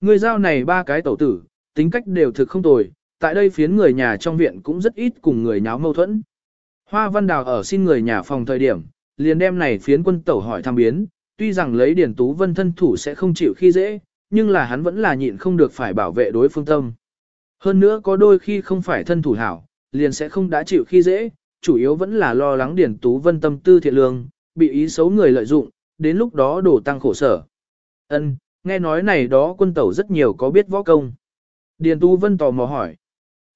Người giao này ba cái tẩu tử, tính cách đều thực không tồi, tại đây phiến người nhà trong viện cũng rất ít cùng người nháo mâu thuẫn. Hoa Văn Đào ở xin người nhà phòng thời điểm, liền đem này phiến quân tẩu hỏi thăm biến, tuy rằng lấy Điền Tú Vân thân thủ sẽ không chịu khi dễ, nhưng là hắn vẫn là nhịn không được phải bảo vệ đối phương tâm. Hơn nữa có đôi khi không phải thân thủ hảo, liền sẽ không đã chịu khi dễ, chủ yếu vẫn là lo lắng Điền Tú Vân tâm tư thiện lương, bị ý xấu người lợi dụng, đến lúc đó đổ tăng khổ sở. Ân, nghe nói này đó quân tẩu rất nhiều có biết võ công. Điền Tú Vân tò mò hỏi.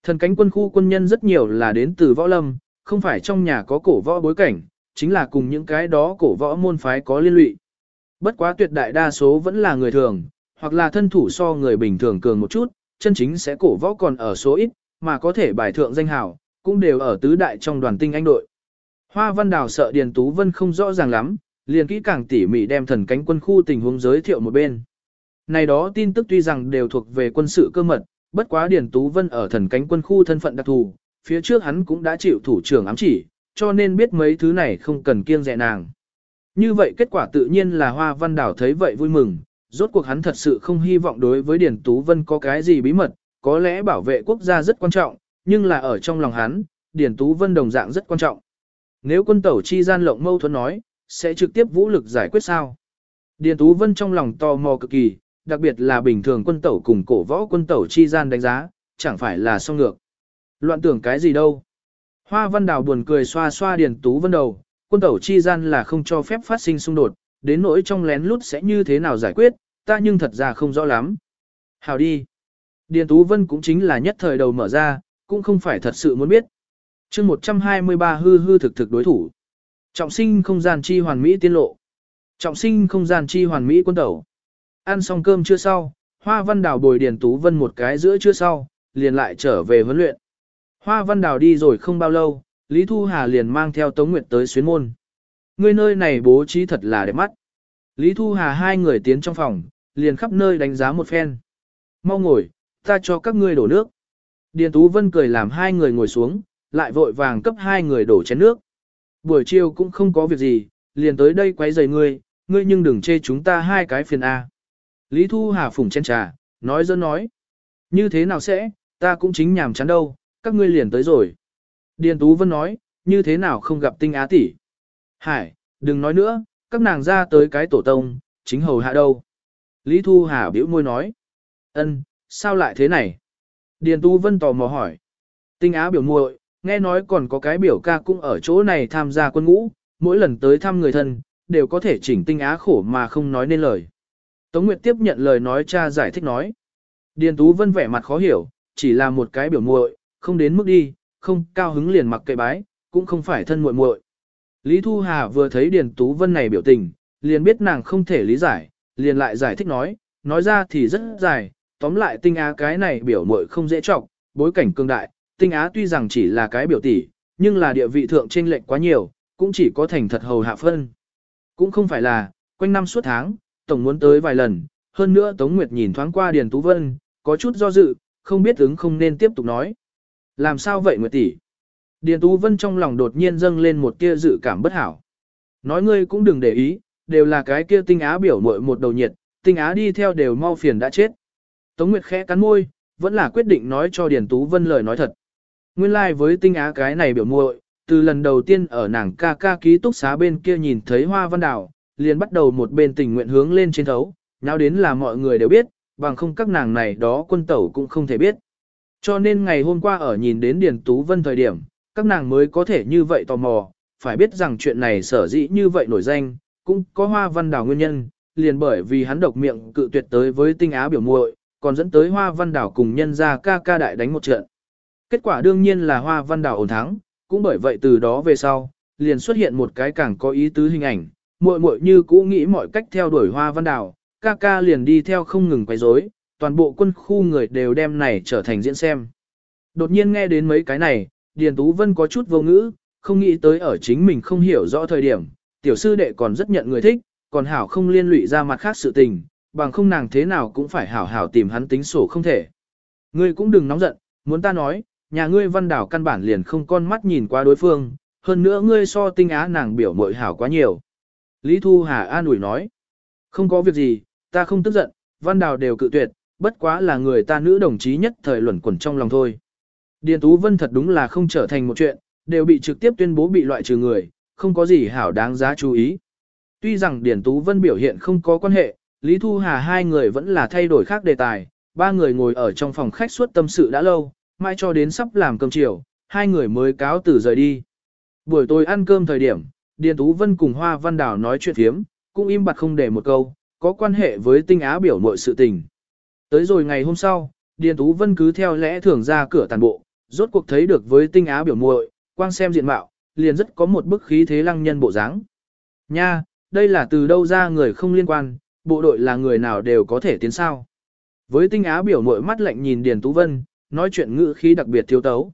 Thần cánh quân khu quân nhân rất nhiều là đến từ võ lâm, không phải trong nhà có cổ võ bối cảnh, chính là cùng những cái đó cổ võ môn phái có liên lụy. Bất quá tuyệt đại đa số vẫn là người thường, hoặc là thân thủ so người bình thường cường một chút, chân chính sẽ cổ võ còn ở số ít, mà có thể bài thượng danh hào, cũng đều ở tứ đại trong đoàn tinh anh đội. Hoa Văn Đào sợ Điền Tú Vân không rõ ràng lắm, liền kỹ càng tỉ mỉ đem thần cánh quân khu tình huống giới thiệu một bên. Này đó tin tức tuy rằng đều thuộc về quân sự cơ mật, bất quá Điền Tú Vân ở thần cánh quân khu thân phận đặc thù, phía trước hắn cũng đã chịu thủ trưởng ám chỉ, cho nên biết mấy thứ này không cần kiêng dè nàng. Như vậy kết quả tự nhiên là Hoa Văn Đảo thấy vậy vui mừng, rốt cuộc hắn thật sự không hy vọng đối với Điền Tú Vân có cái gì bí mật, có lẽ bảo vệ quốc gia rất quan trọng, nhưng là ở trong lòng hắn, Điền Tú Vân đồng dạng rất quan trọng. Nếu quân tẩu chi gian lộng mâu thuẫn nói, sẽ trực tiếp vũ lực giải quyết sao? Điền Tú Vân trong lòng tò mò cực kỳ, đặc biệt là bình thường quân tẩu cùng cổ võ quân tẩu chi gian đánh giá, chẳng phải là song ngược. Loạn tưởng cái gì đâu. Hoa Văn Đào buồn cười xoa xoa Điền Tú Vân đầu, quân tẩu chi gian là không cho phép phát sinh xung đột, đến nỗi trong lén lút sẽ như thế nào giải quyết, ta nhưng thật ra không rõ lắm. Hào đi. Điền Tú Vân cũng chính là nhất thời đầu mở ra, cũng không phải thật sự muốn biết. chương 123 hư hư thực thực đối thủ. Trọng sinh không gian chi hoàn mỹ tiên lộ. Trọng sinh không gian chi hoàn mỹ quân tẩu. Ăn xong cơm chưa sau, Hoa Văn Đào bồi Điền Tú Vân một cái giữa chưa sau, liền lại trở về huấn luyện. Hoa Văn Đào đi rồi không bao lâu, Lý Thu Hà liền mang theo Tống Nguyệt tới xuyến môn. Người nơi này bố trí thật là đẹp mắt. Lý Thu Hà hai người tiến trong phòng, liền khắp nơi đánh giá một phen. Mau ngồi, ta cho các ngươi đổ nước. Điền Tú Vân cười làm hai người ngồi xuống, lại vội vàng cấp hai người đổ chén nước. Buổi chiều cũng không có việc gì, liền tới đây quấy rầy ngươi, ngươi nhưng đừng chê chúng ta hai cái phiền A. Lý Thu Hà phủng chén trà, nói dân nói. Như thế nào sẽ, ta cũng chính nhàm chán đâu, các ngươi liền tới rồi. Điền Tú Vân nói, như thế nào không gặp tinh á tỷ. Hải, đừng nói nữa, các nàng ra tới cái tổ tông, chính hầu hạ đâu. Lý Thu Hà biểu môi nói. ân, sao lại thế này? Điền Tú Vân tò mò hỏi. Tinh á biểu muội, nghe nói còn có cái biểu ca cũng ở chỗ này tham gia quân ngũ, mỗi lần tới thăm người thân, đều có thể chỉnh tinh á khổ mà không nói nên lời. Tống Nguyệt tiếp nhận lời nói cha giải thích nói. Điền Tú Vân vẻ mặt khó hiểu, chỉ là một cái biểu muội, không đến mức đi, không cao hứng liền mặc kệ bái, cũng không phải thân muội muội. Lý Thu Hà vừa thấy Điền Tú Vân này biểu tình, liền biết nàng không thể lý giải, liền lại giải thích nói, nói ra thì rất dài, tóm lại tinh á cái này biểu muội không dễ trọng, bối cảnh cương đại, tinh á tuy rằng chỉ là cái biểu tỷ, nhưng là địa vị thượng trên lệnh quá nhiều, cũng chỉ có thành thật hầu hạ phân. Cũng không phải là, quanh năm suốt tháng, tổng muốn tới vài lần, hơn nữa Tống Nguyệt nhìn thoáng qua Điền Tú Vân, có chút do dự, không biết ứng không nên tiếp tục nói. Làm sao vậy Nguyệt tỷ? Điền Tú Vân trong lòng đột nhiên dâng lên một tia dự cảm bất hảo. Nói ngươi cũng đừng để ý, đều là cái kia tinh á biểu muội một đầu nhiệt, tinh á đi theo đều mau phiền đã chết. Tống Nguyệt khẽ cắn môi, vẫn là quyết định nói cho Điền Tú Vân lời nói thật. Nguyên lai like với tinh á cái này biểu muội, từ lần đầu tiên ở nàng ca ca ký túc xá bên kia nhìn thấy hoa văn đảo, liền bắt đầu một bên tình nguyện hướng lên trên thấu, nháo đến là mọi người đều biết, bằng không các nàng này đó quân tẩu cũng không thể biết. Cho nên ngày hôm qua ở nhìn đến Điền Tú Vân thời điểm, các nàng mới có thể như vậy tò mò, phải biết rằng chuyện này sở dĩ như vậy nổi danh, cũng có hoa văn đảo nguyên nhân, liền bởi vì hắn độc miệng cự tuyệt tới với tinh á biểu muội, còn dẫn tới hoa văn đảo cùng nhân ra ca ca đại đánh một trận. Kết quả đương nhiên là hoa văn đảo ổn thắng, cũng bởi vậy từ đó về sau, liền xuất hiện một cái càng có ý tứ hình ảnh, muội muội như cũ nghĩ mọi cách theo đuổi hoa văn Đào, ca ca liền đi theo không ngừng quấy rối, toàn bộ quân khu người đều đem này trở thành diễn xem. Đột nhiên nghe đến mấy cái này, Điền Tú Vân có chút vô ngữ, không nghĩ tới ở chính mình không hiểu rõ thời điểm, tiểu sư đệ còn rất nhận người thích, còn hảo không liên lụy ra mặt khác sự tình, bằng không nàng thế nào cũng phải hảo hảo tìm hắn tính sổ không thể. Ngươi cũng đừng nóng giận, muốn ta nói, nhà ngươi văn đảo căn bản liền không con mắt nhìn qua đối phương, hơn nữa ngươi so tinh á nàng biểu mội hảo quá nhiều. Lý Thu Hà an ủi nói, không có việc gì, ta không tức giận, văn đào đều cự tuyệt, bất quá là người ta nữ đồng chí nhất thời luẩn quẩn trong lòng thôi. Điền Tú Vân thật đúng là không trở thành một chuyện, đều bị trực tiếp tuyên bố bị loại trừ người, không có gì hảo đáng giá chú ý. Tuy rằng Điền Tú Vân biểu hiện không có quan hệ, Lý Thu Hà hai người vẫn là thay đổi khác đề tài, ba người ngồi ở trong phòng khách suốt tâm sự đã lâu, mai cho đến sắp làm cơm chiều, hai người mới cáo từ rời đi. Buổi tối ăn cơm thời điểm, Điền Tú Vân cùng Hoa Văn Đào nói chuyện thiếm, cũng im bặt không để một câu, có quan hệ với tinh á biểu mọi sự tình. Tới rồi ngày hôm sau, Điền Tú Vân cứ theo lẽ thường ra cửa tàn bộ, rốt cuộc thấy được với tinh á biểu muội, quang xem diện mạo, liền rất có một bức khí thế lăng nhân bộ dáng. Nha, đây là từ đâu ra người không liên quan, bộ đội là người nào đều có thể tiến sao. Với tinh á biểu muội mắt lạnh nhìn Điền Tú Vân, nói chuyện ngữ khí đặc biệt thiếu tấu.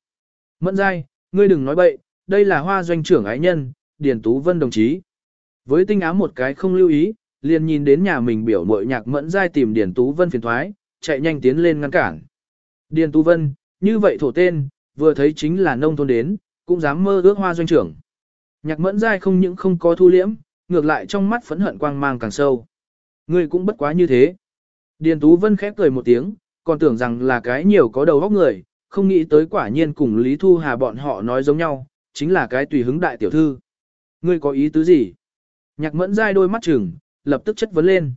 Mẫn dai, ngươi đừng nói bậy, đây là hoa doanh trưởng ái nhân, Điền Tú Vân đồng chí. Với tinh ám một cái không lưu ý, liền nhìn đến nhà mình biểu mội nhạc mẫn dai tìm Điền Tú Vân phiền thoái, chạy nhanh tiến lên ngăn cản. Điền Tú Vân, như vậy thổ tên, vừa thấy chính là nông thôn đến, cũng dám mơ ước hoa doanh trưởng. Nhạc mẫn dai không những không có thu liễm, ngược lại trong mắt phẫn hận quang mang càng sâu. Ngươi cũng bất quá như thế. Điền Tú Vân khép cười một tiếng, còn tưởng rằng là cái nhiều có đầu óc người, không nghĩ tới quả nhiên cùng Lý Thu Hà bọn họ nói giống nhau, chính là cái tùy hứng đại tiểu thư. Ngươi có ý tứ gì? Nhạc mẫn dai đôi mắt chừng, lập tức chất vấn lên.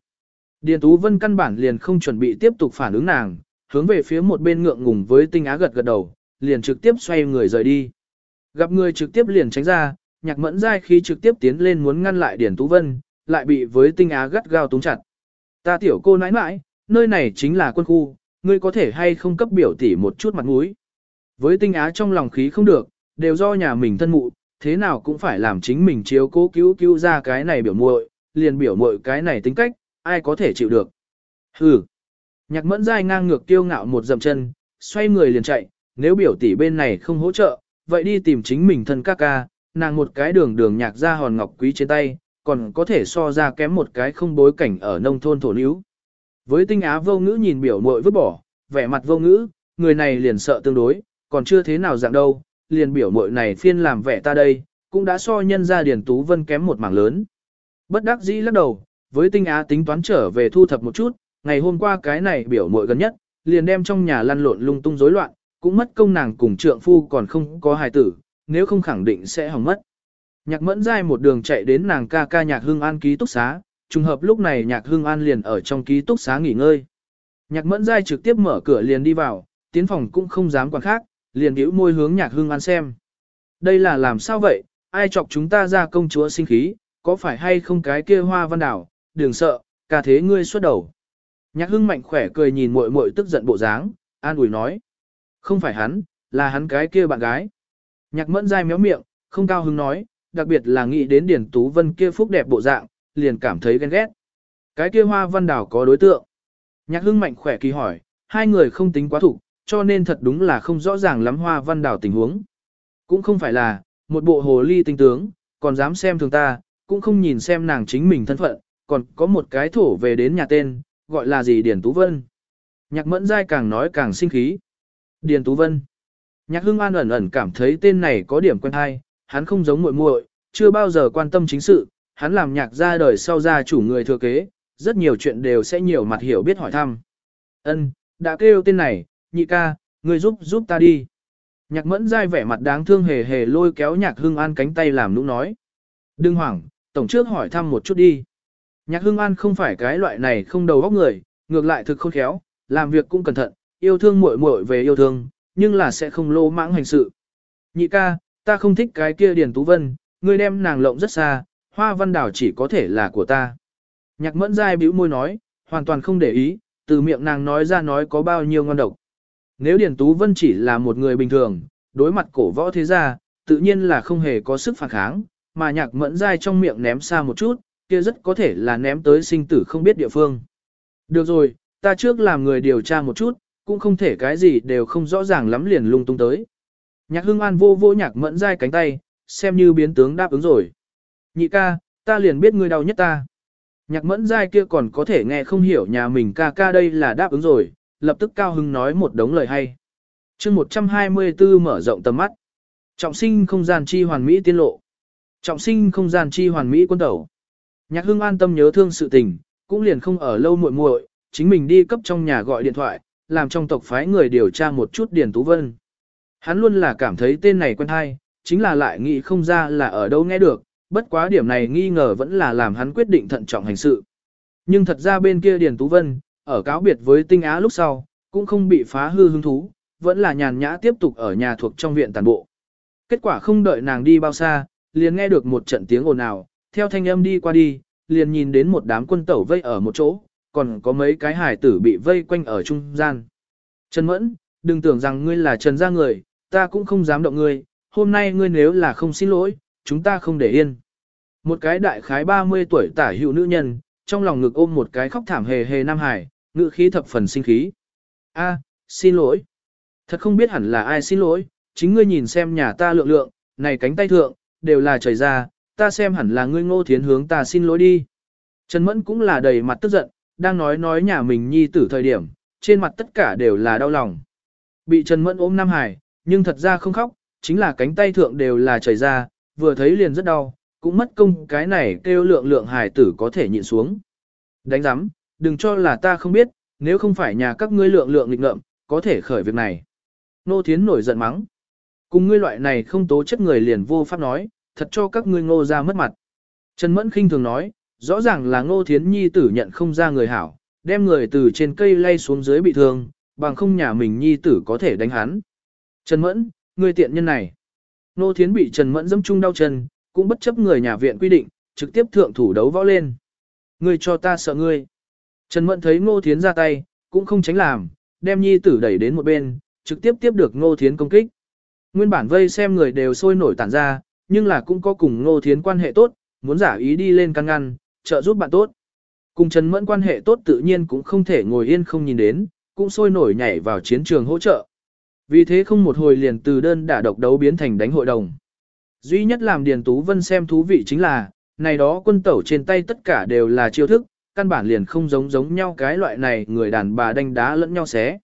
Điền Tú Vân căn bản liền không chuẩn bị tiếp tục phản ứng nàng, hướng về phía một bên ngượng ngùng với tinh á gật gật đầu, liền trực tiếp xoay người rời đi. Gặp người trực tiếp liền tránh ra, nhạc mẫn dai khi trực tiếp tiến lên muốn ngăn lại Điền Tú Vân, lại bị với tinh á gắt gao túng chặt. Ta tiểu cô nãi nãi, nơi này chính là quân khu, ngươi có thể hay không cấp biểu tỷ một chút mặt mũi. Với tinh á trong lòng khí không được, đều do nhà mình thân mụ, thế nào cũng phải làm chính mình chiếu cố cứu cứu ra cái này biểu muội, liền biểu muội cái này tính cách, ai có thể chịu được. Hừ. Nhạc mẫn dai ngang ngược tiêu ngạo một dậm chân, xoay người liền chạy, nếu biểu tỷ bên này không hỗ trợ, vậy đi tìm chính mình thân ca ca, nàng một cái đường đường nhạc ra hòn ngọc quý trên tay, còn có thể so ra kém một cái không bối cảnh ở nông thôn thổ níu. Với tinh á vô ngữ nhìn biểu muội vứt bỏ, vẻ mặt vô ngữ, người này liền sợ tương đối, còn chưa thế nào dạng đâu, liền biểu muội này phiên làm vẻ ta đây, cũng đã so nhân ra Điền Tú Vân kém một mảng lớn. Bất đắc dĩ lắc đầu, với tinh á tính toán trở về thu thập một chút, ngày hôm qua cái này biểu muội gần nhất, liền đem trong nhà lăn lộn lung tung rối loạn, cũng mất công nàng cùng trượng phu còn không có hài tử, nếu không khẳng định sẽ hỏng mất. Nhạc mẫn dai một đường chạy đến nàng ca ca nhạc hương an ký túc xá, trùng hợp lúc này nhạc hương an liền ở trong ký túc xá nghỉ ngơi. Nhạc mẫn dai trực tiếp mở cửa liền đi vào, tiến phòng cũng không dám quan khác, liền bĩu môi hướng nhạc hương an xem. Đây là làm sao vậy, ai chọc chúng ta ra công chúa sinh khí, có phải hay không cái kia hoa văn đảo, đừng sợ, cả thế ngươi xuất đầu. Nhạc hưng mạnh khỏe cười nhìn muội muội tức giận bộ dáng, an ủi nói. Không phải hắn, là hắn cái kia bạn gái. Nhạc mẫn dai méo miệng, không cao hứng nói, đặc biệt là nghĩ đến Điển Tú Vân kia phúc đẹp bộ dạng, liền cảm thấy ghen ghét. Cái kia hoa văn đảo có đối tượng. Nhạc hưng mạnh khỏe kỳ hỏi, hai người không tính quá thủ, cho nên thật đúng là không rõ ràng lắm hoa văn đảo tình huống. Cũng không phải là, một bộ hồ ly tinh tướng, còn dám xem thường ta, cũng không nhìn xem nàng chính mình thân phận, còn có một cái thổ về đến nhà tên, gọi là gì Điền Tú Vân. Nhạc mẫn dai càng nói càng sinh khí. Điền Tú Vân. Nhạc hưng an ẩn ẩn cảm thấy tên này có điểm quen hay, hắn không giống muội muội, chưa bao giờ quan tâm chính sự, hắn làm nhạc ra đời sau ra chủ người thừa kế, rất nhiều chuyện đều sẽ nhiều mặt hiểu biết hỏi thăm. Ân, đã kêu tên này, nhị ca, người giúp giúp ta đi. Nhạc mẫn dai vẻ mặt đáng thương hề hề lôi kéo nhạc hưng an cánh tay làm nũng nói. Đừng hoảng, tổng trước hỏi thăm một chút đi. Nhạc hưng an không phải cái loại này không đầu óc người, ngược lại thực khôn khéo, làm việc cũng cẩn thận, yêu thương muội muội về yêu thương, nhưng là sẽ không lô mãng hành sự. Nhị ca, ta không thích cái kia Điền Tú Vân, ngươi đem nàng lộng rất xa, hoa văn đảo chỉ có thể là của ta. Nhạc mẫn dai bĩu môi nói, hoàn toàn không để ý, từ miệng nàng nói ra nói có bao nhiêu ngon độc. Nếu Điền Tú Vân chỉ là một người bình thường, đối mặt cổ võ thế gia, tự nhiên là không hề có sức phản kháng, mà nhạc mẫn dai trong miệng ném xa một chút, kia rất có thể là ném tới sinh tử không biết địa phương. Được rồi, ta trước làm người điều tra một chút, cũng không thể cái gì đều không rõ ràng lắm liền lung tung tới. Nhạc hưng an vô vô nhạc mẫn dai cánh tay, xem như biến tướng đáp ứng rồi. Nhị ca, ta liền biết ngươi đau nhất ta. Nhạc mẫn dai kia còn có thể nghe không hiểu nhà mình ca ca đây là đáp ứng rồi, lập tức cao hưng nói một đống lời hay. chương 124 mở rộng tầm mắt. Trọng sinh không gian chi hoàn mỹ tiên lộ. Trọng sinh không gian chi hoàn mỹ quân tẩu. Nhạc hưng an tâm nhớ thương sự tình, cũng liền không ở lâu muội muội, chính mình đi cấp trong nhà gọi điện thoại, làm trong tộc phái người điều tra một chút Điền Tú Vân. Hắn luôn là cảm thấy tên này quen hay, chính là lại nghĩ không ra là ở đâu nghe được, bất quá điểm này nghi ngờ vẫn là làm hắn quyết định thận trọng hành sự. Nhưng thật ra bên kia Điền Tú Vân, ở cáo biệt với tinh á lúc sau, cũng không bị phá hư hứng thú, vẫn là nhàn nhã tiếp tục ở nhà thuộc trong viện tàn bộ. Kết quả không đợi nàng đi bao xa, liền nghe được một trận tiếng ồn ào, theo thanh âm đi qua đi, liền nhìn đến một đám quân tẩu vây ở một chỗ, còn có mấy cái hải tử bị vây quanh ở trung gian. Trần Mẫn, đừng tưởng rằng ngươi là Trần gia người, ta cũng không dám động ngươi, hôm nay ngươi nếu là không xin lỗi, chúng ta không để yên. Một cái đại khái 30 tuổi tả hữu nữ nhân, trong lòng ngực ôm một cái khóc thảm hề hề nam hải, ngự khí thập phần sinh khí. A, xin lỗi. Thật không biết hẳn là ai xin lỗi, chính ngươi nhìn xem nhà ta lượng lượng, này cánh tay thượng, đều là trời ra, ta xem hẳn là ngươi ngô thiến hướng ta xin lỗi đi. Trần Mẫn cũng là đầy mặt tức giận, đang nói nói nhà mình nhi tử thời điểm, trên mặt tất cả đều là đau lòng. Bị Trần Mẫn ôm Nam Hải, nhưng thật ra không khóc, chính là cánh tay thượng đều là chảy ra, vừa thấy liền rất đau, cũng mất công cái này kêu lượng lượng hải tử có thể nhịn xuống. Đánh giám, đừng cho là ta không biết, nếu không phải nhà các ngươi lượng lượng nghịch ngợm, có thể khởi việc này. Nô Thiến nổi giận mắng. Cùng ngươi loại này không tố chất người liền vô pháp nói, thật cho các ngươi ngô ra mất mặt. Trần Mẫn khinh thường nói, rõ ràng là ngô thiến nhi tử nhận không ra người hảo, đem người từ trên cây lay xuống dưới bị thương, bằng không nhà mình nhi tử có thể đánh hắn. Trần Mẫn, ngươi tiện nhân này. nô thiến bị Trần Mẫn dâm chung đau chân, cũng bất chấp người nhà viện quy định, trực tiếp thượng thủ đấu võ lên. Ngươi cho ta sợ ngươi. Trần Mẫn thấy ngô thiến ra tay, cũng không tránh làm, đem nhi tử đẩy đến một bên, trực tiếp tiếp được ngô thiến công kích. Nguyên bản vây xem người đều sôi nổi tản ra, nhưng là cũng có cùng Ngô Thiến quan hệ tốt, muốn giả ý đi lên căn ngăn, trợ giúp bạn tốt. Cùng Trần Mẫn quan hệ tốt tự nhiên cũng không thể ngồi yên không nhìn đến, cũng sôi nổi nhảy vào chiến trường hỗ trợ. Vì thế không một hồi liền từ đơn đả độc đấu biến thành đánh hội đồng. Duy nhất làm Điền Tú Vân xem thú vị chính là, này đó quân tẩu trên tay tất cả đều là chiêu thức, căn bản liền không giống giống nhau cái loại này người đàn bà đánh đá lẫn nhau xé.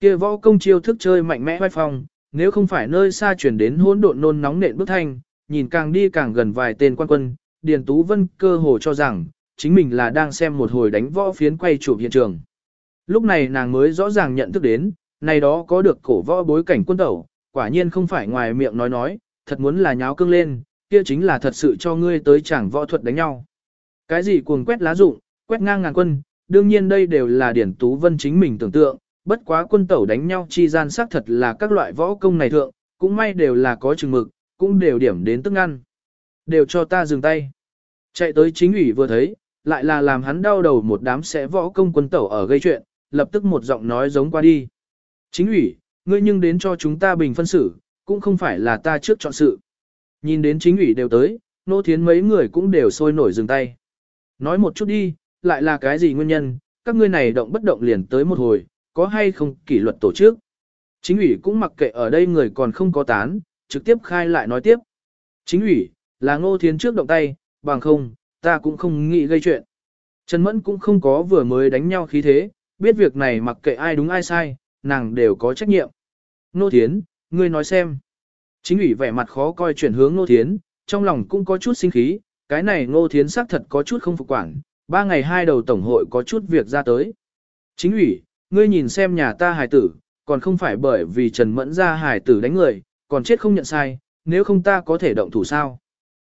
Kia võ công chiêu thức chơi mạnh mẽ vai phong, nếu không phải nơi xa chuyển đến hỗn độn nôn nóng nện bước thanh, nhìn càng đi càng gần vài tên quan quân, Điền Tú Vân cơ hồ cho rằng, chính mình là đang xem một hồi đánh võ phiến quay chụp hiện trường. Lúc này nàng mới rõ ràng nhận thức đến, này đó có được cổ võ bối cảnh quân tẩu, quả nhiên không phải ngoài miệng nói nói, thật muốn là nháo cương lên, kia chính là thật sự cho ngươi tới chẳng võ thuật đánh nhau. Cái gì cuồng quét lá dụng, quét ngang ngàn quân, đương nhiên đây đều là Điển Tú Vân chính mình tưởng tượng, bất quá quân tẩu đánh nhau chi gian xác thật là các loại võ công này thượng, cũng may đều là có chừng mực, cũng đều điểm đến tức ngăn. Đều cho ta dừng tay. Chạy tới chính ủy vừa thấy, lại là làm hắn đau đầu một đám sẽ võ công quân tẩu ở gây chuyện, lập tức một giọng nói giống qua đi. Chính ủy, ngươi nhưng đến cho chúng ta bình phân xử, cũng không phải là ta trước chọn sự. Nhìn đến chính ủy đều tới, nô thiến mấy người cũng đều sôi nổi dừng tay. Nói một chút đi, lại là cái gì nguyên nhân, các ngươi này động bất động liền tới một hồi, có hay không kỷ luật tổ chức. Chính ủy cũng mặc kệ ở đây người còn không có tán, trực tiếp khai lại nói tiếp. Chính ủy, là ngô thiến trước động tay, bằng không, ta cũng không nghĩ gây chuyện. Trần Mẫn cũng không có vừa mới đánh nhau khí thế, biết việc này mặc kệ ai đúng ai sai, nàng đều có trách nhiệm. Ngô Thiến, ngươi nói xem. Chính ủy vẻ mặt khó coi chuyển hướng Ngô Thiến, trong lòng cũng có chút sinh khí, cái này Ngô Thiến xác thật có chút không phục quản, ba ngày hai đầu tổng hội có chút việc ra tới. Chính ủy, ngươi nhìn xem nhà ta hài tử, còn không phải bởi vì Trần Mẫn ra hài tử đánh người, còn chết không nhận sai, nếu không ta có thể động thủ sao.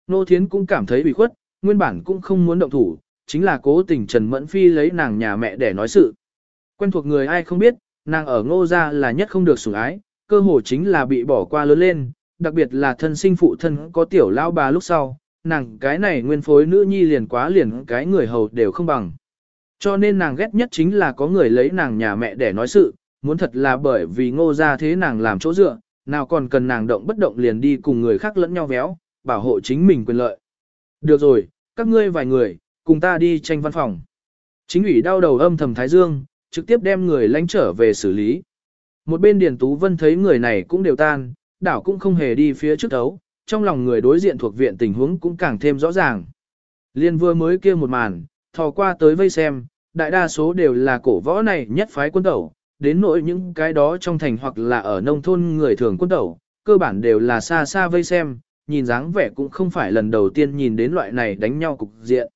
Nô Thiến cũng cảm thấy bị khuất, nguyên bản cũng không muốn động thủ, chính là cố tình Trần Mẫn Phi lấy nàng nhà mẹ để nói sự. Quen thuộc người ai không biết, nàng ở ngô gia là nhất không được sủng ái, cơ hồ chính là bị bỏ qua lớn lên, đặc biệt là thân sinh phụ thân có tiểu lao bà lúc sau, nàng cái này nguyên phối nữ nhi liền quá liền cái người hầu đều không bằng. Cho nên nàng ghét nhất chính là có người lấy nàng nhà mẹ để nói sự, muốn thật là bởi vì ngô gia thế nàng làm chỗ dựa, nào còn cần nàng động bất động liền đi cùng người khác lẫn nhau véo, bảo hộ chính mình quyền lợi. Được rồi, các ngươi vài người, cùng ta đi tranh văn phòng. Chính ủy đau đầu âm thầm Thái Dương, trực tiếp đem người lánh trở về xử lý. Một bên Điền Tú Vân thấy người này cũng đều tan, đảo cũng không hề đi phía trước đấu, trong lòng người đối diện thuộc viện tình huống cũng càng thêm rõ ràng. Liên vừa mới kia một màn, thò qua tới vây xem, đại đa số đều là cổ võ này nhất phái quân tẩu, đến nỗi những cái đó trong thành hoặc là ở nông thôn người thường quân tẩu, cơ bản đều là xa xa vây xem, nhìn dáng vẻ cũng không phải lần đầu tiên nhìn đến loại này đánh nhau cục diện.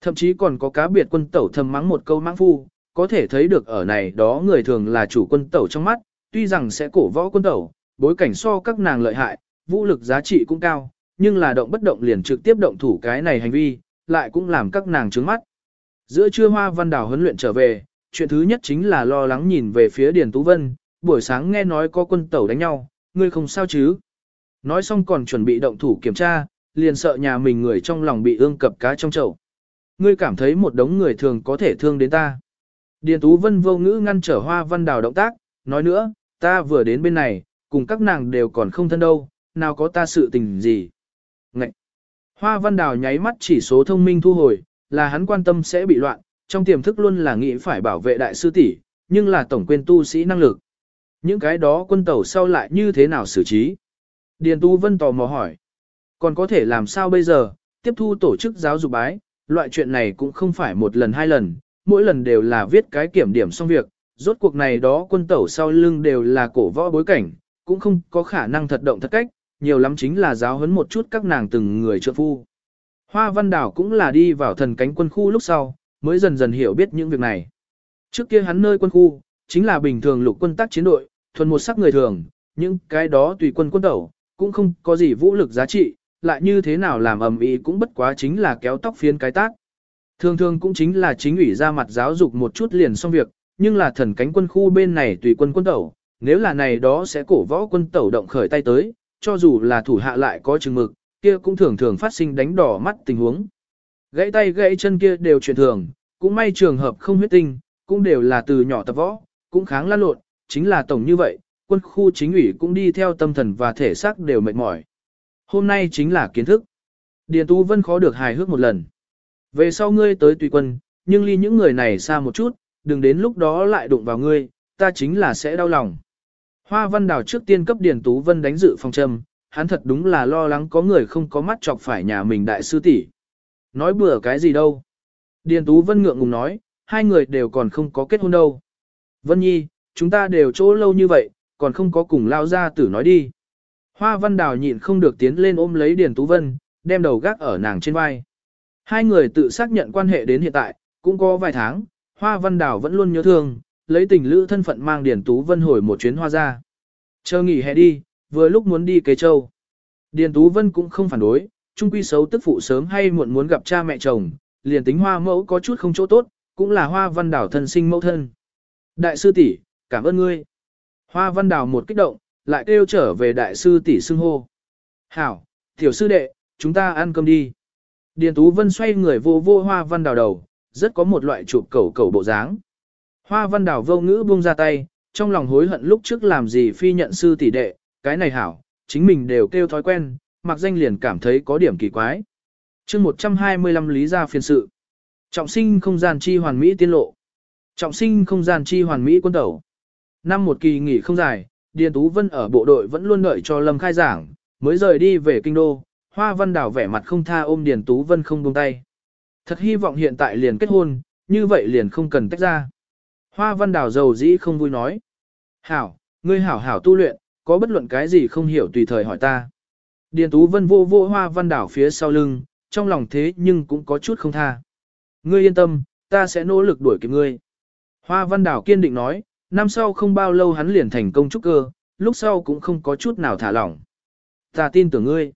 Thậm chí còn có cá biệt quân tẩu thầm mắng một câu mãng phu, có thể thấy được ở này đó người thường là chủ quân tẩu trong mắt, tuy rằng sẽ cổ võ quân tẩu, bối cảnh so các nàng lợi hại, vũ lực giá trị cũng cao, nhưng là động bất động liền trực tiếp động thủ cái này hành vi, lại cũng làm các nàng trướng mắt. Giữa trưa Hoa Văn Đào huấn luyện trở về, chuyện thứ nhất chính là lo lắng nhìn về phía Điền Tú Vân, buổi sáng nghe nói có quân tẩu đánh nhau, ngươi không sao chứ. Nói xong còn chuẩn bị động thủ kiểm tra, liền sợ nhà mình người trong lòng bị ương cập cá trong chậu. Ngươi cảm thấy một đống người thường có thể thương đến ta. Điền Tú Vân vô ngữ ngăn trở Hoa Văn Đào động tác, nói nữa, ta vừa đến bên này, cùng các nàng đều còn không thân đâu, nào có ta sự tình gì. Ngậy! Hoa Văn Đào nháy mắt chỉ số thông minh thu hồi, là hắn quan tâm sẽ bị loạn, trong tiềm thức luôn là nghĩ phải bảo vệ đại sư tỷ, nhưng là tổng quên tu sĩ năng lực. Những cái đó quân tẩu sau lại như thế nào xử trí? Điền Tu Vân tò mò hỏi. Còn có thể làm sao bây giờ, tiếp thu tổ chức giáo dục bái, loại chuyện này cũng không phải một lần hai lần, mỗi lần đều là viết cái kiểm điểm xong việc, rốt cuộc này đó quân tẩu sau lưng đều là cổ võ bối cảnh, cũng không có khả năng thật động thật cách, nhiều lắm chính là giáo huấn một chút các nàng từng người trợ phu. Hoa Văn Đảo cũng là đi vào thần cánh quân khu lúc sau, mới dần dần hiểu biết những việc này. Trước kia hắn nơi quân khu, chính là bình thường lục quân tác chiến đội, thuần một sắc người thường, những cái đó tùy quân quân tẩu, cũng không có gì vũ lực giá trị, lại như thế nào làm ầm ĩ cũng bất quá chính là kéo tóc phiến cái tác. Thường thường cũng chính là chính ủy ra mặt giáo dục một chút liền xong việc, nhưng là thần cánh quân khu bên này tùy quân quân tẩu, nếu là này đó sẽ cổ võ quân tẩu động khởi tay tới, cho dù là thủ hạ lại có chừng mực, kia cũng thường thường phát sinh đánh đỏ mắt tình huống. Gãy tay gãy chân kia đều chuyện thường, cũng may trường hợp không huyết tinh, cũng đều là từ nhỏ tập võ, cũng kháng lan lộn, chính là tổng như vậy, quân khu chính ủy cũng đi theo tâm thần và thể xác đều mệt mỏi. Hôm nay chính là kiến thức. Điền Tú Vân khó được hài hước một lần. Về sau ngươi tới tùy quân, nhưng ly những người này xa một chút, đừng đến lúc đó lại đụng vào ngươi, ta chính là sẽ đau lòng. Hoa Văn Đào trước tiên cấp Điền Tú Vân đánh dự phòng châm, hắn thật đúng là lo lắng có người không có mắt chọc phải nhà mình đại sư tỷ. Nói bừa cái gì đâu. Điền Tú Vân ngượng ngùng nói, hai người đều còn không có kết hôn đâu. Vân Nhi, chúng ta đều chỗ lâu như vậy, còn không có cùng lao ra tử nói đi. Hoa Văn Đào nhịn không được tiến lên ôm lấy Điền Tú Vân, đem đầu gác ở nàng trên vai. Hai người tự xác nhận quan hệ đến hiện tại, cũng có vài tháng, Hoa Văn Đào vẫn luôn nhớ thương, lấy tình lữ thân phận mang Điền Tú Vân hồi một chuyến hoa ra. Chờ nghỉ hè đi, vừa lúc muốn đi kế châu. Điền Tú Vân cũng không phản đối, trung quy xấu tức phụ sớm hay muộn muốn gặp cha mẹ chồng, liền tính hoa mẫu có chút không chỗ tốt, cũng là hoa văn đảo thân sinh mẫu thân. Đại sư tỷ, cảm ơn ngươi. Hoa văn đảo một kích động, lại kêu trở về đại sư tỷ xưng hô. Hảo, tiểu sư đệ, chúng ta ăn cơm đi. Điền Tú Vân xoay người vô vô hoa văn đảo đầu, rất có một loại chụp cẩu cẩu bộ dáng. Hoa văn đảo vô ngữ buông ra tay, trong lòng hối hận lúc trước làm gì phi nhận sư tỷ đệ, cái này hảo, chính mình đều kêu thói quen, mặc danh liền cảm thấy có điểm kỳ quái. chương 125 lý gia phiên sự. Trọng sinh không gian chi hoàn mỹ tiên lộ. Trọng sinh không gian chi hoàn mỹ quân tẩu. Năm một kỳ nghỉ không dài, Điền Tú Vân ở bộ đội vẫn luôn đợi cho Lâm khai giảng, mới rời đi về kinh đô, Hoa Văn Đào vẻ mặt không tha ôm Điền Tú Vân không buông tay. Thật hy vọng hiện tại liền kết hôn, như vậy liền không cần tách ra. Hoa Văn Đào giàu dĩ không vui nói. Hảo, ngươi hảo hảo tu luyện, có bất luận cái gì không hiểu tùy thời hỏi ta. Điền Tú Vân vô vô Hoa Văn Đào phía sau lưng, trong lòng thế nhưng cũng có chút không tha. Ngươi yên tâm, ta sẽ nỗ lực đuổi kịp ngươi. Hoa Văn Đào kiên định nói, năm sau không bao lâu hắn liền thành công trúc cơ, lúc sau cũng không có chút nào thả lỏng. Ta tin tưởng ngươi.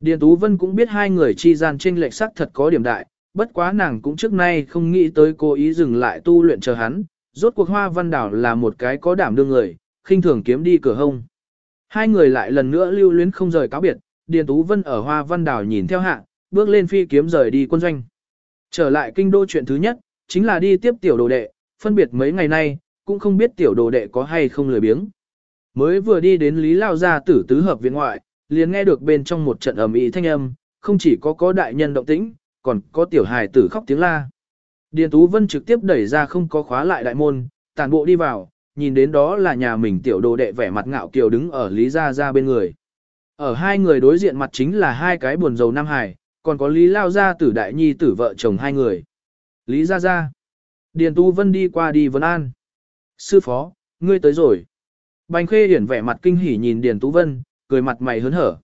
Điền Tú Vân cũng biết hai người chi gian tranh lệch sắc thật có điểm đại, bất quá nàng cũng trước nay không nghĩ tới cố ý dừng lại tu luyện chờ hắn, rốt cuộc Hoa Văn Đảo là một cái có đảm đương người, khinh thường kiếm đi cửa hông. Hai người lại lần nữa lưu luyến không rời cáo biệt, Điền Tú Vân ở Hoa Văn Đảo nhìn theo hạ, bước lên phi kiếm rời đi quân doanh. Trở lại kinh đô chuyện thứ nhất, chính là đi tiếp tiểu đồ đệ, phân biệt mấy ngày nay, cũng không biết tiểu đồ đệ có hay không lười biếng. Mới vừa đi đến Lý Lao Gia tử tứ hợp viện ngoại, liền nghe được bên trong một trận ầm ĩ thanh âm, không chỉ có có đại nhân động tĩnh, còn có tiểu hài tử khóc tiếng la. Điền Tú Vân trực tiếp đẩy ra không có khóa lại đại môn, tàn bộ đi vào, nhìn đến đó là nhà mình tiểu đồ đệ vẻ mặt ngạo kiều đứng ở Lý Gia Gia bên người. Ở hai người đối diện mặt chính là hai cái buồn dầu Nam Hải, còn có Lý Lao Gia tử đại nhi tử vợ chồng hai người. Lý Gia Gia. Điền Tú Vân đi qua đi Vân an. Sư phó, ngươi tới rồi. Bành Khê Hiển vẻ mặt kinh hỉ nhìn Điền Tú Vân, cười mặt mày hớn hở.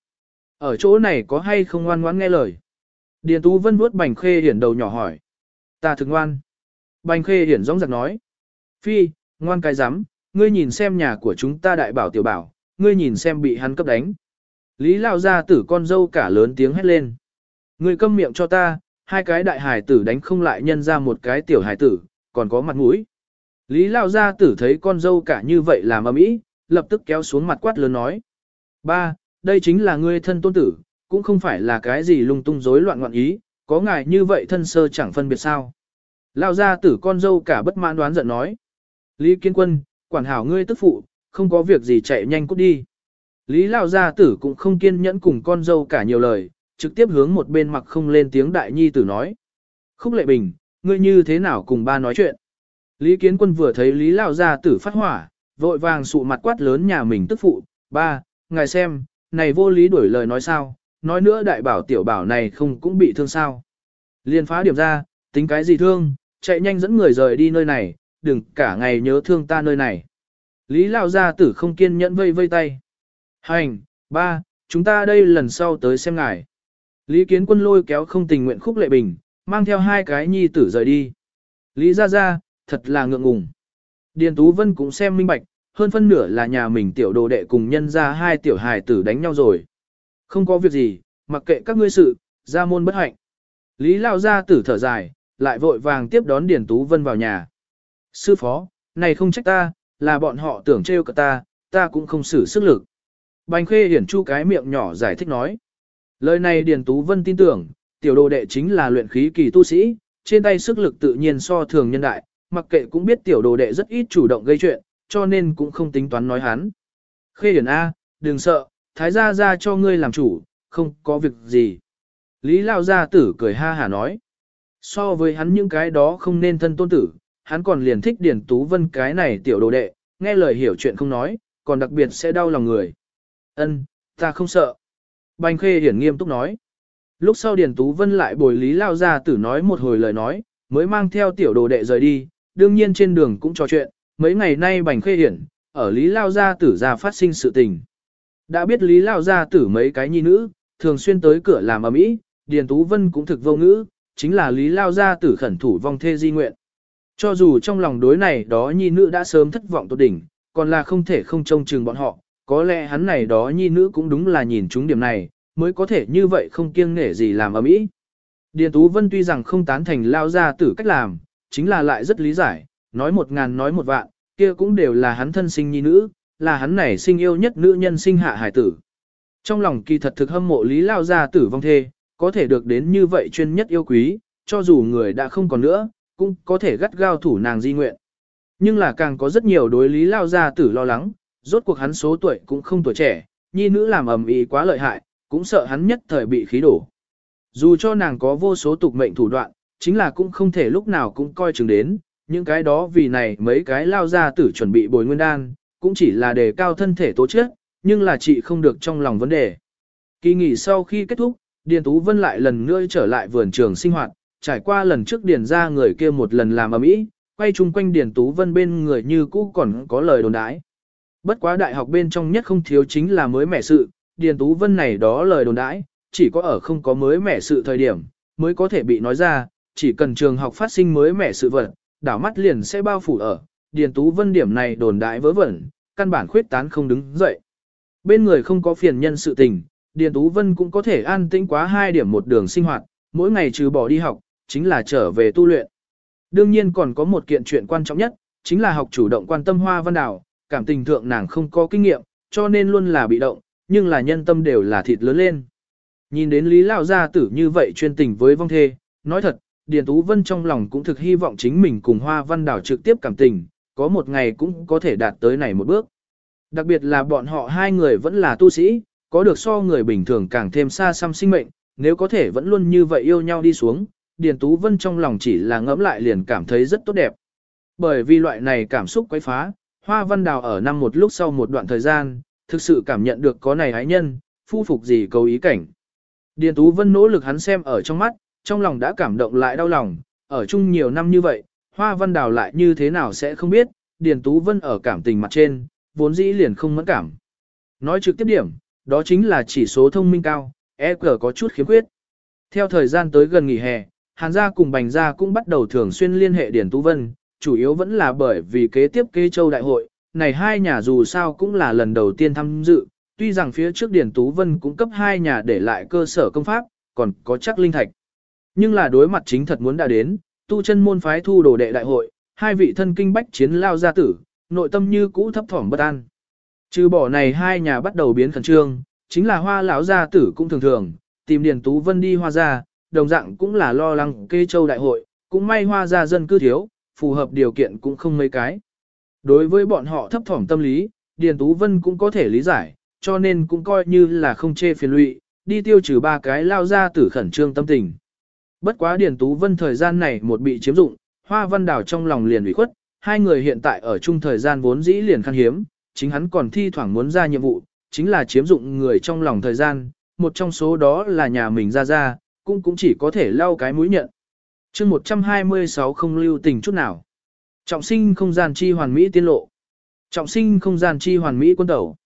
Ở chỗ này có hay không ngoan ngoãn nghe lời? Điền Tú Vân vuốt Bành Khê Hiển đầu nhỏ hỏi. Ta thực ngoan. Bành Khê Hiển rõng giặc nói, Phi, ngoan cái rắm ngươi nhìn xem nhà của chúng ta đại bảo tiểu bảo, ngươi nhìn xem bị hắn cấp đánh. Lý lao ra tử con dâu cả lớn tiếng hét lên. Ngươi câm miệng cho ta, hai cái đại hải tử đánh không lại nhân ra một cái tiểu hải tử, còn có mặt mũi. Lý lao ra tử thấy con dâu cả như vậy làm ầm ĩ, lập tức kéo xuống mặt quát lớn nói. Ba, đây chính là ngươi thân tôn tử, cũng không phải là cái gì lung tung rối loạn ngoạn ý, có ngài như vậy thân sơ chẳng phân biệt sao. Lao ra tử con dâu cả bất mãn đoán giận nói. Lý Kiên Quân, quản hảo ngươi tức phụ, không có việc gì chạy nhanh cút đi. Lý Lao gia tử cũng không kiên nhẫn cùng con dâu cả nhiều lời, trực tiếp hướng một bên mặc không lên tiếng đại nhi tử nói. Khúc lệ bình, ngươi như thế nào cùng ba nói chuyện? Lý Kiến Quân vừa thấy Lý Lao gia tử phát hỏa, vội vàng sụ mặt quát lớn nhà mình tức phụ, ba, ngài xem, này vô lý đuổi lời nói sao, nói nữa đại bảo tiểu bảo này không cũng bị thương sao. Liên phá điểm ra, tính cái gì thương, chạy nhanh dẫn người rời đi nơi này, đừng cả ngày nhớ thương ta nơi này. Lý Lao gia tử không kiên nhẫn vây vây tay. Hành, ba, chúng ta đây lần sau tới xem ngài. Lý Kiến Quân lôi kéo không tình nguyện khúc lệ bình, mang theo hai cái nhi tử rời đi. Lý Gia Gia, thật là ngượng ngùng. Điền Tú Vân cũng xem minh bạch, hơn phân nửa là nhà mình tiểu đồ đệ cùng nhân ra hai tiểu hài tử đánh nhau rồi. Không có việc gì, mặc kệ các ngươi sự, ra môn bất hạnh. Lý Lao Gia tử thở dài, lại vội vàng tiếp đón Điền Tú Vân vào nhà. Sư phó, này không trách ta, là bọn họ tưởng trêu cả ta, ta cũng không xử sức lực. Bành khê hiển chu cái miệng nhỏ giải thích nói. Lời này Điền Tú Vân tin tưởng, tiểu đồ đệ chính là luyện khí kỳ tu sĩ, trên tay sức lực tự nhiên so thường nhân đại, mặc kệ cũng biết tiểu đồ đệ rất ít chủ động gây chuyện, cho nên cũng không tính toán nói hắn. Khê hiển A, đừng sợ, thái gia ra cho ngươi làm chủ, không có việc gì. Lý Lao Gia tử cười ha hả nói. So với hắn những cái đó không nên thân tôn tử, hắn còn liền thích Điền Tú Vân cái này tiểu đồ đệ, nghe lời hiểu chuyện không nói, còn đặc biệt sẽ đau lòng người. Ân, ta không sợ. Bành Khê Hiển nghiêm túc nói. Lúc sau Điền Tú Vân lại bồi Lý Lao gia tử nói một hồi lời nói, mới mang theo tiểu đồ đệ rời đi, đương nhiên trên đường cũng trò chuyện, mấy ngày nay Bành Khê Hiển, ở Lý Lao gia tử ra phát sinh sự tình. Đã biết Lý Lao gia tử mấy cái nhi nữ, thường xuyên tới cửa làm ở mỹ Điền Tú Vân cũng thực vô ngữ, chính là Lý Lao gia tử khẩn thủ vong thê di nguyện. Cho dù trong lòng đối này đó nhi nữ đã sớm thất vọng tột đỉnh, còn là không thể không trông chừng bọn họ, có lẽ hắn này đó nhi nữ cũng đúng là nhìn chúng điểm này, mới có thể như vậy không kiêng nể gì làm ở mỹ. Điền Tú Vân tuy rằng không tán thành lao ra tử cách làm, chính là lại rất lý giải, nói một ngàn nói một vạn, kia cũng đều là hắn thân sinh nhi nữ, là hắn này sinh yêu nhất nữ nhân sinh hạ hải tử. Trong lòng kỳ thật thực hâm mộ lý lao gia tử vong thê, có thể được đến như vậy chuyên nhất yêu quý, cho dù người đã không còn nữa, cũng có thể gắt gao thủ nàng di nguyện. Nhưng là càng có rất nhiều đối lý lao gia tử lo lắng, rốt cuộc hắn số tuổi cũng không tuổi trẻ, nhi nữ làm ầm ĩ quá lợi hại, cũng sợ hắn nhất thời bị khí đổ. Dù cho nàng có vô số tục mệnh thủ đoạn, chính là cũng không thể lúc nào cũng coi chừng đến, những cái đó vì này mấy cái lao gia tử chuẩn bị bồi nguyên đan, cũng chỉ là đề cao thân thể tố chất, nhưng là chị không được trong lòng vấn đề. Kỳ nghỉ sau khi kết thúc, Điền Tú Vân lại lần nữa trở lại vườn trường sinh hoạt, trải qua lần trước điền ra người kia một lần làm ở mỹ, quay chung quanh điền tú vân bên người như cũ còn có lời đồn đãi. Bất quá đại học bên trong nhất không thiếu chính là mới mẻ sự, điền tú vân này đó lời đồn đãi, chỉ có ở không có mới mẻ sự thời điểm, mới có thể bị nói ra, chỉ cần trường học phát sinh mới mẻ sự vật, đảo mắt liền sẽ bao phủ ở, điền tú vân điểm này đồn đãi vớ vẩn, căn bản khuyết tán không đứng dậy. Bên người không có phiền nhân sự tình, điền tú vân cũng có thể an tĩnh quá hai điểm một đường sinh hoạt, mỗi ngày trừ bỏ đi học, chính là trở về tu luyện. Đương nhiên còn có một kiện chuyện quan trọng nhất, chính là học chủ động quan tâm hoa văn đảo, cảm tình thượng nàng không có kinh nghiệm, cho nên luôn là bị động, nhưng là nhân tâm đều là thịt lớn lên. Nhìn đến Lý Lão Gia tử như vậy chuyên tình với vong thê, nói thật, Điền Tú Vân trong lòng cũng thực hy vọng chính mình cùng Hoa Văn Đảo trực tiếp cảm tình, có một ngày cũng có thể đạt tới này một bước. Đặc biệt là bọn họ hai người vẫn là tu sĩ, có được so người bình thường càng thêm xa xăm sinh mệnh, nếu có thể vẫn luôn như vậy yêu nhau đi xuống, Điền Tú Vân trong lòng chỉ là ngẫm lại liền cảm thấy rất tốt đẹp. Bởi vì loại này cảm xúc quấy phá, Hoa Văn Đào ở năm một lúc sau một đoạn thời gian, thực sự cảm nhận được có này hái nhân, phu phục gì cầu ý cảnh. Điền Tú Vân nỗ lực hắn xem ở trong mắt, trong lòng đã cảm động lại đau lòng, ở chung nhiều năm như vậy, Hoa Văn Đào lại như thế nào sẽ không biết, Điền Tú Vân ở cảm tình mặt trên, vốn dĩ liền không mẫn cảm. Nói trực tiếp điểm, đó chính là chỉ số thông minh cao, EQ có chút khiếm khuyết. Theo thời gian tới gần nghỉ hè, Hàn gia cùng Bành gia cũng bắt đầu thường xuyên liên hệ Điền Tú Vân, chủ yếu vẫn là bởi vì kế tiếp kế châu đại hội, này hai nhà dù sao cũng là lần đầu tiên tham dự, tuy rằng phía trước Điền Tú Vân cũng cấp hai nhà để lại cơ sở công pháp, còn có chắc linh thạch. Nhưng là đối mặt chính thật muốn đã đến, tu chân môn phái thu đồ đệ đại hội, hai vị thân kinh bách chiến lao gia tử, nội tâm như cũ thấp thỏm bất an. Trừ bỏ này hai nhà bắt đầu biến khẩn trương, chính là hoa lão gia tử cũng thường thường, tìm Điền Tú Vân đi hoa gia, đồng dạng cũng là lo lắng kê châu đại hội, cũng may hoa gia dân cư thiếu, phù hợp điều kiện cũng không mấy cái. Đối với bọn họ thấp thỏm tâm lý, Điền Tú Vân cũng có thể lý giải, cho nên cũng coi như là không chê phiền lụy, đi tiêu trừ ba cái lao gia tử khẩn trương tâm tình. Bất quá Điền Tú Vân thời gian này một bị chiếm dụng, Hoa Văn Đào trong lòng liền ủy khuất, hai người hiện tại ở chung thời gian vốn dĩ liền khan hiếm, chính hắn còn thi thoảng muốn ra nhiệm vụ, chính là chiếm dụng người trong lòng thời gian, một trong số đó là nhà mình ra ra, cũng cũng chỉ có thể lau cái mũi nhận. chương 126 không lưu tình chút nào. Trọng sinh không gian chi hoàn mỹ tiên lộ. Trọng sinh không gian chi hoàn mỹ quân tẩu.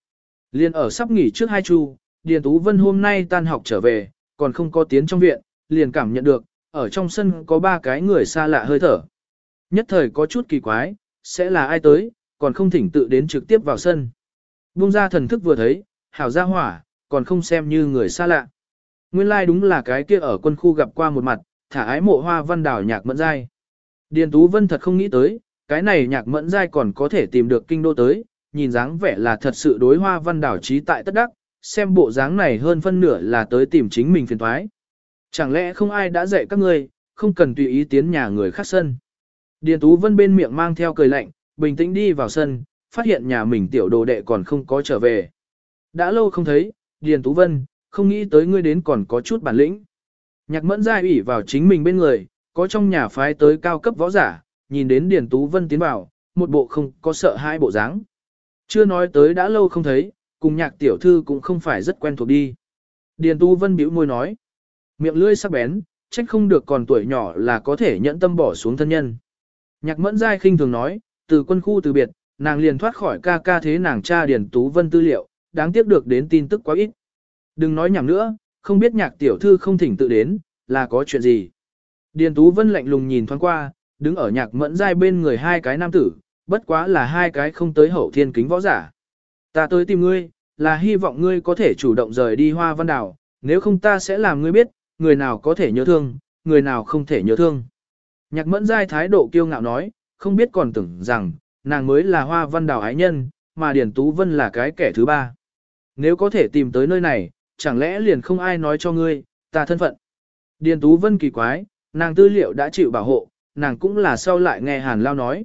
Liên ở sắp nghỉ trước hai chu, Điền Tú Vân hôm nay tan học trở về, còn không có tiến trong viện, liền cảm nhận được, ở trong sân có ba cái người xa lạ hơi thở. Nhất thời có chút kỳ quái, sẽ là ai tới, còn không thỉnh tự đến trực tiếp vào sân. Bung ra thần thức vừa thấy, hảo ra hỏa, còn không xem như người xa lạ. Nguyên lai like đúng là cái kia ở quân khu gặp qua một mặt, thả ái mộ hoa văn đảo nhạc mẫn giai. Điền Tú Vân thật không nghĩ tới, cái này nhạc mẫn giai còn có thể tìm được kinh đô tới, nhìn dáng vẻ là thật sự đối hoa văn đảo trí tại tất đắc, xem bộ dáng này hơn phân nửa là tới tìm chính mình phiền thoái. Chẳng lẽ không ai đã dạy các ngươi, không cần tùy ý tiến nhà người khác sân. Điền Tú Vân bên miệng mang theo cười lạnh, bình tĩnh đi vào sân, phát hiện nhà mình tiểu đồ đệ còn không có trở về. Đã lâu không thấy, Điền Tú Vân, không nghĩ tới ngươi đến còn có chút bản lĩnh. Nhạc mẫn giai ủy vào chính mình bên người, có trong nhà phái tới cao cấp võ giả, nhìn đến Điền Tú Vân tiến vào, một bộ không có sợ hai bộ dáng. Chưa nói tới đã lâu không thấy, cùng nhạc tiểu thư cũng không phải rất quen thuộc đi. Điền tú Vân bĩu môi nói, miệng lưỡi sắc bén, trách không được còn tuổi nhỏ là có thể nhẫn tâm bỏ xuống thân nhân. Nhạc mẫn giai khinh thường nói, từ quân khu từ biệt, nàng liền thoát khỏi ca ca thế nàng cha Điền Tú Vân tư liệu, đáng tiếc được đến tin tức quá ít. Đừng nói nhảm nữa, không biết nhạc tiểu thư không thỉnh tự đến, là có chuyện gì. Điền Tú Vân lạnh lùng nhìn thoáng qua, đứng ở nhạc mẫn giai bên người hai cái nam tử, bất quá là hai cái không tới hậu thiên kính võ giả. Ta tới tìm ngươi, là hy vọng ngươi có thể chủ động rời đi hoa văn đảo, nếu không ta sẽ làm ngươi biết, người nào có thể nhớ thương, người nào không thể nhớ thương. Nhạc mẫn giai thái độ kiêu ngạo nói, không biết còn tưởng rằng, nàng mới là hoa văn Đào ái nhân, mà Điền Tú Vân là cái kẻ thứ ba. Nếu có thể tìm tới nơi này, chẳng lẽ liền không ai nói cho ngươi, ta thân phận. Điền Tú Vân kỳ quái, nàng tư liệu đã chịu bảo hộ, nàng cũng là sau lại nghe Hàn Lao nói.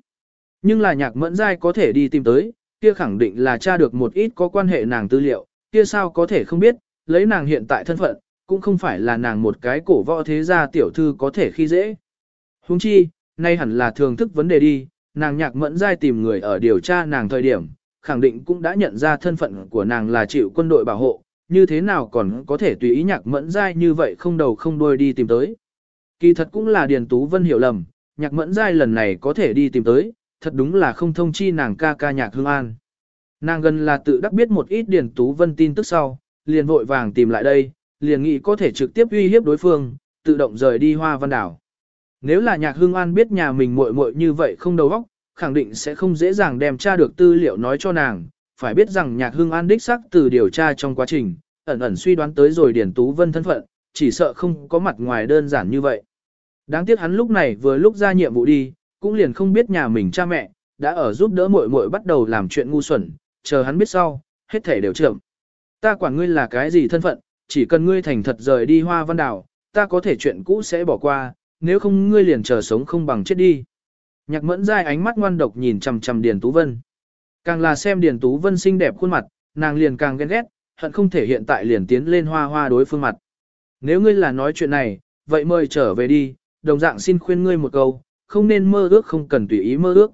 Nhưng là nhạc mẫn giai có thể đi tìm tới, kia khẳng định là tra được một ít có quan hệ nàng tư liệu, kia sao có thể không biết, lấy nàng hiện tại thân phận, cũng không phải là nàng một cái cổ võ thế gia tiểu thư có thể khi dễ. Huống chi, nay hẳn là thường thức vấn đề đi, nàng nhạc mẫn giai tìm người ở điều tra nàng thời điểm, khẳng định cũng đã nhận ra thân phận của nàng là chịu quân đội bảo hộ, như thế nào còn có thể tùy ý nhạc mẫn giai như vậy không đầu không đuôi đi tìm tới. Kỳ thật cũng là Điền Tú Vân hiểu lầm, nhạc mẫn giai lần này có thể đi tìm tới, thật đúng là không thông chi nàng ca ca nhạc hương an. Nàng gần là tự đắc biết một ít Điền Tú Vân tin tức sau, liền vội vàng tìm lại đây, liền nghĩ có thể trực tiếp uy hiếp đối phương, tự động rời đi hoa văn đảo. Nếu là nhạc hương an biết nhà mình muội muội như vậy không đầu óc, khẳng định sẽ không dễ dàng đem tra được tư liệu nói cho nàng, phải biết rằng nhạc hương an đích sắc từ điều tra trong quá trình, ẩn ẩn suy đoán tới rồi Điền Tú Vân thân phận, chỉ sợ không có mặt ngoài đơn giản như vậy. Đáng tiếc hắn lúc này vừa lúc ra nhiệm vụ đi, cũng liền không biết nhà mình cha mẹ, đã ở giúp đỡ muội muội bắt đầu làm chuyện ngu xuẩn, chờ hắn biết sau, hết thể đều chậm. Ta quản ngươi là cái gì thân phận, chỉ cần ngươi thành thật rời đi hoa văn đảo, ta có thể chuyện cũ sẽ bỏ qua, nếu không ngươi liền chờ sống không bằng chết đi. Nhạc mẫn dai ánh mắt ngoan độc nhìn chằm chằm Điền Tú Vân. Càng là xem Điền Tú Vân xinh đẹp khuôn mặt, nàng liền càng ghen ghét, hận không thể hiện tại liền tiến lên hoa hoa đối phương mặt. Nếu ngươi là nói chuyện này, vậy mời trở về đi, đồng dạng xin khuyên ngươi một câu, không nên mơ ước không cần tùy ý mơ ước.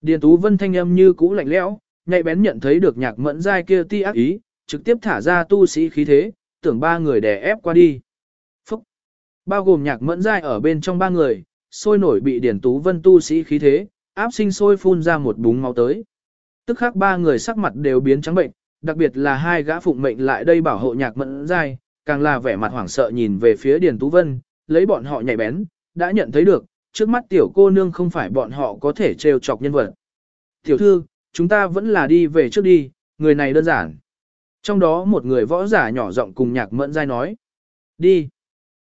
Điền Tú Vân thanh âm như cũ lạnh lẽo, nhạy bén nhận thấy được nhạc mẫn dai kia ti ác ý, trực tiếp thả ra tu sĩ khí thế, tưởng ba người đè ép qua đi. Phúc! Bao gồm nhạc mẫn dai ở bên trong ba người, sôi nổi bị Điền Tú Vân tu sĩ khí thế, áp sinh sôi phun ra một búng máu tới. Tức khắc ba người sắc mặt đều biến trắng bệnh, đặc biệt là hai gã phụng mệnh lại đây bảo hộ nhạc mẫn dai, càng là vẻ mặt hoảng sợ nhìn về phía Điền Tú Vân, lấy bọn họ nhạy bén, đã nhận thấy được, trước mắt tiểu cô nương không phải bọn họ có thể trêu chọc nhân vật. Tiểu thư, chúng ta vẫn là đi về trước đi, người này đơn giản. Trong đó một người võ giả nhỏ giọng cùng nhạc mẫn dai nói. Đi.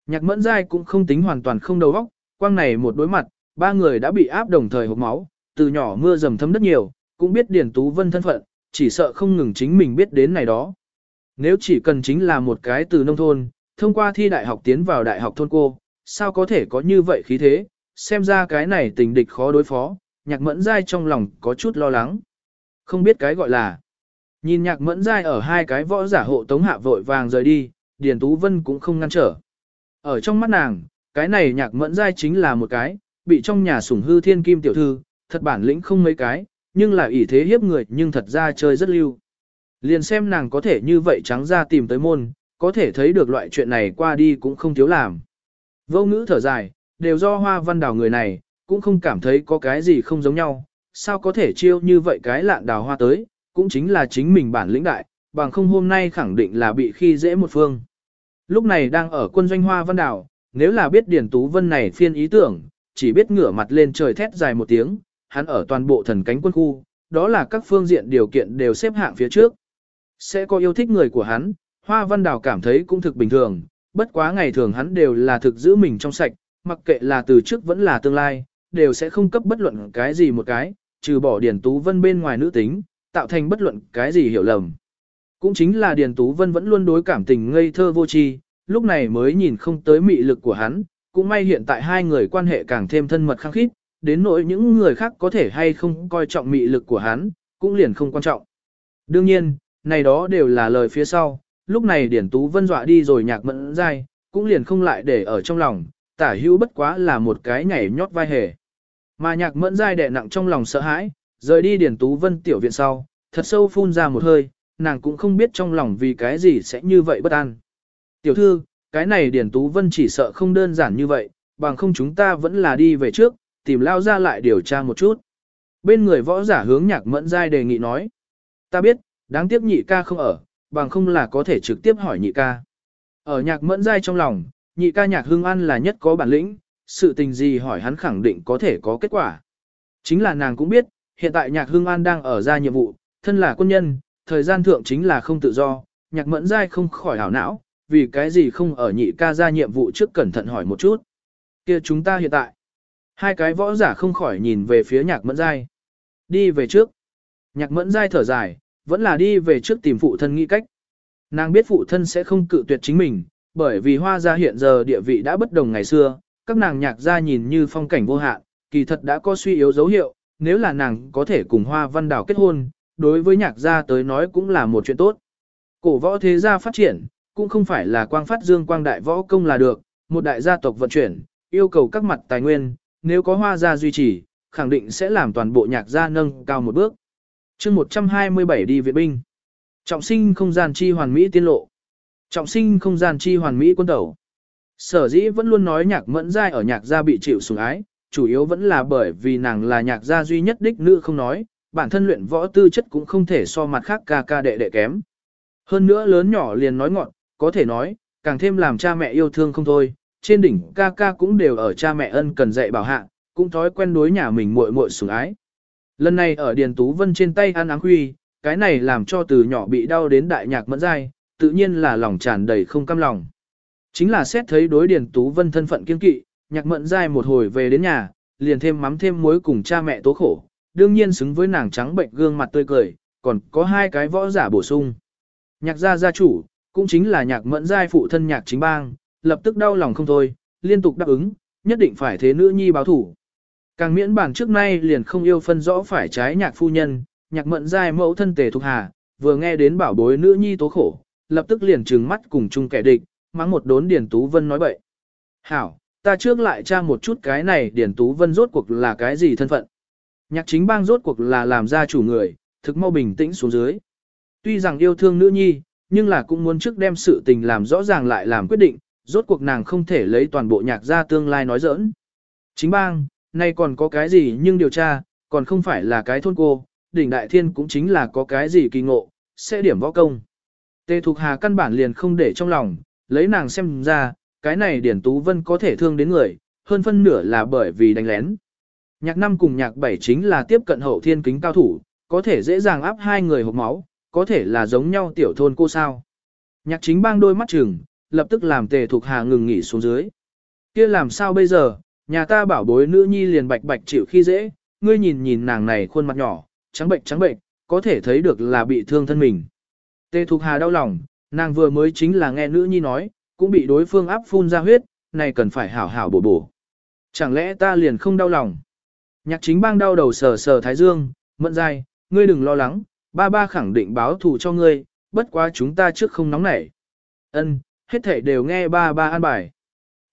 Nhạc mẫn dai cũng không tính hoàn toàn không đầu óc, quang này một đối mặt, ba người đã bị áp đồng thời hộp máu, từ nhỏ mưa dầm thấm đất nhiều, cũng biết Điền Tú Vân thân phận, chỉ sợ không ngừng chính mình biết đến này đó. Nếu chỉ cần chính là một cái từ nông thôn, thông qua thi đại học tiến vào đại học thôn cô, sao có thể có như vậy khí thế, xem ra cái này tình địch khó đối phó, nhạc mẫn dai trong lòng có chút lo lắng. Không biết cái gọi là. Nhìn nhạc mẫn dai ở hai cái võ giả hộ tống hạ vội vàng rời đi, Điền Tú Vân cũng không ngăn trở. Ở trong mắt nàng, cái này nhạc mẫn dai chính là một cái, bị trong nhà sủng hư thiên kim tiểu thư, thật bản lĩnh không mấy cái, nhưng là ỷ thế hiếp người nhưng thật ra chơi rất lưu. Liền xem nàng có thể như vậy trắng ra tìm tới môn, có thể thấy được loại chuyện này qua đi cũng không thiếu làm. Vô ngữ thở dài, đều do hoa văn đào người này, cũng không cảm thấy có cái gì không giống nhau, sao có thể chiêu như vậy cái lạn đào hoa tới, cũng chính là chính mình bản lĩnh đại, bằng không hôm nay khẳng định là bị khi dễ một phương. Lúc này đang ở quân doanh hoa văn đảo, nếu là biết Điển Tú Vân này phiên ý tưởng, chỉ biết ngửa mặt lên trời thét dài một tiếng, hắn ở toàn bộ thần cánh quân khu, đó là các phương diện điều kiện đều xếp hạng phía trước. Sẽ có yêu thích người của hắn, Hoa Văn đảo cảm thấy cũng thực bình thường, bất quá ngày thường hắn đều là thực giữ mình trong sạch, mặc kệ là từ trước vẫn là tương lai, đều sẽ không cấp bất luận cái gì một cái, trừ bỏ Điền Tú Vân bên ngoài nữ tính, tạo thành bất luận cái gì hiểu lầm. Cũng chính là Điền Tú Vân vẫn luôn đối cảm tình ngây thơ vô tri, lúc này mới nhìn không tới mị lực của hắn, cũng may hiện tại hai người quan hệ càng thêm thân mật khăng khít, đến nỗi những người khác có thể hay không coi trọng mị lực của hắn, cũng liền không quan trọng. Đương nhiên, này đó đều là lời phía sau, lúc này Điển Tú Vân dọa đi rồi nhạc mẫn dai, cũng liền không lại để ở trong lòng, tả hữu bất quá là một cái nhảy nhót vai hề. Mà nhạc mẫn dai đè nặng trong lòng sợ hãi, rời đi Điền Tú Vân tiểu viện sau, thật sâu phun ra một hơi, nàng cũng không biết trong lòng vì cái gì sẽ như vậy bất an. Tiểu thư, cái này Điền Tú Vân chỉ sợ không đơn giản như vậy, bằng không chúng ta vẫn là đi về trước, tìm lao ra lại điều tra một chút. Bên người võ giả hướng nhạc mẫn dai đề nghị nói. Ta biết, đáng tiếc nhị ca không ở, bằng không là có thể trực tiếp hỏi nhị ca. Ở nhạc mẫn dai trong lòng, nhị ca nhạc hương an là nhất có bản lĩnh, sự tình gì hỏi hắn khẳng định có thể có kết quả. Chính là nàng cũng biết, hiện tại nhạc hương an đang ở ra nhiệm vụ, thân là quân nhân, thời gian thượng chính là không tự do, nhạc mẫn dai không khỏi hảo não, vì cái gì không ở nhị ca ra nhiệm vụ trước cẩn thận hỏi một chút. kia chúng ta hiện tại, hai cái võ giả không khỏi nhìn về phía nhạc mẫn dai. Đi về trước. Nhạc mẫn dai thở dài, vẫn là đi về trước tìm phụ thân nghĩ cách. Nàng biết phụ thân sẽ không cự tuyệt chính mình, bởi vì hoa gia hiện giờ địa vị đã bất đồng ngày xưa, các nàng nhạc gia nhìn như phong cảnh vô hạn, kỳ thật đã có suy yếu dấu hiệu, nếu là nàng có thể cùng hoa văn Đào kết hôn, đối với nhạc gia tới nói cũng là một chuyện tốt. Cổ võ thế gia phát triển, cũng không phải là quang phát dương quang đại võ công là được, một đại gia tộc vận chuyển, yêu cầu các mặt tài nguyên, nếu có hoa gia duy trì, khẳng định sẽ làm toàn bộ nhạc gia nâng cao một bước chương 127 đi viện binh. Trọng sinh không gian chi hoàn mỹ tiên lộ. Trọng sinh không gian chi hoàn mỹ quân tẩu. Sở dĩ vẫn luôn nói nhạc mẫn giai ở nhạc gia bị chịu sủng ái, chủ yếu vẫn là bởi vì nàng là nhạc gia duy nhất đích nữ không nói, bản thân luyện võ tư chất cũng không thể so mặt khác ca ca đệ đệ kém. Hơn nữa lớn nhỏ liền nói ngọn, có thể nói, càng thêm làm cha mẹ yêu thương không thôi, trên đỉnh ca ca cũng đều ở cha mẹ ân cần dạy bảo hạ, cũng thói quen đối nhà mình muội muội sủng ái. Lần này ở Điền Tú Vân trên tay ăn áng huy, cái này làm cho từ nhỏ bị đau đến đại nhạc mẫn dai, tự nhiên là lòng tràn đầy không cam lòng. Chính là xét thấy đối Điền Tú Vân thân phận kiên kỵ, nhạc mẫn dai một hồi về đến nhà, liền thêm mắm thêm muối cùng cha mẹ tố khổ, đương nhiên xứng với nàng trắng bệnh gương mặt tươi cười, còn có hai cái võ giả bổ sung. Nhạc gia gia chủ, cũng chính là nhạc mẫn giai phụ thân nhạc chính bang, lập tức đau lòng không thôi, liên tục đáp ứng, nhất định phải thế nữ nhi báo thủ. Càng miễn bản trước nay liền không yêu phân rõ phải trái nhạc phu nhân, nhạc mận giai mẫu thân tề thuộc hà, vừa nghe đến bảo bối nữ nhi tố khổ, lập tức liền trừng mắt cùng chung kẻ địch, mắng một đốn Điền Tú Vân nói bậy. Hảo, ta trước lại tra một chút cái này điển Tú Vân rốt cuộc là cái gì thân phận. Nhạc chính bang rốt cuộc là làm ra chủ người, thực mau bình tĩnh xuống dưới. Tuy rằng yêu thương nữ nhi, nhưng là cũng muốn trước đem sự tình làm rõ ràng lại làm quyết định, rốt cuộc nàng không thể lấy toàn bộ nhạc gia tương lai nói giỡn. Chính bang, Nay còn có cái gì nhưng điều tra, còn không phải là cái thôn cô, đỉnh đại thiên cũng chính là có cái gì kỳ ngộ, sẽ điểm võ công. Tề Thục Hà căn bản liền không để trong lòng, lấy nàng xem ra, cái này Điển Tú Vân có thể thương đến người, hơn phân nửa là bởi vì đánh lén. Nhạc năm cùng nhạc bảy chính là tiếp cận hậu thiên kính cao thủ, có thể dễ dàng áp hai người hộp máu, có thể là giống nhau tiểu thôn cô sao. Nhạc chính bang đôi mắt chừng, lập tức làm tề thuộc hà ngừng nghỉ xuống dưới. kia làm sao bây giờ, nhà ta bảo bối nữ nhi liền bạch bạch chịu khi dễ, ngươi nhìn nhìn nàng này khuôn mặt nhỏ, trắng bệnh trắng bệnh, có thể thấy được là bị thương thân mình. Tề thuộc hà đau lòng, nàng vừa mới chính là nghe nữ nhi nói, cũng bị đối phương áp phun ra huyết, này cần phải hảo hảo bổ bổ. Chẳng lẽ ta liền không đau lòng? Nhạc chính bang đau đầu sờ sờ thái dương, mận dai, ngươi đừng lo lắng, ba ba khẳng định báo thù cho ngươi, bất quá chúng ta trước không nóng nảy. Ân, hết thảy đều nghe ba ba an bài.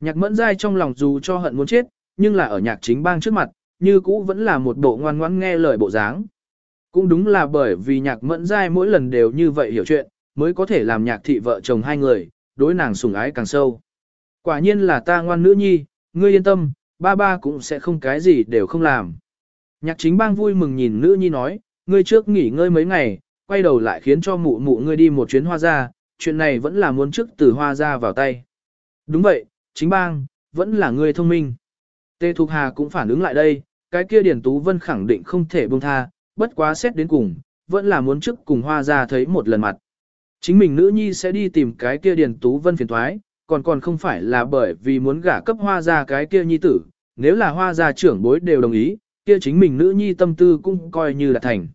Nhạc mẫn dai trong lòng dù cho hận muốn chết, nhưng là ở nhạc chính bang trước mặt, như cũ vẫn là một bộ ngoan ngoãn nghe lời bộ dáng. Cũng đúng là bởi vì nhạc mẫn dai mỗi lần đều như vậy hiểu chuyện, mới có thể làm nhạc thị vợ chồng hai người, đối nàng sủng ái càng sâu. Quả nhiên là ta ngoan nữ nhi, ngươi yên tâm, ba ba cũng sẽ không cái gì đều không làm. Nhạc chính bang vui mừng nhìn nữ nhi nói, ngươi trước nghỉ ngơi mấy ngày, quay đầu lại khiến cho mụ mụ ngươi đi một chuyến hoa ra, chuyện này vẫn là muốn trước từ hoa ra vào tay. Đúng vậy, chính bang, vẫn là ngươi thông minh. Tê Thục Hà cũng phản ứng lại đây, cái kia Điền Tú Vân khẳng định không thể buông tha, bất quá xét đến cùng, vẫn là muốn trước cùng hoa ra thấy một lần mặt. Chính mình nữ nhi sẽ đi tìm cái kia Điền Tú Vân phiền thoái, còn còn không phải là bởi vì muốn gả cấp hoa ra cái kia nhi tử, nếu là hoa gia trưởng bối đều đồng ý, kia chính mình nữ nhi tâm tư cũng coi như là thành.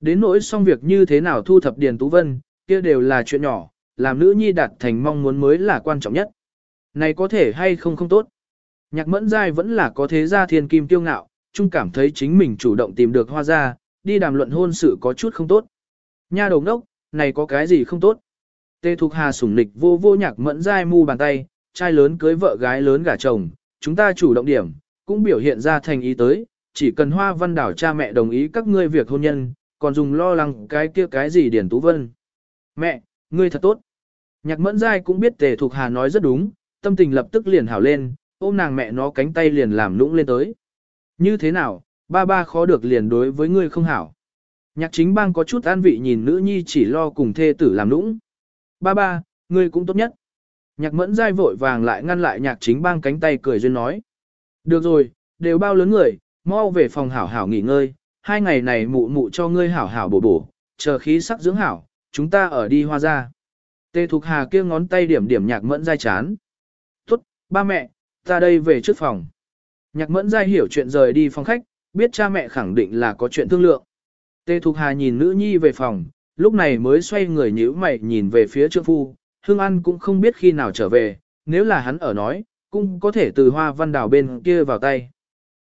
Đến nỗi xong việc như thế nào thu thập Điền Tú Vân, kia đều là chuyện nhỏ, làm nữ nhi đạt thành mong muốn mới là quan trọng nhất. Này có thể hay không không tốt. Nhạc mẫn giai vẫn là có thế gia thiên kim tiêu ngạo, chung cảm thấy chính mình chủ động tìm được hoa gia, đi đàm luận hôn sự có chút không tốt. Nha đầu ngốc, này có cái gì không tốt. Tê Thục Hà sủng nịch vô vô nhạc mẫn dai mu bàn tay, trai lớn cưới vợ gái lớn gả chồng, chúng ta chủ động điểm, cũng biểu hiện ra thành ý tới, chỉ cần hoa văn đảo cha mẹ đồng ý các ngươi việc hôn nhân, còn dùng lo lắng cái kia cái gì Điển Tú Vân. Mẹ, ngươi thật tốt. Nhạc mẫn dai cũng biết tề Thục hà nói rất đúng, tâm tình lập tức liền hảo lên, ôm nàng mẹ nó cánh tay liền làm lũng lên tới. Như thế nào, ba ba khó được liền đối với ngươi không hảo. Nhạc chính bang có chút an vị nhìn nữ nhi chỉ lo cùng thê tử làm nũng. Ba ba, ngươi cũng tốt nhất. Nhạc mẫn dai vội vàng lại ngăn lại nhạc chính bang cánh tay cười duyên nói. Được rồi, đều bao lớn người, mau về phòng hảo hảo nghỉ ngơi, hai ngày này mụ mụ cho ngươi hảo hảo bổ bổ, chờ khí sắc dưỡng hảo, chúng ta ở đi hoa ra. Tê Thục Hà kia ngón tay điểm điểm nhạc mẫn dai chán. Tốt, ba mẹ, ta đây về trước phòng. Nhạc mẫn dai hiểu chuyện rời đi phòng khách, biết cha mẹ khẳng định là có chuyện thương lượng. Tê Thục Hà nhìn nữ nhi về phòng, lúc này mới xoay người nhíu mày nhìn về phía trượng phu, Hương An cũng không biết khi nào trở về, nếu là hắn ở nói, cũng có thể từ hoa văn đảo bên kia vào tay.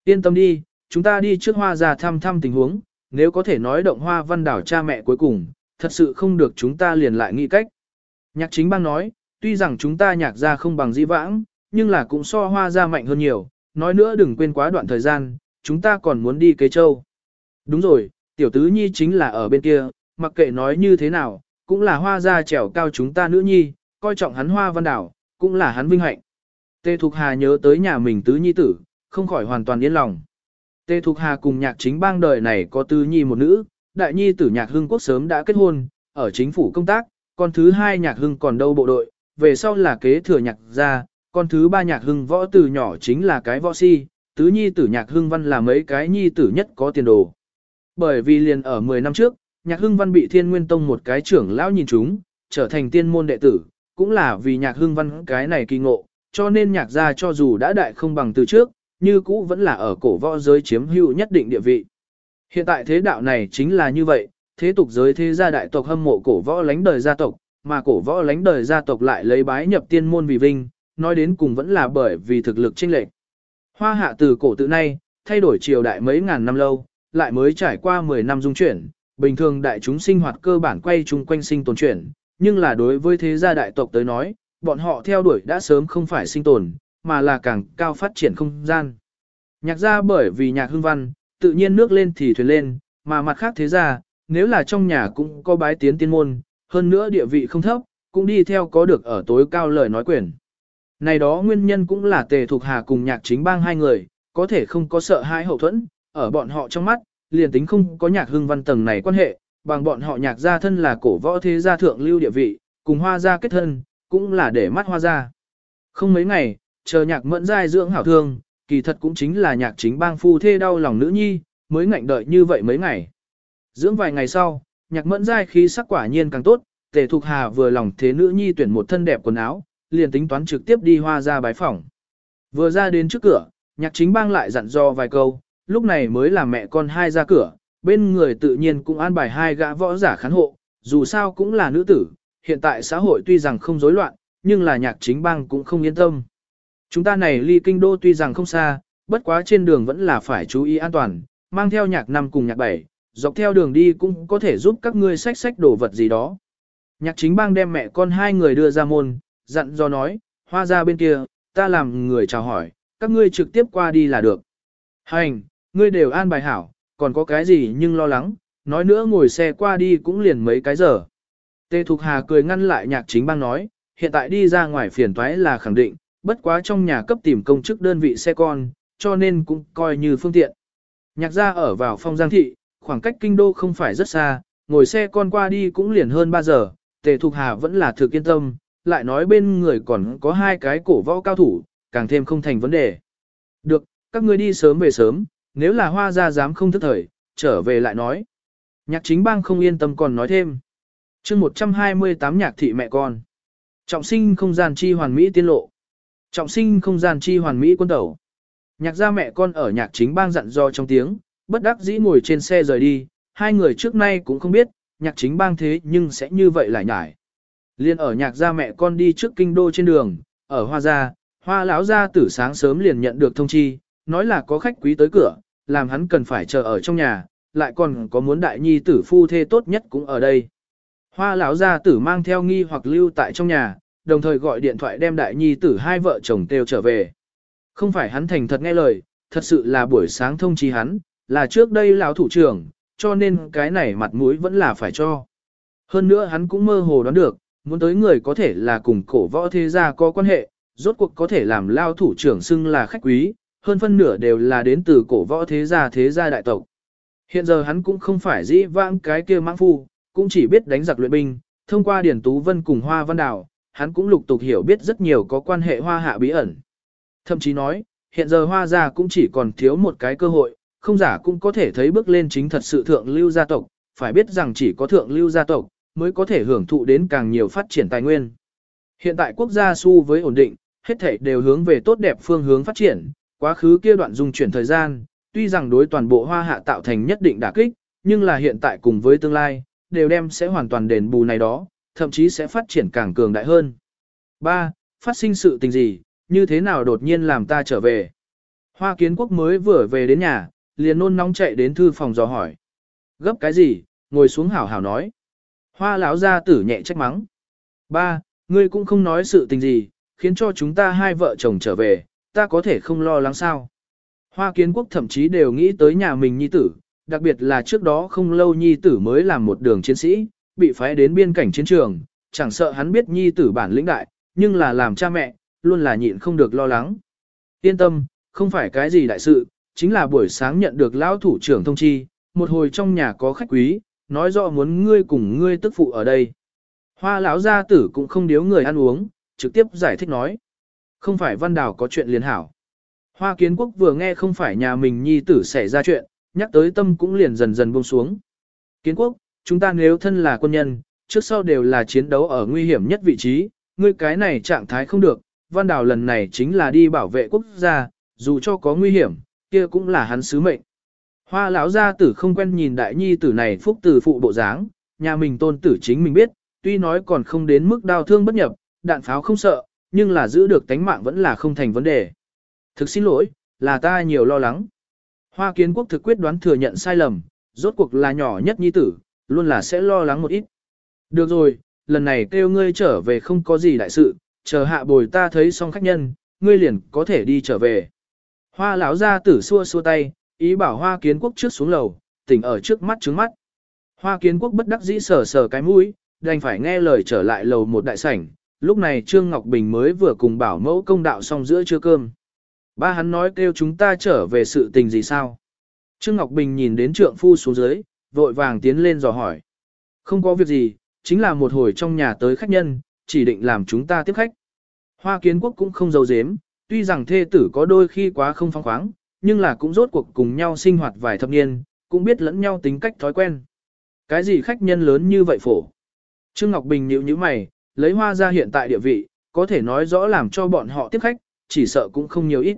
Yên tâm đi, chúng ta đi trước hoa ra thăm thăm tình huống, nếu có thể nói động hoa văn đảo cha mẹ cuối cùng, thật sự không được chúng ta liền lại nghĩ cách. Nhạc chính bang nói, tuy rằng chúng ta nhạc ra không bằng dĩ vãng, nhưng là cũng so hoa ra mạnh hơn nhiều, nói nữa đừng quên quá đoạn thời gian, chúng ta còn muốn đi kế châu. Đúng rồi, tiểu tứ nhi chính là ở bên kia, mặc kệ nói như thế nào, cũng là hoa gia trèo cao chúng ta nữ nhi, coi trọng hắn hoa văn đảo, cũng là hắn vinh hạnh. Tê Thục Hà nhớ tới nhà mình tứ nhi tử, không khỏi hoàn toàn yên lòng. Tê Thục Hà cùng nhạc chính bang đời này có tứ nhi một nữ, đại nhi tử nhạc hưng quốc sớm đã kết hôn, ở chính phủ công tác, con thứ hai nhạc hưng còn đâu bộ đội, về sau là kế thừa nhạc gia, con thứ ba nhạc hưng võ từ nhỏ chính là cái võ si, tứ nhi tử nhạc hưng văn là mấy cái nhi tử nhất có tiền đồ. Bởi vì liền ở 10 năm trước, Nhạc Hưng Văn bị Thiên Nguyên Tông một cái trưởng lão nhìn chúng, trở thành tiên môn đệ tử, cũng là vì Nhạc Hưng Văn cái này kỳ ngộ, cho nên nhạc gia cho dù đã đại không bằng từ trước, như cũ vẫn là ở cổ võ giới chiếm hữu nhất định địa vị. Hiện tại thế đạo này chính là như vậy, thế tục giới thế gia đại tộc hâm mộ cổ võ lánh đời gia tộc, mà cổ võ lánh đời gia tộc lại lấy bái nhập tiên môn vì vinh, nói đến cùng vẫn là bởi vì thực lực chênh lệch. Hoa hạ từ cổ tự nay, thay đổi triều đại mấy ngàn năm lâu, lại mới trải qua 10 năm dung chuyển, bình thường đại chúng sinh hoạt cơ bản quay chung quanh sinh tồn chuyển, nhưng là đối với thế gia đại tộc tới nói, bọn họ theo đuổi đã sớm không phải sinh tồn, mà là càng cao phát triển không gian. Nhạc gia bởi vì nhạc hương văn, tự nhiên nước lên thì thuyền lên, mà mặt khác thế gia, nếu là trong nhà cũng có bái tiến tiên môn, hơn nữa địa vị không thấp, cũng đi theo có được ở tối cao lời nói quyền. Này đó nguyên nhân cũng là tề thuộc hà cùng nhạc chính bang hai người, có thể không có sợ hãi hậu thuẫn, ở bọn họ trong mắt, liền tính không có nhạc hưng văn tầng này quan hệ, bằng bọn họ nhạc gia thân là cổ võ thế gia thượng lưu địa vị, cùng hoa gia kết thân, cũng là để mắt hoa gia. Không mấy ngày, chờ nhạc mẫn giai dưỡng hảo thương, kỳ thật cũng chính là nhạc chính bang phu thê đau lòng nữ nhi, mới ngạnh đợi như vậy mấy ngày. Dưỡng vài ngày sau, nhạc mẫn giai khí sắc quả nhiên càng tốt, tề thục hà vừa lòng thế nữ nhi tuyển một thân đẹp quần áo, liền tính toán trực tiếp đi hoa ra bái phỏng. Vừa ra đến trước cửa, nhạc chính bang lại dặn dò vài câu, lúc này mới là mẹ con hai ra cửa, bên người tự nhiên cũng an bài hai gã võ giả khán hộ, dù sao cũng là nữ tử, hiện tại xã hội tuy rằng không rối loạn, nhưng là nhạc chính bang cũng không yên tâm. Chúng ta này ly kinh đô tuy rằng không xa, bất quá trên đường vẫn là phải chú ý an toàn, mang theo nhạc năm cùng nhạc bảy, dọc theo đường đi cũng có thể giúp các ngươi xách xách đồ vật gì đó. Nhạc chính bang đem mẹ con hai người đưa ra môn, dặn do nói, hoa ra bên kia, ta làm người chào hỏi, các ngươi trực tiếp qua đi là được. Hành, ngươi đều an bài hảo, còn có cái gì nhưng lo lắng, nói nữa ngồi xe qua đi cũng liền mấy cái giờ. Tê Thục Hà cười ngăn lại nhạc chính bang nói, hiện tại đi ra ngoài phiền toái là khẳng định, bất quá trong nhà cấp tìm công chức đơn vị xe con, cho nên cũng coi như phương tiện. Nhạc gia ở vào phong giang thị, khoảng cách kinh đô không phải rất xa, ngồi xe con qua đi cũng liền hơn 3 giờ, Tề Thục Hà vẫn là thực yên tâm, lại nói bên người còn có hai cái cổ võ cao thủ, càng thêm không thành vấn đề. Được, các ngươi đi sớm về sớm, nếu là hoa gia dám không thức thời, trở về lại nói. Nhạc chính bang không yên tâm còn nói thêm. chương 128 nhạc thị mẹ con. Trọng sinh không gian chi hoàn mỹ tiên lộ. Trọng sinh không gian chi hoàn mỹ quân tẩu. Nhạc gia mẹ con ở nhạc chính bang dặn do trong tiếng, bất đắc dĩ ngồi trên xe rời đi, hai người trước nay cũng không biết, nhạc chính bang thế nhưng sẽ như vậy lại nhải. Liên ở nhạc gia mẹ con đi trước kinh đô trên đường, ở hoa gia, hoa lão gia tử sáng sớm liền nhận được thông chi, nói là có khách quý tới cửa, làm hắn cần phải chờ ở trong nhà, lại còn có muốn đại nhi tử phu thê tốt nhất cũng ở đây. Hoa lão gia tử mang theo nghi hoặc lưu tại trong nhà, đồng thời gọi điện thoại đem đại nhi tử hai vợ chồng tiêu trở về. Không phải hắn thành thật nghe lời, thật sự là buổi sáng thông chi hắn, là trước đây lão thủ trưởng, cho nên cái này mặt mũi vẫn là phải cho. Hơn nữa hắn cũng mơ hồ đoán được, muốn tới người có thể là cùng cổ võ thế gia có quan hệ, rốt cuộc có thể làm lao thủ trưởng xưng là khách quý, hơn phân nửa đều là đến từ cổ võ thế gia thế gia đại tộc. Hiện giờ hắn cũng không phải dĩ vãng cái kia mãng phu, cũng chỉ biết đánh giặc luyện binh, thông qua Điển Tú Vân cùng Hoa Văn Đào, hắn cũng lục tục hiểu biết rất nhiều có quan hệ hoa hạ bí ẩn. Thậm chí nói, hiện giờ hoa gia cũng chỉ còn thiếu một cái cơ hội, không giả cũng có thể thấy bước lên chính thật sự thượng lưu gia tộc, phải biết rằng chỉ có thượng lưu gia tộc mới có thể hưởng thụ đến càng nhiều phát triển tài nguyên. Hiện tại quốc gia su với ổn định, hết thảy đều hướng về tốt đẹp phương hướng phát triển, quá khứ kia đoạn dung chuyển thời gian, tuy rằng đối toàn bộ hoa hạ tạo thành nhất định đả kích, nhưng là hiện tại cùng với tương lai, đều đem sẽ hoàn toàn đền bù này đó, thậm chí sẽ phát triển càng cường đại hơn. 3. Phát sinh sự tình gì, như thế nào đột nhiên làm ta trở về? Hoa kiến quốc mới vừa về đến nhà, liền nôn nóng chạy đến thư phòng dò hỏi. Gấp cái gì, ngồi xuống hảo hảo nói. Hoa lão gia tử nhẹ trách mắng. Ba, ngươi cũng không nói sự tình gì, khiến cho chúng ta hai vợ chồng trở về, ta có thể không lo lắng sao. Hoa kiến quốc thậm chí đều nghĩ tới nhà mình nhi tử, đặc biệt là trước đó không lâu nhi tử mới làm một đường chiến sĩ, bị phái đến biên cảnh chiến trường, chẳng sợ hắn biết nhi tử bản lĩnh đại, nhưng là làm cha mẹ, luôn là nhịn không được lo lắng. Yên tâm, không phải cái gì đại sự, chính là buổi sáng nhận được lão thủ trưởng thông chi, một hồi trong nhà có khách quý, nói rõ muốn ngươi cùng ngươi tức phụ ở đây. Hoa lão gia tử cũng không điếu người ăn uống, trực tiếp giải thích nói. Không phải văn đào có chuyện liền hảo. Hoa kiến quốc vừa nghe không phải nhà mình nhi tử xảy ra chuyện, nhắc tới tâm cũng liền dần dần buông xuống. Kiến quốc, chúng ta nếu thân là quân nhân, trước sau đều là chiến đấu ở nguy hiểm nhất vị trí, ngươi cái này trạng thái không được, văn đào lần này chính là đi bảo vệ quốc gia, dù cho có nguy hiểm, kia cũng là hắn sứ mệnh. Hoa lão gia tử không quen nhìn đại nhi tử này phúc từ phụ bộ dáng, nhà mình tôn tử chính mình biết, tuy nói còn không đến mức đau thương bất nhập, đạn pháo không sợ, nhưng là giữ được tánh mạng vẫn là không thành vấn đề. Thực xin lỗi, là ta nhiều lo lắng. Hoa kiến quốc thực quyết đoán thừa nhận sai lầm, rốt cuộc là nhỏ nhất nhi tử, luôn là sẽ lo lắng một ít. Được rồi, lần này kêu ngươi trở về không có gì đại sự, chờ hạ bồi ta thấy xong khách nhân, ngươi liền có thể đi trở về. Hoa lão gia tử xua xua tay, ý bảo hoa kiến quốc trước xuống lầu, tỉnh ở trước mắt trứng mắt. Hoa kiến quốc bất đắc dĩ sờ sờ cái mũi, đành phải nghe lời trở lại lầu một đại sảnh, lúc này Trương Ngọc Bình mới vừa cùng bảo mẫu công đạo xong giữa trưa cơm. Ba hắn nói kêu chúng ta trở về sự tình gì sao? Trương Ngọc Bình nhìn đến trượng phu xuống dưới, vội vàng tiến lên dò hỏi. Không có việc gì, chính là một hồi trong nhà tới khách nhân, chỉ định làm chúng ta tiếp khách. Hoa kiến quốc cũng không giấu dếm, tuy rằng thê tử có đôi khi quá không phong khoáng, nhưng là cũng rốt cuộc cùng nhau sinh hoạt vài thập niên, cũng biết lẫn nhau tính cách thói quen. Cái gì khách nhân lớn như vậy phổ? Trương Ngọc Bình nhíu nhíu mày, lấy hoa ra hiện tại địa vị, có thể nói rõ làm cho bọn họ tiếp khách, chỉ sợ cũng không nhiều ít.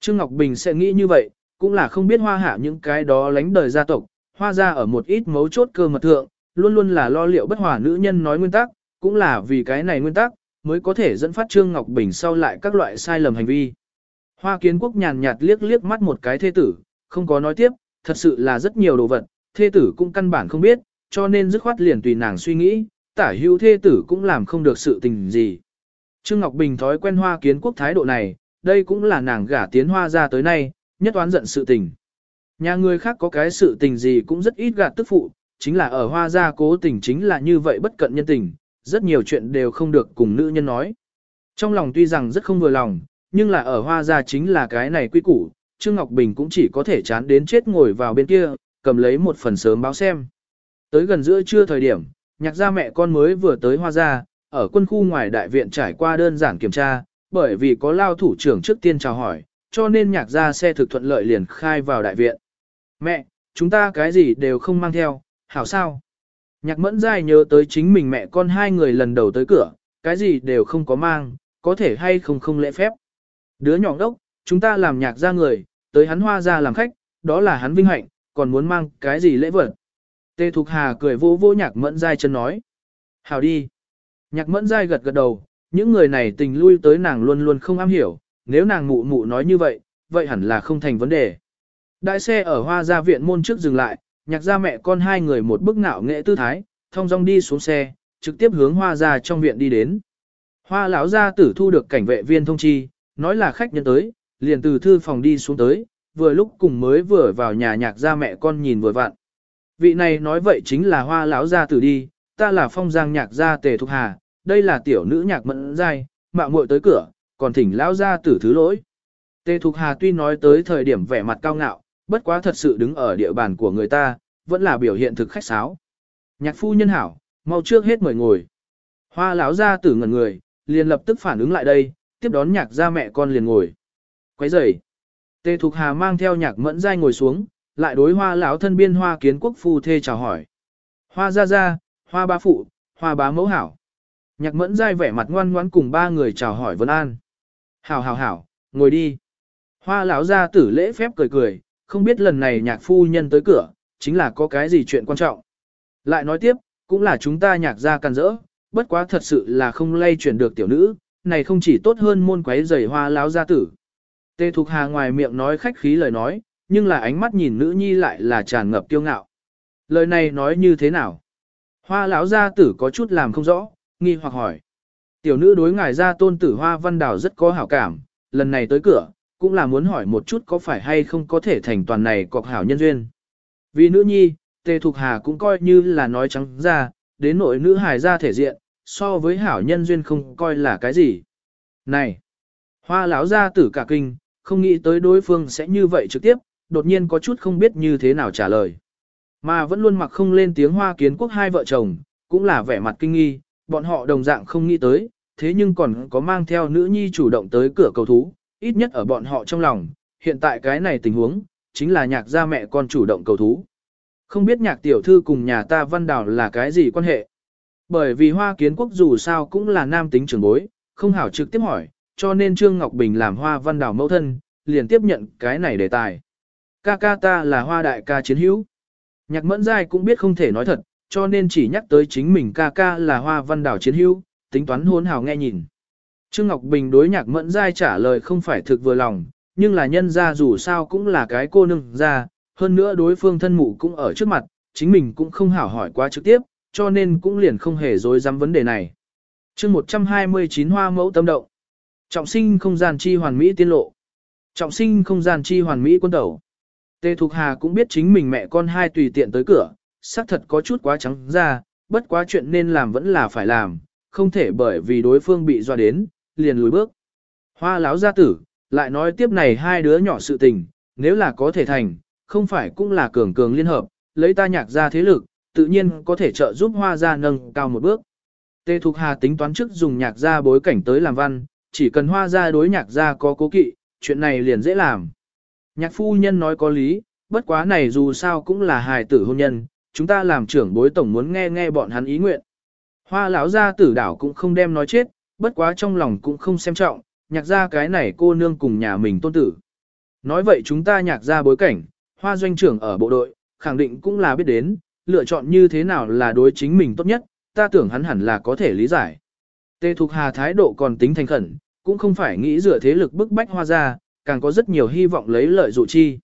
Trương Ngọc Bình sẽ nghĩ như vậy, cũng là không biết hoa hạ những cái đó lánh đời gia tộc, hoa ra ở một ít mấu chốt cơ mật thượng, luôn luôn là lo liệu bất hòa nữ nhân nói nguyên tắc, cũng là vì cái này nguyên tắc, mới có thể dẫn phát Trương Ngọc Bình sau lại các loại sai lầm hành vi. Hoa kiến quốc nhàn nhạt liếc liếc mắt một cái thê tử, không có nói tiếp, thật sự là rất nhiều đồ vật, thê tử cũng căn bản không biết, cho nên dứt khoát liền tùy nàng suy nghĩ, tả hữu thê tử cũng làm không được sự tình gì. Trương Ngọc Bình thói quen hoa kiến quốc thái độ này, đây cũng là nàng gả tiến hoa ra tới nay, nhất oán giận sự tình. Nhà người khác có cái sự tình gì cũng rất ít gạt tức phụ, chính là ở hoa gia cố tình chính là như vậy bất cận nhân tình, rất nhiều chuyện đều không được cùng nữ nhân nói. Trong lòng tuy rằng rất không vừa lòng, nhưng là ở hoa gia chính là cái này quy củ, Trương Ngọc Bình cũng chỉ có thể chán đến chết ngồi vào bên kia, cầm lấy một phần sớm báo xem. Tới gần giữa trưa thời điểm, nhạc gia mẹ con mới vừa tới hoa gia, ở quân khu ngoài đại viện trải qua đơn giản kiểm tra, bởi vì có lao thủ trưởng trước tiên chào hỏi, cho nên nhạc gia xe thực thuận lợi liền khai vào đại viện. Mẹ, chúng ta cái gì đều không mang theo, hảo sao? Nhạc mẫn dai nhớ tới chính mình mẹ con hai người lần đầu tới cửa, cái gì đều không có mang, có thể hay không không lễ phép. Đứa nhỏ đốc, chúng ta làm nhạc ra người, tới hắn hoa ra làm khách, đó là hắn vinh hạnh, còn muốn mang cái gì lễ vật. Tê Thục Hà cười vô vô nhạc mẫn dai chân nói. Hảo đi. Nhạc mẫn dai gật gật đầu, những người này tình lui tới nàng luôn luôn không am hiểu, nếu nàng mụ mụ nói như vậy, vậy hẳn là không thành vấn đề. Đại xe ở hoa gia viện môn trước dừng lại, nhạc Gia mẹ con hai người một bức ngạo nghệ tư thái, thông dong đi xuống xe, trực tiếp hướng hoa gia trong viện đi đến. Hoa lão gia tử thu được cảnh vệ viên thông chi, nói là khách nhân tới, liền từ thư phòng đi xuống tới, vừa lúc cùng mới vừa vào nhà nhạc Gia mẹ con nhìn vừa vặn. Vị này nói vậy chính là hoa lão gia tử đi, ta là phong giang nhạc gia tề thục hà, đây là tiểu nữ nhạc mẫn giai, mạo muội tới cửa, còn thỉnh lão gia tử thứ lỗi. Tề thục hà tuy nói tới thời điểm vẻ mặt cao ngạo, bất quá thật sự đứng ở địa bàn của người ta, vẫn là biểu hiện thực khách sáo. Nhạc phu nhân hảo, mau trước hết mời ngồi. Hoa lão gia tử ngẩn người, liền lập tức phản ứng lại đây, tiếp đón nhạc gia mẹ con liền ngồi. Quấy rầy. Tề Thục Hà mang theo nhạc mẫn giai ngồi xuống, lại đối hoa lão thân biên hoa kiến quốc phu thê chào hỏi. Hoa gia gia, hoa bá phụ, hoa bá mẫu hảo. Nhạc mẫn giai vẻ mặt ngoan ngoãn cùng ba người chào hỏi vân an. Hảo hảo hảo, ngồi đi. Hoa lão gia tử lễ phép cười cười, không biết lần này nhạc phu nhân tới cửa, chính là có cái gì chuyện quan trọng. Lại nói tiếp, cũng là chúng ta nhạc gia càn rỡ, bất quá thật sự là không lay chuyển được tiểu nữ, này không chỉ tốt hơn môn quấy giày hoa lão gia tử. Tê Thục Hà ngoài miệng nói khách khí lời nói, nhưng là ánh mắt nhìn nữ nhi lại là tràn ngập kiêu ngạo. Lời này nói như thế nào? Hoa lão gia tử có chút làm không rõ, nghi hoặc hỏi. Tiểu nữ đối ngài gia tôn tử Hoa Văn Đào rất có hảo cảm, lần này tới cửa, cũng là muốn hỏi một chút có phải hay không có thể thành toàn này cọc hảo nhân duyên. Vì nữ nhi, Tề Thục Hà cũng coi như là nói trắng ra, đến nội nữ hài ra thể diện, so với hảo nhân duyên không coi là cái gì. Này! Hoa lão gia tử cả kinh, không nghĩ tới đối phương sẽ như vậy trực tiếp, đột nhiên có chút không biết như thế nào trả lời. Mà vẫn luôn mặc không lên tiếng hoa kiến quốc hai vợ chồng, cũng là vẻ mặt kinh nghi, bọn họ đồng dạng không nghĩ tới, thế nhưng còn có mang theo nữ nhi chủ động tới cửa cầu thú, ít nhất ở bọn họ trong lòng, hiện tại cái này tình huống, chính là nhạc gia mẹ con chủ động cầu thú. Không biết nhạc tiểu thư cùng nhà ta văn đảo là cái gì quan hệ. Bởi vì hoa kiến quốc dù sao cũng là nam tính trưởng bối, không hảo trực tiếp hỏi, cho nên Trương Ngọc Bình làm hoa văn đảo mẫu thân, liền tiếp nhận cái này đề tài. Ca ca ta là hoa đại ca chiến hữu. Nhạc mẫn giai cũng biết không thể nói thật, cho nên chỉ nhắc tới chính mình ca ca là hoa văn đảo chiến hữu, tính toán hôn hào nghe nhìn. Trương Ngọc Bình đối nhạc mẫn giai trả lời không phải thực vừa lòng, nhưng là nhân ra dù sao cũng là cái cô nương ra, hơn nữa đối phương thân mụ cũng ở trước mặt, chính mình cũng không hảo hỏi quá trực tiếp, cho nên cũng liền không hề dối dám vấn đề này. chương 129 hoa mẫu tâm động. Trọng sinh không gian chi hoàn mỹ tiên lộ. Trọng sinh không gian chi hoàn mỹ quân tẩu. Tề Thục Hà cũng biết chính mình mẹ con hai tùy tiện tới cửa, xác thật có chút quá trắng ra, bất quá chuyện nên làm vẫn là phải làm, không thể bởi vì đối phương bị dọa đến, liền lùi bước. Hoa láo gia tử, lại nói tiếp này hai đứa nhỏ sự tình, nếu là có thể thành, không phải cũng là cường cường liên hợp, lấy ta nhạc ra thế lực, tự nhiên có thể trợ giúp hoa gia nâng cao một bước. Tề Thục Hà tính toán trước dùng nhạc ra bối cảnh tới làm văn, chỉ cần hoa Gia đối nhạc ra có cố kỵ, chuyện này liền dễ làm. Nhạc phu nhân nói có lý, bất quá này dù sao cũng là hài tử hôn nhân, chúng ta làm trưởng bối tổng muốn nghe nghe bọn hắn ý nguyện. Hoa lão gia tử đảo cũng không đem nói chết, bất quá trong lòng cũng không xem trọng, nhạc ra cái này cô nương cùng nhà mình tôn tử. Nói vậy chúng ta nhạc ra bối cảnh, hoa doanh trưởng ở bộ đội, khẳng định cũng là biết đến, lựa chọn như thế nào là đối chính mình tốt nhất, ta tưởng hắn hẳn là có thể lý giải. Tề Thục Hà thái độ còn tính thành khẩn, cũng không phải nghĩ dựa thế lực bức bách hoa ra, càng có rất nhiều hy vọng lấy lợi dụ chi.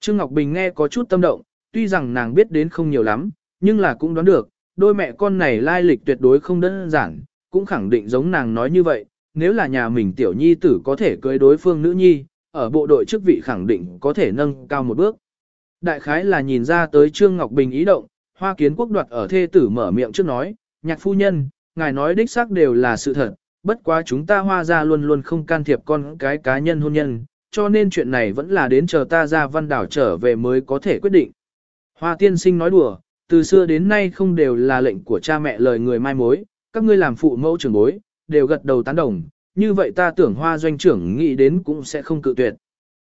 Trương Ngọc Bình nghe có chút tâm động, tuy rằng nàng biết đến không nhiều lắm, nhưng là cũng đoán được, đôi mẹ con này lai lịch tuyệt đối không đơn giản, cũng khẳng định giống nàng nói như vậy, nếu là nhà mình tiểu nhi tử có thể cưới đối phương nữ nhi, ở bộ đội chức vị khẳng định có thể nâng cao một bước. Đại khái là nhìn ra tới Trương Ngọc Bình ý động, Hoa Kiến Quốc đoạt ở thê tử mở miệng trước nói, nhạc phu nhân, ngài nói đích xác đều là sự thật, bất quá chúng ta hoa ra luôn luôn không can thiệp con cái cá nhân hôn nhân, cho nên chuyện này vẫn là đến chờ ta ra văn đảo trở về mới có thể quyết định. Hoa tiên sinh nói đùa, từ xưa đến nay không đều là lệnh của cha mẹ lời người mai mối, các ngươi làm phụ mẫu trưởng bối, đều gật đầu tán đồng, như vậy ta tưởng hoa doanh trưởng nghĩ đến cũng sẽ không cự tuyệt.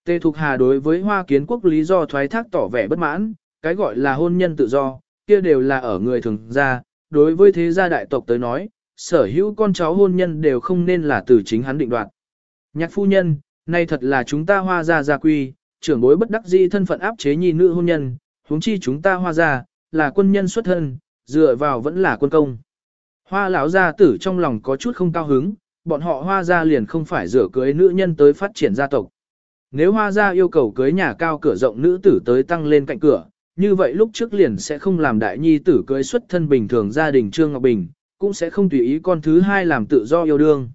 Tề Thục Hà đối với hoa kiến quốc lý do thoái thác tỏ vẻ bất mãn, cái gọi là hôn nhân tự do, kia đều là ở người thường gia, đối với thế gia đại tộc tới nói, sở hữu con cháu hôn nhân đều không nên là từ chính hắn định đoạt. Nhạc phu nhân, nay thật là chúng ta hoa gia gia quy, trưởng bối bất đắc dĩ thân phận áp chế nhi nữ hôn nhân, huống chi chúng ta hoa gia, là quân nhân xuất thân, dựa vào vẫn là quân công. Hoa lão gia tử trong lòng có chút không cao hứng, bọn họ hoa gia liền không phải rửa cưới nữ nhân tới phát triển gia tộc. Nếu hoa gia yêu cầu cưới nhà cao cửa rộng nữ tử tới tăng lên cạnh cửa, như vậy lúc trước liền sẽ không làm đại nhi tử cưới xuất thân bình thường gia đình Trương Ngọc Bình, cũng sẽ không tùy ý con thứ hai làm tự do yêu đương.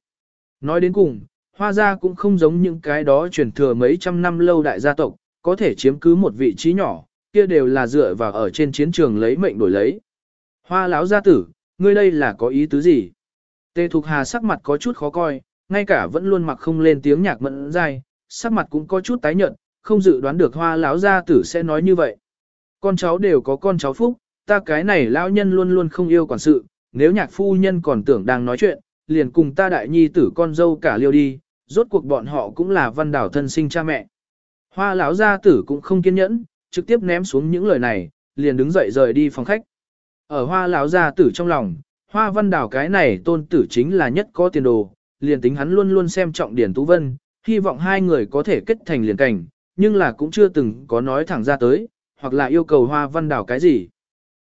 Nói đến cùng, hoa gia cũng không giống những cái đó truyền thừa mấy trăm năm lâu đại gia tộc, có thể chiếm cứ một vị trí nhỏ, kia đều là dựa vào ở trên chiến trường lấy mệnh đổi lấy. Hoa lão gia tử, ngươi đây là có ý tứ gì? Tề Thục Hà sắc mặt có chút khó coi, ngay cả vẫn luôn mặc không lên tiếng nhạc mẫn dai, sắc mặt cũng có chút tái nhợt, không dự đoán được hoa lão gia tử sẽ nói như vậy. Con cháu đều có con cháu phúc, ta cái này lão nhân luôn luôn không yêu quản sự, nếu nhạc phu nhân còn tưởng đang nói chuyện, liền cùng ta đại nhi tử con dâu cả liêu đi, rốt cuộc bọn họ cũng là văn đảo thân sinh cha mẹ. Hoa lão gia tử cũng không kiên nhẫn, trực tiếp ném xuống những lời này, liền đứng dậy rời đi phòng khách. Ở hoa lão gia tử trong lòng, hoa văn đảo cái này tôn tử chính là nhất có tiền đồ, liền tính hắn luôn luôn xem trọng Điển Tú Vân, hy vọng hai người có thể kết thành liền cảnh, nhưng là cũng chưa từng có nói thẳng ra tới, hoặc là yêu cầu hoa văn đảo cái gì.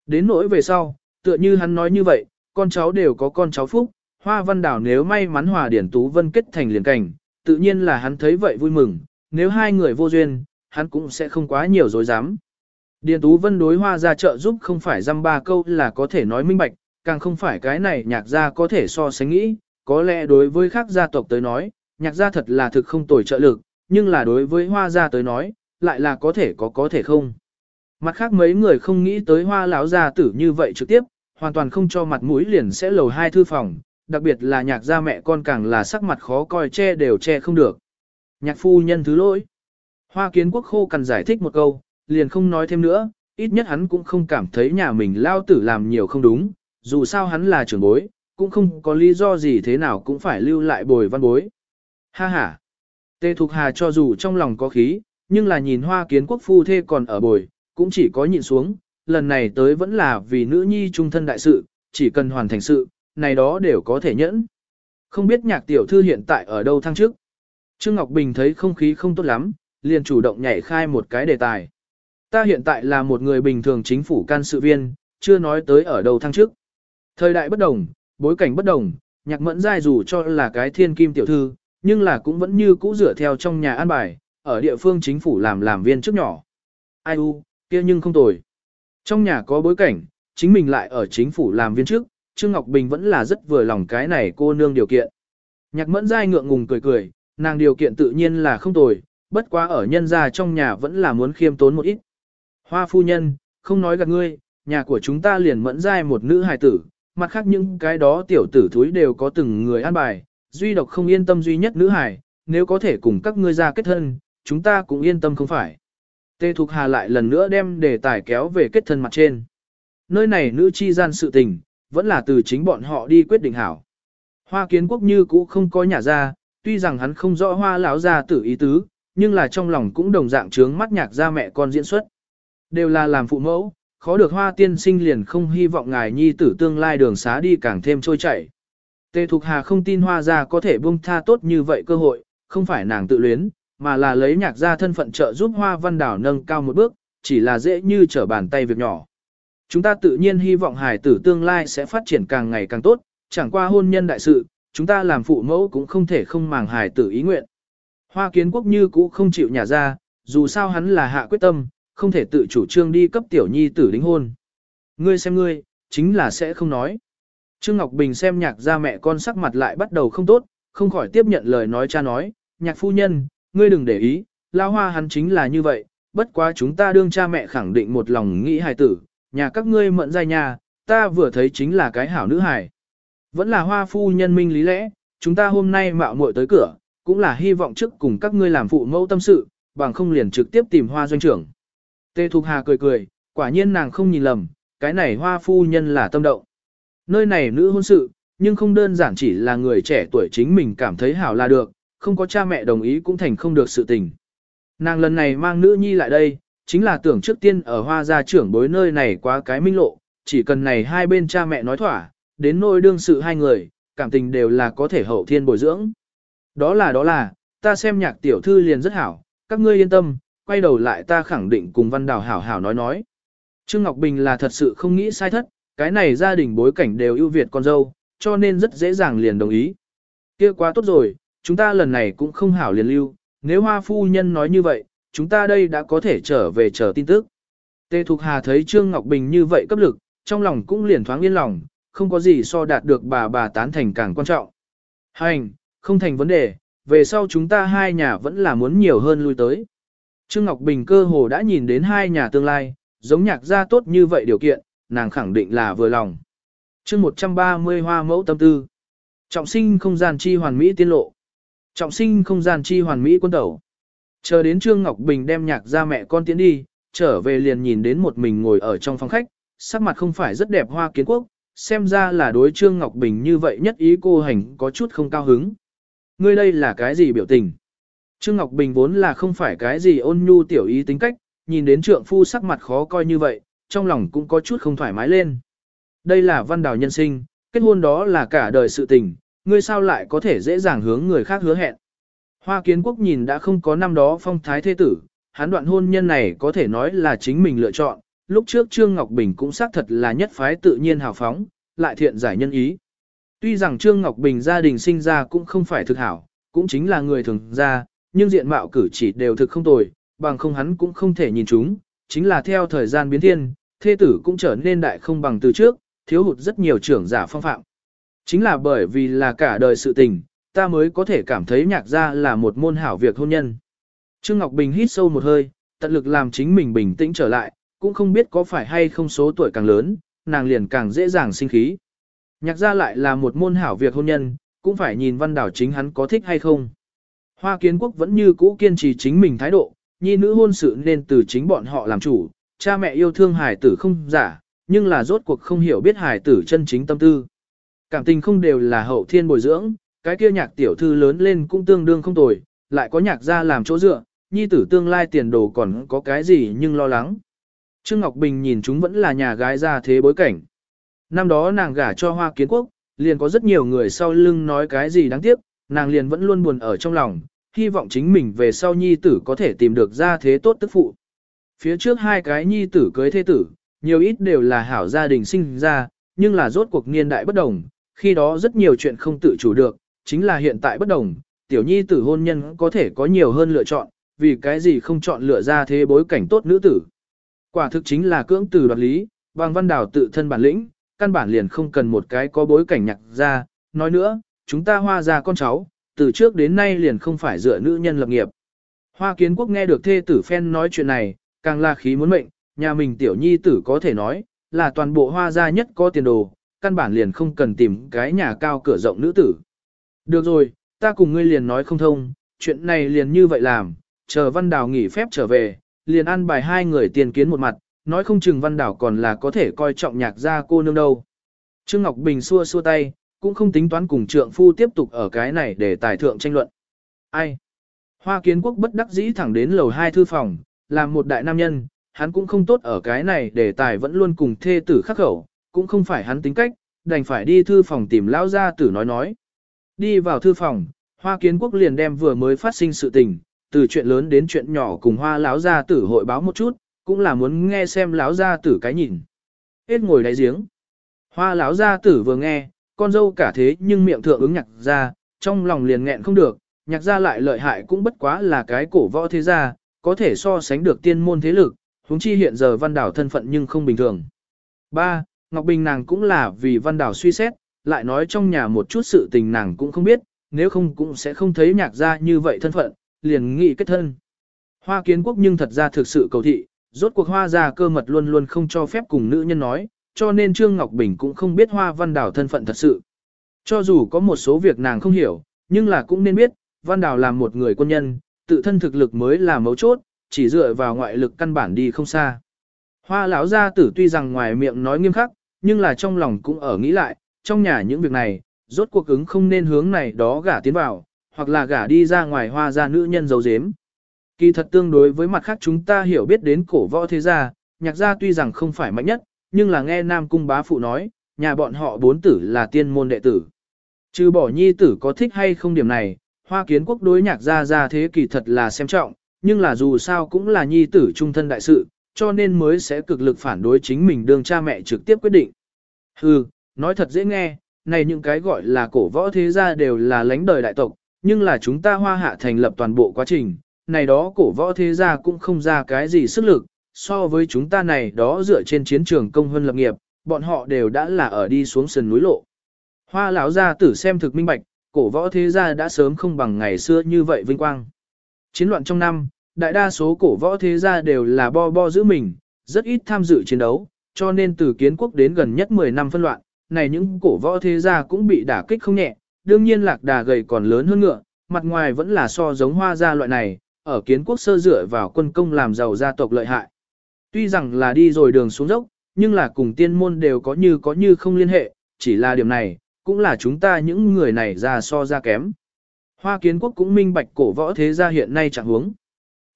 Đến nỗi về sau, tựa như hắn nói như vậy, con cháu đều có con cháu phúc, hoa văn đảo nếu may mắn hòa Điển Tú Vân kết thành liền cảnh, tự nhiên là hắn thấy vậy vui mừng, nếu hai người vô duyên, hắn cũng sẽ không quá nhiều dối dám. Điền Tú Vân đối hoa ra trợ giúp không phải dăm ba câu là có thể nói minh bạch, càng không phải cái này nhạc gia có thể so sánh nghĩ, có lẽ đối với khác gia tộc tới nói, nhạc gia thật là thực không tồi trợ lực, nhưng là đối với hoa gia tới nói, lại là có thể có có thể không. Mặt khác mấy người không nghĩ tới hoa lão gia tử như vậy trực tiếp, hoàn toàn không cho mặt mũi liền sẽ lầu hai thư phòng, đặc biệt là nhạc gia mẹ con càng là sắc mặt khó coi che đều che không được. Nhạc phu nhân thứ lỗi. Hoa kiến quốc khô cần giải thích một câu, liền không nói thêm nữa, ít nhất hắn cũng không cảm thấy nhà mình lao tử làm nhiều không đúng, dù sao hắn là trưởng bối, cũng không có lý do gì thế nào cũng phải lưu lại bồi văn bối. Ha ha! Tê Thục Hà cho dù trong lòng có khí, nhưng là nhìn hoa kiến quốc phu thê còn ở bồi, cũng chỉ có nhịn xuống, lần này tới vẫn là vì nữ nhi trung thân đại sự, chỉ cần hoàn thành sự, này đó đều có thể nhẫn. Không biết nhạc tiểu thư hiện tại ở đâu thăng trước. Trương Ngọc Bình thấy không khí không tốt lắm, liền chủ động nhảy khai một cái đề tài. Ta hiện tại là một người bình thường chính phủ can sự viên, chưa nói tới ở đâu thăng trước. Thời đại bất đồng, bối cảnh bất đồng, nhạc mẫn giai dù cho là cái thiên kim tiểu thư, nhưng là cũng vẫn như cũ rửa theo trong nhà an bài, ở địa phương chính phủ làm làm viên trước nhỏ. Ai u, kia nhưng không tồi. Trong nhà có bối cảnh, chính mình lại ở chính phủ làm viên trước, Trương Ngọc Bình vẫn là rất vừa lòng cái này cô nương điều kiện. Nhạc mẫn dai ngượng ngùng cười cười, nàng điều kiện tự nhiên là không tồi, bất quá ở nhân gia trong nhà vẫn là muốn khiêm tốn một ít. Hoa phu nhân, không nói gạt ngươi, nhà của chúng ta liền mẫn dai một nữ hài tử, mặt khác những cái đó tiểu tử thúi đều có từng người an bài, duy độc không yên tâm duy nhất nữ hài, nếu có thể cùng các ngươi ra kết thân, chúng ta cũng yên tâm không phải. Tê Thục Hà lại lần nữa đem đề tài kéo về kết thân mặt trên. Nơi này nữ chi gian sự tình, vẫn là từ chính bọn họ đi quyết định hảo. Hoa kiến quốc như cũ không có nhà ra, tuy rằng hắn không rõ hoa lão gia tử ý tứ, nhưng là trong lòng cũng đồng dạng trướng mắt nhạc ra mẹ con diễn xuất. Đều là làm phụ mẫu, khó được hoa tiên sinh liền không hy vọng ngài nhi tử tương lai đường xá đi càng thêm trôi chảy. Tề Thục Hà không tin hoa gia có thể buông tha tốt như vậy cơ hội, không phải nàng tự luyến, mà là lấy nhạc gia thân phận trợ giúp hoa văn đảo nâng cao một bước, chỉ là dễ như trở bàn tay việc nhỏ. Chúng ta tự nhiên hy vọng hài tử tương lai sẽ phát triển càng ngày càng tốt, chẳng qua hôn nhân đại sự, chúng ta làm phụ mẫu cũng không thể không màng hài tử ý nguyện. Hoa kiến quốc như cũ không chịu nhà ra, dù sao hắn là hạ quyết tâm, không thể tự chủ trương đi cấp tiểu nhi tử đính hôn. Ngươi xem ngươi, chính là sẽ không nói. Trương Ngọc Bình xem nhạc ra mẹ con sắc mặt lại bắt đầu không tốt, không khỏi tiếp nhận lời nói cha nói, nhạc phu nhân, ngươi đừng để ý, lao hoa hắn chính là như vậy, bất quá chúng ta đương cha mẹ khẳng định một lòng nghĩ hài tử, nhà các ngươi mận dài nhà, ta vừa thấy chính là cái hảo nữ hài. Vẫn là hoa phu nhân minh lý lẽ, chúng ta hôm nay mạo muội tới cửa, cũng là hy vọng trước cùng các ngươi làm phụ mẫu tâm sự, bằng không liền trực tiếp tìm hoa doanh trưởng. Tê Thục Hà cười cười, quả nhiên nàng không nhìn lầm, cái này hoa phu nhân là tâm động. Nơi này nữ hôn sự, nhưng không đơn giản chỉ là người trẻ tuổi chính mình cảm thấy hảo là được, không có cha mẹ đồng ý cũng thành không được sự tình. Nàng lần này mang nữ nhi lại đây, chính là tưởng trước tiên ở hoa gia trưởng bối nơi này quá cái minh lộ, chỉ cần này hai bên cha mẹ nói thỏa, đến nỗi đương sự hai người, cảm tình đều là có thể hậu thiên bồi dưỡng. Đó là đó là, ta xem nhạc tiểu thư liền rất hảo, các ngươi yên tâm, quay đầu lại ta khẳng định cùng văn đào hảo hảo nói nói. Trương Ngọc Bình là thật sự không nghĩ sai thất, cái này gia đình bối cảnh đều ưu việt con dâu, cho nên rất dễ dàng liền đồng ý. kia quá tốt rồi, chúng ta lần này cũng không hảo liền lưu, nếu hoa phu nhân nói như vậy, chúng ta đây đã có thể trở về chờ tin tức. Tê Thục Hà thấy Trương Ngọc Bình như vậy cấp lực, trong lòng cũng liền thoáng yên lòng, không có gì so đạt được bà bà tán thành càng quan trọng. Hành, không thành vấn đề, về sau chúng ta hai nhà vẫn là muốn nhiều hơn lui tới. Trương Ngọc Bình cơ hồ đã nhìn đến hai nhà tương lai, giống nhạc gia tốt như vậy điều kiện, nàng khẳng định là vừa lòng. chương 130 hoa mẫu tâm tư. Trọng sinh không gian chi hoàn mỹ tiên lộ. Trọng sinh không gian chi hoàn mỹ quân tẩu. Chờ đến Trương Ngọc Bình đem nhạc ra mẹ con tiến đi, trở về liền nhìn đến một mình ngồi ở trong phòng khách, sắc mặt không phải rất đẹp hoa kiến quốc, xem ra là đối Trương Ngọc Bình như vậy nhất ý cô hành có chút không cao hứng. Ngươi đây là cái gì biểu tình? Trương Ngọc Bình vốn là không phải cái gì ôn nhu tiểu ý tính cách, nhìn đến trượng phu sắc mặt khó coi như vậy, trong lòng cũng có chút không thoải mái lên. Đây là văn đào nhân sinh, kết hôn đó là cả đời sự tình, ngươi sao lại có thể dễ dàng hướng người khác hứa hẹn. Hoa kiến quốc nhìn đã không có năm đó phong thái thế tử, hắn đoạn hôn nhân này có thể nói là chính mình lựa chọn, lúc trước Trương Ngọc Bình cũng xác thật là nhất phái tự nhiên hào phóng, lại thiện giải nhân ý. Tuy rằng Trương Ngọc Bình gia đình sinh ra cũng không phải thực hảo, cũng chính là người thường ra, nhưng diện mạo cử chỉ đều thực không tồi, bằng không hắn cũng không thể nhìn chúng, chính là theo thời gian biến thiên, thê tử cũng trở nên đại không bằng từ trước, thiếu hụt rất nhiều trưởng giả phong phạm. Chính là bởi vì là cả đời sự tình, ta mới có thể cảm thấy nhạc gia là một môn hảo việc hôn nhân. Trương Ngọc Bình hít sâu một hơi, tận lực làm chính mình bình tĩnh trở lại, cũng không biết có phải hay không số tuổi càng lớn, nàng liền càng dễ dàng sinh khí. Nhạc gia lại là một môn hảo việc hôn nhân, cũng phải nhìn văn đảo chính hắn có thích hay không. Hoa kiến quốc vẫn như cũ kiên trì chính mình thái độ, nhi nữ hôn sự nên từ chính bọn họ làm chủ, cha mẹ yêu thương hài tử không giả, nhưng là rốt cuộc không hiểu biết hài tử chân chính tâm tư. Cảm tình không đều là hậu thiên bồi dưỡng, cái kia nhạc tiểu thư lớn lên cũng tương đương không tồi, lại có nhạc gia làm chỗ dựa, nhi tử tương lai tiền đồ còn có cái gì nhưng lo lắng. Trương Ngọc Bình nhìn chúng vẫn là nhà gái ra thế bối cảnh. Năm đó nàng gả cho Hoa Kiến Quốc, liền có rất nhiều người sau lưng nói cái gì đáng tiếc, nàng liền vẫn luôn buồn ở trong lòng, hy vọng chính mình về sau nhi tử có thể tìm được ra thế tốt tức phụ. Phía trước hai cái nhi tử cưới thế tử, nhiều ít đều là hảo gia đình sinh ra, nhưng là rốt cuộc niên đại bất đồng, khi đó rất nhiều chuyện không tự chủ được, chính là hiện tại bất đồng, tiểu nhi tử hôn nhân có thể có nhiều hơn lựa chọn, vì cái gì không chọn lựa ra thế bối cảnh tốt nữ tử. Quả thực chính là cưỡng từ đoạt lý, bằng văn đảo tự thân bản lĩnh, căn bản liền không cần một cái có bối cảnh nhạc ra, nói nữa, chúng ta hoa ra con cháu, từ trước đến nay liền không phải dựa nữ nhân lập nghiệp. Hoa kiến quốc nghe được thê tử phen nói chuyện này, càng là khí muốn mệnh, nhà mình tiểu nhi tử có thể nói, là toàn bộ hoa gia nhất có tiền đồ, căn bản liền không cần tìm cái nhà cao cửa rộng nữ tử. Được rồi, ta cùng ngươi liền nói không thông, chuyện này liền như vậy làm, chờ văn đào nghỉ phép trở về, liền ăn bài hai người tiền kiến một mặt, nói không chừng văn Đào còn là có thể coi trọng nhạc gia cô nương đâu. Trương Ngọc Bình xua xua tay, cũng không tính toán cùng trượng phu tiếp tục ở cái này để tài thượng tranh luận. Ai? Hoa kiến quốc bất đắc dĩ thẳng đến lầu hai thư phòng, làm một đại nam nhân, hắn cũng không tốt ở cái này để tài vẫn luôn cùng thê tử khắc khẩu, cũng không phải hắn tính cách, đành phải đi thư phòng tìm lão gia tử nói nói. Đi vào thư phòng, Hoa Kiến Quốc liền đem vừa mới phát sinh sự tình, từ chuyện lớn đến chuyện nhỏ cùng Hoa lão gia tử hội báo một chút, cũng là muốn nghe xem lão gia tử cái nhìn. Hết ngồi đáy giếng. Hoa lão gia tử vừa nghe, con dâu cả thế nhưng miệng thượng ứng nhạc ra, trong lòng liền nghẹn không được, nhạc ra lại lợi hại cũng bất quá là cái cổ võ thế gia, có thể so sánh được tiên môn thế lực, huống chi hiện giờ văn đảo thân phận nhưng không bình thường. 3. Ngọc Bình nàng cũng là vì văn đảo suy xét, lại nói trong nhà một chút sự tình nàng cũng không biết, nếu không cũng sẽ không thấy nhạc gia như vậy thân phận, liền nghị kết thân. Hoa kiến quốc nhưng thật ra thực sự cầu thị, rốt cuộc hoa gia cơ mật luôn luôn không cho phép cùng nữ nhân nói, cho nên Trương Ngọc Bình cũng không biết hoa văn đảo thân phận thật sự. Cho dù có một số việc nàng không hiểu, nhưng là cũng nên biết, văn đảo là một người quân nhân, tự thân thực lực mới là mấu chốt, chỉ dựa vào ngoại lực căn bản đi không xa. Hoa lão gia tử tuy rằng ngoài miệng nói nghiêm khắc, nhưng là trong lòng cũng ở nghĩ lại, trong nhà những việc này, rốt cuộc ứng không nên hướng này đó gả tiến vào, hoặc là gả đi ra ngoài hoa gia nữ nhân giấu giếm. Kỳ thật tương đối với mặt khác chúng ta hiểu biết đến cổ võ thế gia, nhạc gia tuy rằng không phải mạnh nhất, nhưng là nghe Nam Cung bá phụ nói, nhà bọn họ bốn tử là tiên môn đệ tử. Trừ bỏ nhi tử có thích hay không điểm này, hoa kiến quốc đối nhạc gia gia thế kỳ thật là xem trọng, nhưng là dù sao cũng là nhi tử trung thân đại sự, cho nên mới sẽ cực lực phản đối chính mình đương cha mẹ trực tiếp quyết định. Hừ, nói thật dễ nghe, này những cái gọi là cổ võ thế gia đều là lãnh đời đại tộc, nhưng là chúng ta hoa hạ thành lập toàn bộ quá trình, này đó cổ võ thế gia cũng không ra cái gì sức lực, so với chúng ta này đó dựa trên chiến trường công hơn lập nghiệp, bọn họ đều đã là ở đi xuống sườn núi lộ. Hoa lão gia tử xem thực minh bạch, cổ võ thế gia đã sớm không bằng ngày xưa như vậy vinh quang. Chiến loạn trong năm, đại đa số cổ võ thế gia đều là bo bo giữ mình, rất ít tham dự chiến đấu, cho nên từ kiến quốc đến gần nhất 10 năm phân loạn, này những cổ võ thế gia cũng bị đả kích không nhẹ, đương nhiên lạc đà gầy còn lớn hơn ngựa, mặt ngoài vẫn là so giống hoa gia loại này, ở kiến quốc sơ dựa vào quân công làm giàu gia tộc lợi hại. Tuy rằng là đi rồi đường xuống dốc, nhưng là cùng tiên môn đều có như có như không liên hệ, chỉ là điểm này, cũng là chúng ta những người này ra so ra kém. Hoa kiến quốc cũng minh bạch cổ võ thế gia hiện nay chẳng huống.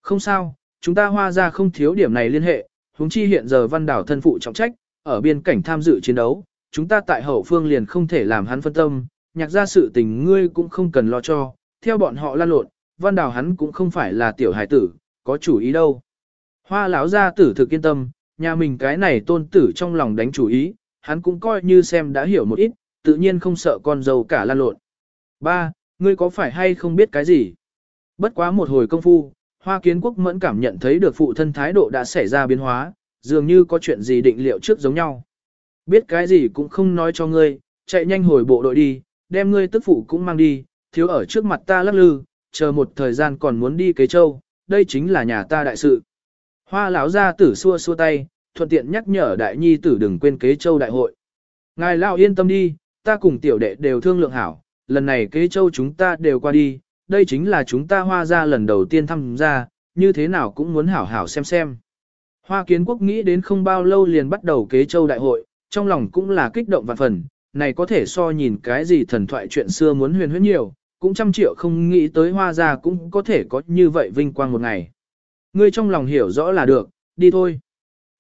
Không sao, chúng ta hoa ra không thiếu điểm này liên hệ, huống chi hiện giờ văn đảo thân phụ trọng trách, ở biên cảnh tham dự chiến đấu, chúng ta tại hậu phương liền không thể làm hắn phân tâm, nhạc ra sự tình ngươi cũng không cần lo cho, theo bọn họ lan lộn, văn đảo hắn cũng không phải là tiểu hải tử, có chủ ý đâu. Hoa lão gia tử thực yên tâm, nhà mình cái này tôn tử trong lòng đánh chủ ý, hắn cũng coi như xem đã hiểu một ít, tự nhiên không sợ con dâu cả lan lộn. Ba, ngươi có phải hay không biết cái gì? Bất quá một hồi công phu, Hoa Kiến Quốc mẫn cảm nhận thấy được phụ thân thái độ đã xảy ra biến hóa, dường như có chuyện gì định liệu trước giống nhau. Biết cái gì cũng không nói cho ngươi, chạy nhanh hồi bộ đội đi, đem ngươi tức phụ cũng mang đi, thiếu ở trước mặt ta lắc lư, chờ một thời gian còn muốn đi kế châu, đây chính là nhà ta đại sự. Hoa lão gia tử xua xua tay, thuận tiện nhắc nhở đại nhi tử đừng quên kế châu đại hội. Ngài lão yên tâm đi, ta cùng tiểu đệ đều thương lượng hảo, lần này kế châu chúng ta đều qua đi, đây chính là chúng ta hoa ra lần đầu tiên thăm ra, như thế nào cũng muốn hảo hảo xem xem. Hoa kiến quốc nghĩ đến không bao lâu liền bắt đầu kế châu đại hội, trong lòng cũng là kích động vạn phần, này có thể so nhìn cái gì thần thoại chuyện xưa muốn huyền huyết nhiều, cũng trăm triệu không nghĩ tới hoa ra cũng có thể có như vậy vinh quang một ngày. Ngươi trong lòng hiểu rõ là được, đi thôi.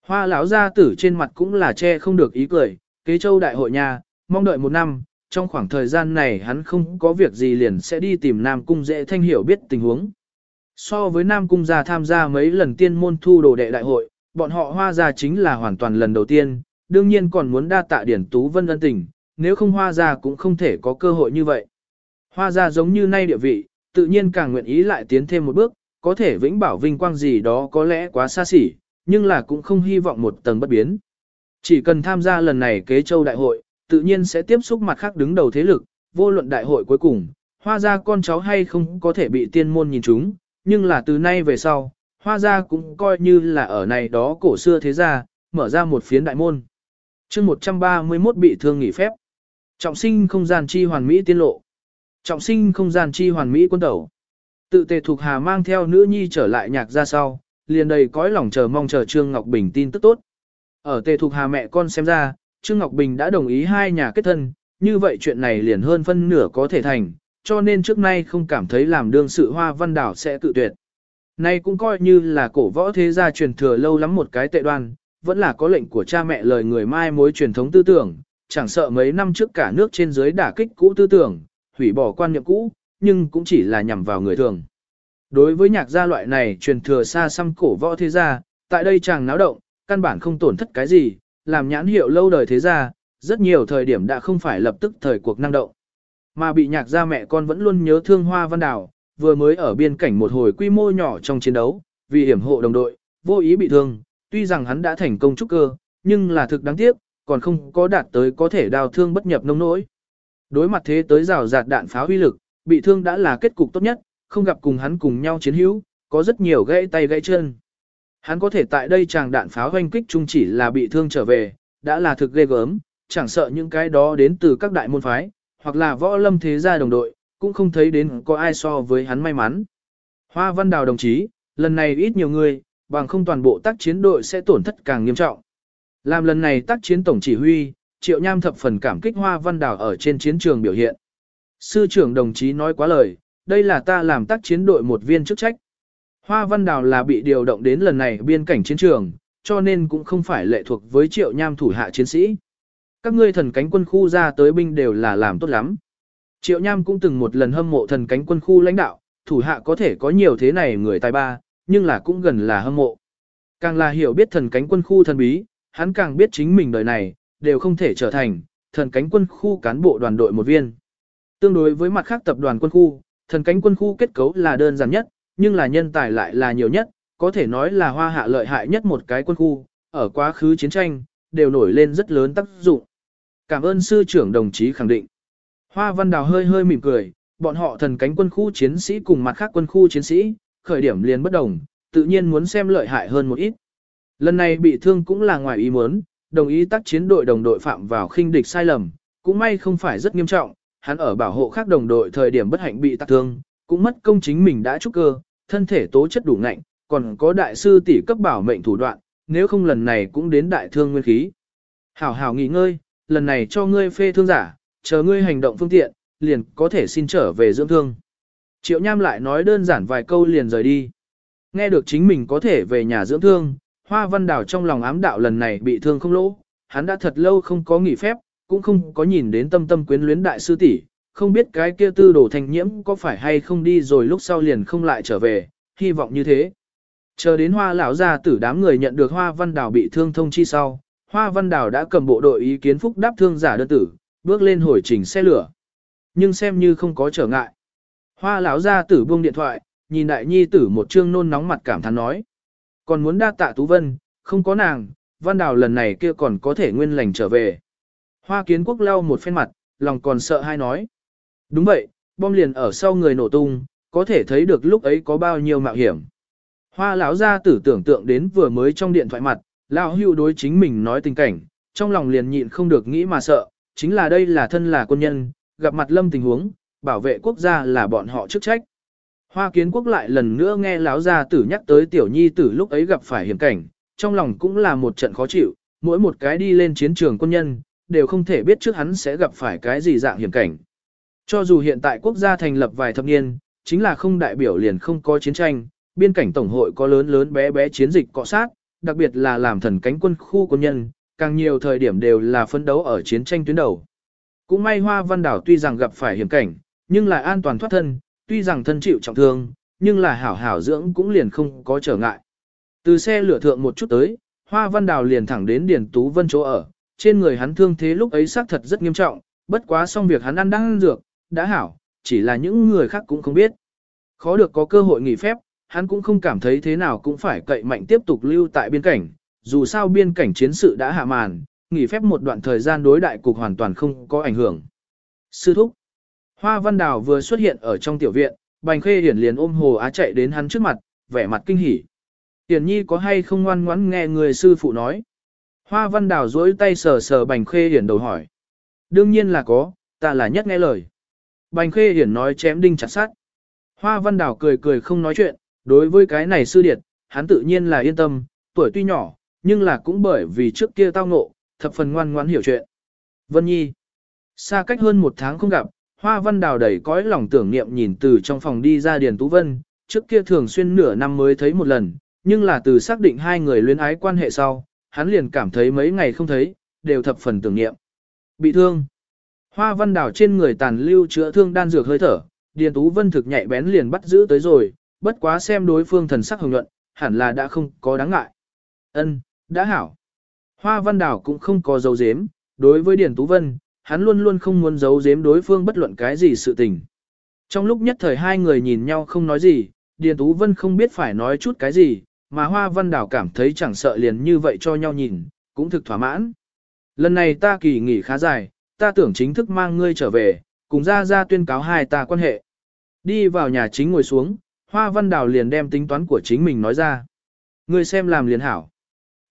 Hoa lão gia tử trên mặt cũng là che không được ý cười, kế châu đại hội nhà, mong đợi một năm, trong khoảng thời gian này hắn không có việc gì liền sẽ đi tìm Nam Cung dễ thanh hiểu biết tình huống. So với Nam Cung gia tham gia mấy lần tiên môn thu đồ đệ đại hội, bọn họ hoa gia chính là hoàn toàn lần đầu tiên, đương nhiên còn muốn đa tạ điển tú vân ân tình, nếu không hoa gia cũng không thể có cơ hội như vậy. Hoa gia giống như nay địa vị, tự nhiên càng nguyện ý lại tiến thêm một bước, có thể vĩnh bảo vinh quang gì đó có lẽ quá xa xỉ, nhưng là cũng không hy vọng một tầng bất biến. Chỉ cần tham gia lần này kế châu đại hội, tự nhiên sẽ tiếp xúc mặt khác đứng đầu thế lực, vô luận đại hội cuối cùng, hoa gia con cháu hay không có thể bị tiên môn nhìn chúng, nhưng là từ nay về sau, hoa gia cũng coi như là ở này đó cổ xưa thế gia, mở ra một phiến đại môn chương 131 bị thương nghỉ phép. Trọng sinh không gian chi hoàn mỹ tiên lộ. Trọng sinh không gian chi hoàn mỹ quân tẩu. Tự tề thuộc hà mang theo nữ nhi trở lại nhạc ra sau, liền đầy cõi lòng chờ mong chờ Trương Ngọc Bình tin tức tốt. Ở tề thuộc hà mẹ con xem ra, Trương Ngọc Bình đã đồng ý hai nhà kết thân, như vậy chuyện này liền hơn phân nửa có thể thành, cho nên trước nay không cảm thấy làm đương sự hoa văn đảo sẽ tự tuyệt. Nay cũng coi như là cổ võ thế gia truyền thừa lâu lắm một cái tệ đoan, vẫn là có lệnh của cha mẹ lời người mai mối truyền thống tư tưởng, chẳng sợ mấy năm trước cả nước trên dưới đả kích cũ tư tưởng, hủy bỏ quan niệm cũ, nhưng cũng chỉ là nhằm vào người thường. Đối với nhạc gia loại này truyền thừa xa xăm cổ võ thế gia, tại đây chàng náo động, căn bản không tổn thất cái gì, làm nhãn hiệu lâu đời thế gia, rất nhiều thời điểm đã không phải lập tức thời cuộc năng động. Mà bị nhạc gia mẹ con vẫn luôn nhớ thương hoa văn đào, vừa mới ở biên cảnh một hồi quy mô nhỏ trong chiến đấu, vì hiểm hộ đồng đội, vô ý bị thương, tuy rằng hắn đã thành công trúc cơ, nhưng là thực đáng tiếc, còn không có đạt tới có thể đào thương bất nhập nông nỗi. Đối mặt thế tới rào rạt đạn pháo uy lực, bị thương đã là kết cục tốt nhất, không gặp cùng hắn cùng nhau chiến hữu, có rất nhiều gãy tay gãy chân. Hắn có thể tại đây chàng đạn pháo hoanh kích chung chỉ là bị thương trở về, đã là thực ghê gớm, chẳng sợ những cái đó đến từ các đại môn phái, hoặc là võ lâm thế gia đồng đội, cũng không thấy đến có ai so với hắn may mắn. Hoa Văn Đào đồng chí, lần này ít nhiều người, bằng không toàn bộ tác chiến đội sẽ tổn thất càng nghiêm trọng. Làm lần này tác chiến tổng chỉ huy, Triệu Nham thập phần cảm kích Hoa Văn Đào ở trên chiến trường biểu hiện. Sư trưởng đồng chí nói quá lời, đây là ta làm tác chiến đội một viên chức trách. Hoa Văn Đào là bị điều động đến lần này biên cảnh chiến trường, cho nên cũng không phải lệ thuộc với Triệu Nham thủ hạ chiến sĩ. Các ngươi thần cánh quân khu ra tới binh đều là làm tốt lắm. Triệu Nham cũng từng một lần hâm mộ thần cánh quân khu lãnh đạo, thủ hạ có thể có nhiều thế này người tài ba, nhưng là cũng gần là hâm mộ. Càng là hiểu biết thần cánh quân khu thần bí, hắn càng biết chính mình đời này, đều không thể trở thành thần cánh quân khu cán bộ đoàn đội một viên. Tương đối với mặt khác tập đoàn quân khu, thần cánh quân khu kết cấu là đơn giản nhất, nhưng là nhân tài lại là nhiều nhất, có thể nói là hoa hạ lợi hại nhất một cái quân khu, ở quá khứ chiến tranh, đều nổi lên rất lớn tác dụng. Cảm ơn sư trưởng đồng chí khẳng định. Hoa Văn Đào hơi hơi mỉm cười, bọn họ thần cánh quân khu chiến sĩ cùng mặt khác quân khu chiến sĩ, khởi điểm liền bất đồng, tự nhiên muốn xem lợi hại hơn một ít. Lần này bị thương cũng là ngoài ý muốn, đồng ý tác chiến đội đồng đội phạm vào khinh địch sai lầm, cũng may không phải rất nghiêm trọng, hắn ở bảo hộ khác đồng đội thời điểm bất hạnh bị tác thương, cũng mất công chính mình đã trúc cơ, thân thể tố chất đủ ngạnh, còn có đại sư tỷ cấp bảo mệnh thủ đoạn, nếu không lần này cũng đến đại thương nguyên khí. Hảo hảo nghỉ ngơi, lần này cho ngươi phê thương giả, chờ ngươi hành động phương tiện, liền có thể xin trở về dưỡng thương. Triệu Nham lại nói đơn giản vài câu liền rời đi. Nghe được chính mình có thể về nhà dưỡng thương, Hoa Văn Đào trong lòng ám đạo lần này bị thương không lỗ, hắn đã thật lâu không có nghỉ phép, cũng không có nhìn đến tâm tâm quyến luyến đại sư tỷ, không biết cái kia tư đồ thành nhiễm có phải hay không đi rồi lúc sau liền không lại trở về, hy vọng như thế. Chờ đến hoa lão gia tử đám người nhận được hoa văn đào bị thương thông chi sau, hoa văn đào đã cầm bộ đội ý kiến phúc đáp thương giả đơn tử, bước lên hồi trình xe lửa. Nhưng xem như không có trở ngại. Hoa lão gia tử buông điện thoại, nhìn đại nhi tử một trương nôn nóng mặt cảm thán nói. Còn muốn đa tạ Tú Vân, không có nàng, văn đào lần này kia còn có thể nguyên lành trở về. Hoa kiến quốc lau một phen mặt, lòng còn sợ hai nói. Đúng vậy, bom liền ở sau người nổ tung, có thể thấy được lúc ấy có bao nhiêu mạo hiểm. Hoa lão gia tử tưởng tượng đến vừa mới trong điện thoại mặt, lão hưu đối chính mình nói tình cảnh, trong lòng liền nhịn không được nghĩ mà sợ, chính là đây là thân là quân nhân, gặp mặt lâm tình huống, bảo vệ quốc gia là bọn họ chức trách. Hoa kiến quốc lại lần nữa nghe lão gia tử nhắc tới tiểu nhi tử lúc ấy gặp phải hiểm cảnh, trong lòng cũng là một trận khó chịu, mỗi một cái đi lên chiến trường quân nhân, đều không thể biết trước hắn sẽ gặp phải cái gì dạng hiểm cảnh. Cho dù hiện tại quốc gia thành lập vài thập niên, chính là không đại biểu liền không có chiến tranh, biên cảnh tổng hội có lớn lớn bé bé chiến dịch cọ sát, đặc biệt là làm thần cánh quân khu quân nhân, càng nhiều thời điểm đều là phân đấu ở chiến tranh tuyến đầu. Cũng may Hoa Văn Đảo tuy rằng gặp phải hiểm cảnh, nhưng lại an toàn thoát thân, tuy rằng thân chịu trọng thương, nhưng là hảo hảo dưỡng cũng liền không có trở ngại. Từ xe lửa thượng một chút tới, Hoa Văn Đào liền thẳng đến Điền Tú Vân chỗ ở, trên người hắn thương thế lúc ấy xác thật rất nghiêm trọng, bất quá xong việc hắn ăn đang ăn dược, đã hảo, chỉ là những người khác cũng không biết. Khó được có cơ hội nghỉ phép, hắn cũng không cảm thấy thế nào cũng phải cậy mạnh tiếp tục lưu tại biên cảnh, dù sao biên cảnh chiến sự đã hạ màn, nghỉ phép một đoạn thời gian đối đại cục hoàn toàn không có ảnh hưởng. Sư thúc Hoa Văn Đào vừa xuất hiện ở trong tiểu viện, Bành Khê Hiển liền ôm Hồ Á chạy đến hắn trước mặt, vẻ mặt kinh hỉ. Hiển Nhi có hay không ngoan ngoãn nghe người sư phụ nói? Hoa Văn Đào duỗi tay sờ sờ Bành Khê Hiển đầu hỏi. Đương nhiên là có, ta là nhất nghe lời. Bành Khê Hiển nói chém đinh chặt sắt. Hoa Văn Đào cười cười không nói chuyện, đối với cái này sư điệt, hắn tự nhiên là yên tâm, tuổi tuy nhỏ, nhưng là cũng bởi vì trước kia tao ngộ, thập phần ngoan ngoãn hiểu chuyện. Vân Nhi. Xa cách hơn một tháng không gặp, Hoa Văn Đào đầy cõi lòng tưởng niệm nhìn từ trong phòng đi ra Điền Tú Vân, trước kia thường xuyên nửa năm mới thấy một lần, nhưng là từ xác định hai người luyến ái quan hệ sau, hắn liền cảm thấy mấy ngày không thấy, đều thập phần tưởng niệm. Bị thương. Hoa Văn Đào trên người tàn lưu chữa thương đan dược hơi thở, Điền Tú Vân thực nhạy bén liền bắt giữ tới rồi, bất quá xem đối phương thần sắc hồng nhuận, hẳn là đã không có đáng ngại. Ân, đã hảo. Hoa Văn Đào cũng không có dấu dếm, đối với Điền Tú Vân, hắn luôn luôn không muốn giấu giếm đối phương bất luận cái gì sự tình. Trong lúc nhất thời hai người nhìn nhau không nói gì, Điền Tú Vân không biết phải nói chút cái gì, mà Hoa Văn Đào cảm thấy chẳng sợ liền như vậy cho nhau nhìn, cũng thực thỏa mãn. Lần này ta kỳ nghỉ khá dài, ta tưởng chính thức mang ngươi trở về, cùng ra ra tuyên cáo hai ta quan hệ. Đi vào nhà chính ngồi xuống, Hoa Văn Đào liền đem tính toán của chính mình nói ra. Ngươi xem làm liền hảo.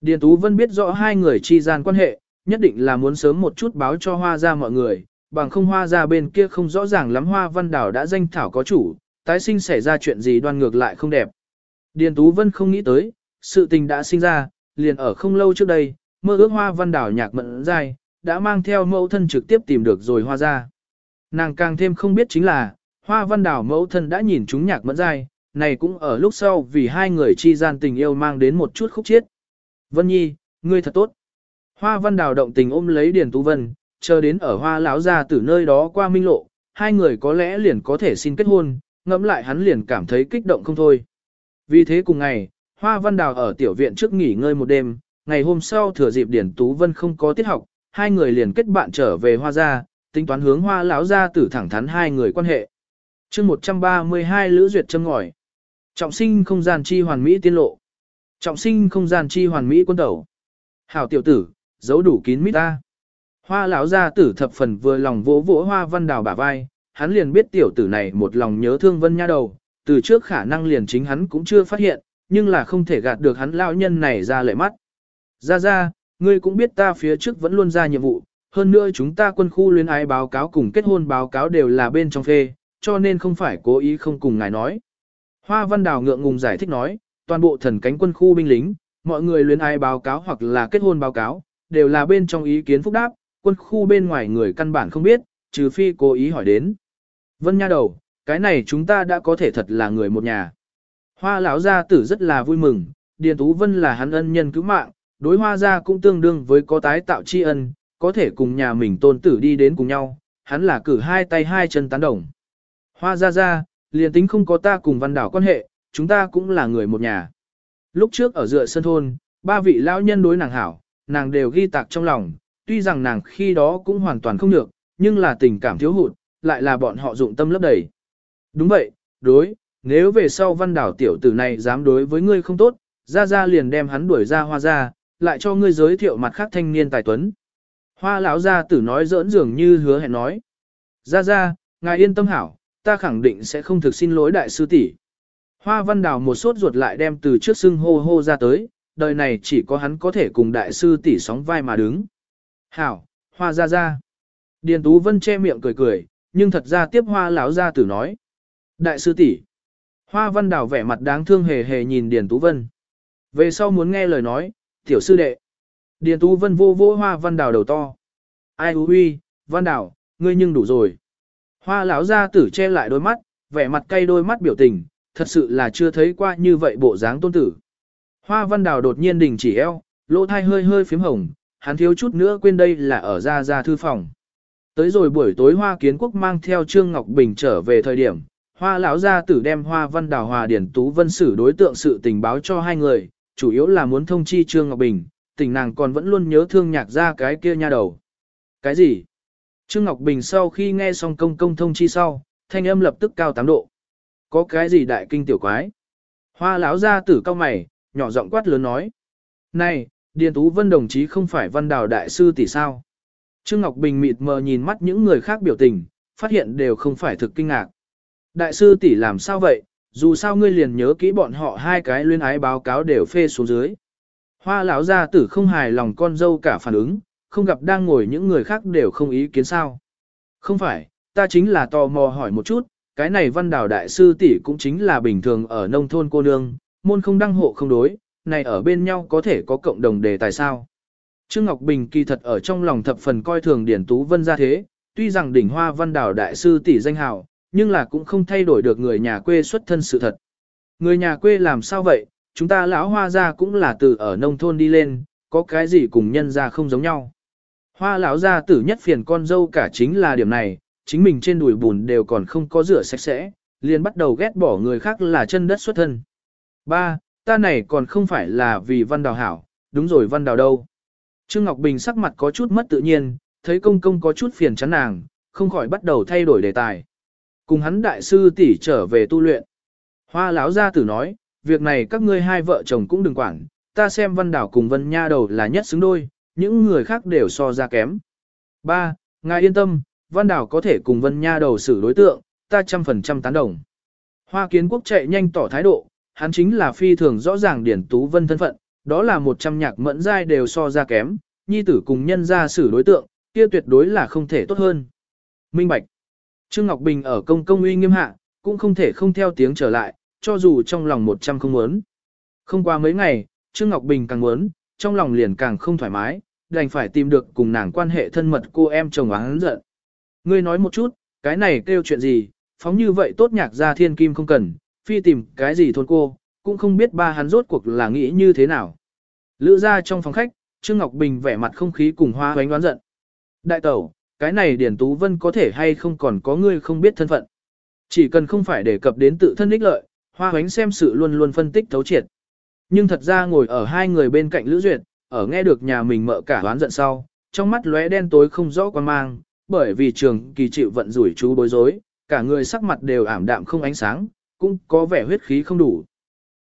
Điền Tú Vân biết rõ hai người chi gian quan hệ, nhất định là muốn sớm một chút báo cho hoa ra mọi người, bằng không hoa ra bên kia không rõ ràng lắm hoa văn đảo đã danh thảo có chủ, tái sinh xảy ra chuyện gì đoan ngược lại không đẹp. Điền Tú Vân không nghĩ tới, sự tình đã sinh ra, liền ở không lâu trước đây, mơ ước hoa văn đảo nhạc mận dai, đã mang theo mẫu thân trực tiếp tìm được rồi hoa ra. Nàng càng thêm không biết chính là, hoa văn đảo mẫu thân đã nhìn chúng nhạc mẫn dai, này cũng ở lúc sau vì hai người chi gian tình yêu mang đến một chút khúc chiết. Vân Nhi, ngươi thật tốt. Hoa Văn Đào động tình ôm lấy Điền Tú Vân, chờ đến ở Hoa lão gia từ nơi đó qua minh lộ, hai người có lẽ liền có thể xin kết hôn, ngẫm lại hắn liền cảm thấy kích động không thôi. Vì thế cùng ngày, Hoa Văn Đào ở tiểu viện trước nghỉ ngơi một đêm, ngày hôm sau thừa dịp Điền Tú Vân không có tiết học, hai người liền kết bạn trở về Hoa gia, tính toán hướng Hoa lão gia tử thẳng thắn hai người quan hệ. Chương 132 Lữ Duyệt châm ngòi. Trọng sinh không gian chi hoàn mỹ tiên lộ. Trọng sinh không gian chi hoàn mỹ quân tẩu. Hảo tiểu tử, giấu đủ kín mít ta. Hoa lão gia tử thập phần vừa lòng vỗ vỗ hoa văn đào bả vai, hắn liền biết tiểu tử này một lòng nhớ thương vân nha đầu, từ trước khả năng liền chính hắn cũng chưa phát hiện, nhưng là không thể gạt được hắn lão nhân này ra lệ mắt. Ra ra, ngươi cũng biết ta phía trước vẫn luôn ra nhiệm vụ, hơn nữa chúng ta quân khu luyến ái báo cáo cùng kết hôn báo cáo đều là bên trong phê, cho nên không phải cố ý không cùng ngài nói. Hoa văn đào ngượng ngùng giải thích nói, toàn bộ thần cánh quân khu binh lính, mọi người luyến ái báo cáo hoặc là kết hôn báo cáo, đều là bên trong ý kiến phúc đáp, quân khu bên ngoài người căn bản không biết, trừ phi cố ý hỏi đến. Vân nha đầu, cái này chúng ta đã có thể thật là người một nhà. Hoa lão gia tử rất là vui mừng, Điền Tú Vân là hắn ân nhân cứu mạng, đối hoa gia cũng tương đương với có tái tạo tri ân, có thể cùng nhà mình tôn tử đi đến cùng nhau, hắn là cử hai tay hai chân tán đồng. Hoa gia gia, liền tính không có ta cùng văn đảo quan hệ, chúng ta cũng là người một nhà. Lúc trước ở dựa sân thôn, ba vị lão nhân đối nàng hảo, nàng đều ghi tạc trong lòng, tuy rằng nàng khi đó cũng hoàn toàn không được, nhưng là tình cảm thiếu hụt, lại là bọn họ dụng tâm lấp đầy. Đúng vậy, đối, nếu về sau văn đảo tiểu tử này dám đối với ngươi không tốt, ra ra liền đem hắn đuổi ra hoa ra, lại cho ngươi giới thiệu mặt khác thanh niên tài tuấn. Hoa lão gia tử nói giỡn dường như hứa hẹn nói. Ra ra, ngài yên tâm hảo, ta khẳng định sẽ không thực xin lỗi đại sư tỷ. Hoa văn đào một sốt ruột lại đem từ trước xưng hô hô ra tới, đời này chỉ có hắn có thể cùng đại sư tỷ sóng vai mà đứng. Hảo, hoa ra ra. Điền Tú Vân che miệng cười cười, nhưng thật ra tiếp hoa lão ra tử nói. Đại sư tỷ. Hoa văn đào vẻ mặt đáng thương hề hề nhìn Điền Tú Vân. Về sau muốn nghe lời nói, tiểu sư đệ. Điền Tú Vân vô vô hoa văn đào đầu to. Ai hú huy, văn đào, ngươi nhưng đủ rồi. Hoa lão ra tử che lại đôi mắt, vẻ mặt cay đôi mắt biểu tình, thật sự là chưa thấy qua như vậy bộ dáng tôn tử. Hoa văn đào đột nhiên đình chỉ eo, lỗ thai hơi hơi phím hồng, hắn thiếu chút nữa quên đây là ở ra ra thư phòng. Tới rồi buổi tối Hoa Kiến Quốc mang theo Trương Ngọc Bình trở về thời điểm, Hoa lão gia tử đem Hoa Văn Đào Hòa Điển Tú Vân xử đối tượng sự tình báo cho hai người, chủ yếu là muốn thông chi Trương Ngọc Bình, tình nàng còn vẫn luôn nhớ thương nhạc ra cái kia nha đầu. Cái gì? Trương Ngọc Bình sau khi nghe xong công công thông chi sau, thanh âm lập tức cao tám độ. Có cái gì đại kinh tiểu quái? Hoa lão gia tử cao mày, nhỏ giọng quát lớn nói. Này, Điền Tú Vân đồng chí không phải văn đào đại sư tỷ sao? Trương Ngọc Bình mịt mờ nhìn mắt những người khác biểu tình, phát hiện đều không phải thực kinh ngạc. Đại sư tỷ làm sao vậy, dù sao ngươi liền nhớ kỹ bọn họ hai cái luyên ái báo cáo đều phê xuống dưới. Hoa lão gia tử không hài lòng con dâu cả phản ứng, không gặp đang ngồi những người khác đều không ý kiến sao. Không phải, ta chính là tò mò hỏi một chút, cái này văn đào đại sư tỷ cũng chính là bình thường ở nông thôn cô nương, môn không đăng hộ không đối, này ở bên nhau có thể có cộng đồng đề tài sao. Trương Ngọc Bình kỳ thật ở trong lòng thập phần coi thường Điển Tú Vân ra thế, tuy rằng đỉnh hoa văn đảo đại sư tỷ danh hào, nhưng là cũng không thay đổi được người nhà quê xuất thân sự thật. Người nhà quê làm sao vậy, chúng ta lão hoa gia cũng là từ ở nông thôn đi lên, có cái gì cùng nhân gia không giống nhau. Hoa lão gia tử nhất phiền con dâu cả chính là điểm này, chính mình trên đùi bùn đều còn không có rửa sạch sẽ, liền bắt đầu ghét bỏ người khác là chân đất xuất thân. Ba, ta này còn không phải là vì văn đào hảo, đúng rồi văn đào đâu. Trương Ngọc Bình sắc mặt có chút mất tự nhiên, thấy công công có chút phiền chán nàng, không khỏi bắt đầu thay đổi đề tài. Cùng hắn đại sư tỷ trở về tu luyện. Hoa lão gia tử nói, việc này các ngươi hai vợ chồng cũng đừng quản, ta xem văn đảo cùng vân nha đầu là nhất xứng đôi, những người khác đều so ra kém. Ba, Ngài yên tâm, văn đảo có thể cùng vân nha đầu xử đối tượng, ta trăm phần trăm tán đồng. Hoa kiến quốc chạy nhanh tỏ thái độ, hắn chính là phi thường rõ ràng điển tú vân thân phận, đó là một trăm nhạc mẫn giai đều so ra kém, nhi tử cùng nhân ra xử đối tượng, kia tuyệt đối là không thể tốt hơn. Minh Bạch Trương Ngọc Bình ở công công uy nghiêm hạ, cũng không thể không theo tiếng trở lại, cho dù trong lòng một trăm không muốn. Không qua mấy ngày, Trương Ngọc Bình càng muốn, trong lòng liền càng không thoải mái, đành phải tìm được cùng nàng quan hệ thân mật cô em chồng hắn giận. Ngươi nói một chút, cái này kêu chuyện gì, phóng như vậy tốt nhạc ra thiên kim không cần, phi tìm cái gì thôn cô, cũng không biết ba hắn rốt cuộc là nghĩ như thế nào. Lữ ra trong phòng khách, Trương Ngọc Bình vẻ mặt không khí cùng hoa hoánh đoán giận. Đại tẩu, cái này Điển Tú Vân có thể hay không còn có ngươi không biết thân phận. Chỉ cần không phải đề cập đến tự thân ích lợi, hoa hoánh xem sự luôn luôn phân tích thấu triệt. Nhưng thật ra ngồi ở hai người bên cạnh Lữ Duyệt, ở nghe được nhà mình mợ cả đoán giận sau, trong mắt lóe đen tối không rõ quan mang, bởi vì trường kỳ chịu vận rủi chú bối rối, cả người sắc mặt đều ảm đạm không ánh sáng, cũng có vẻ huyết khí không đủ.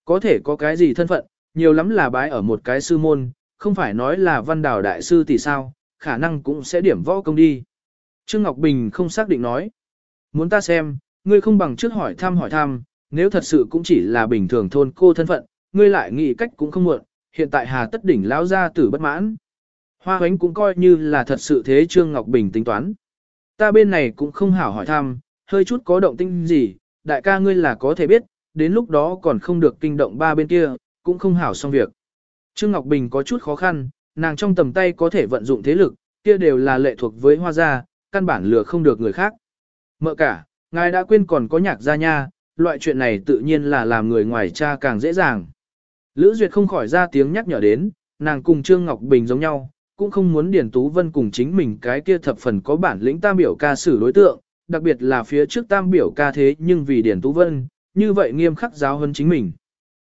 Có thể có cái gì thân phận, nhiều lắm là bái ở một cái sư môn, không phải nói là văn đảo đại sư thì sao, khả năng cũng sẽ điểm võ công đi. Trương Ngọc Bình không xác định nói. Muốn ta xem, ngươi không bằng trước hỏi thăm hỏi thăm, nếu thật sự cũng chỉ là bình thường thôn cô thân phận, ngươi lại nghĩ cách cũng không muộn, hiện tại hà tất đỉnh lão gia tử bất mãn. Hoa hoánh cũng coi như là thật sự thế Trương Ngọc Bình tính toán. Ta bên này cũng không hảo hỏi thăm, hơi chút có động tinh gì, đại ca ngươi là có thể biết, đến lúc đó còn không được kinh động ba bên kia, cũng không hảo xong việc. Trương Ngọc Bình có chút khó khăn, nàng trong tầm tay có thể vận dụng thế lực, kia đều là lệ thuộc với hoa gia, căn bản lừa không được người khác. Mợ cả, ngài đã quên còn có nhạc gia nha, loại chuyện này tự nhiên là làm người ngoài cha càng dễ dàng. Lữ Duyệt không khỏi ra tiếng nhắc nhở đến, nàng cùng Trương Ngọc Bình giống nhau, cũng không muốn Điền Tú Vân cùng chính mình cái kia thập phần có bản lĩnh tam biểu ca xử đối tượng, đặc biệt là phía trước tam biểu ca thế nhưng vì điển Tú Vân, như vậy nghiêm khắc giáo hơn chính mình.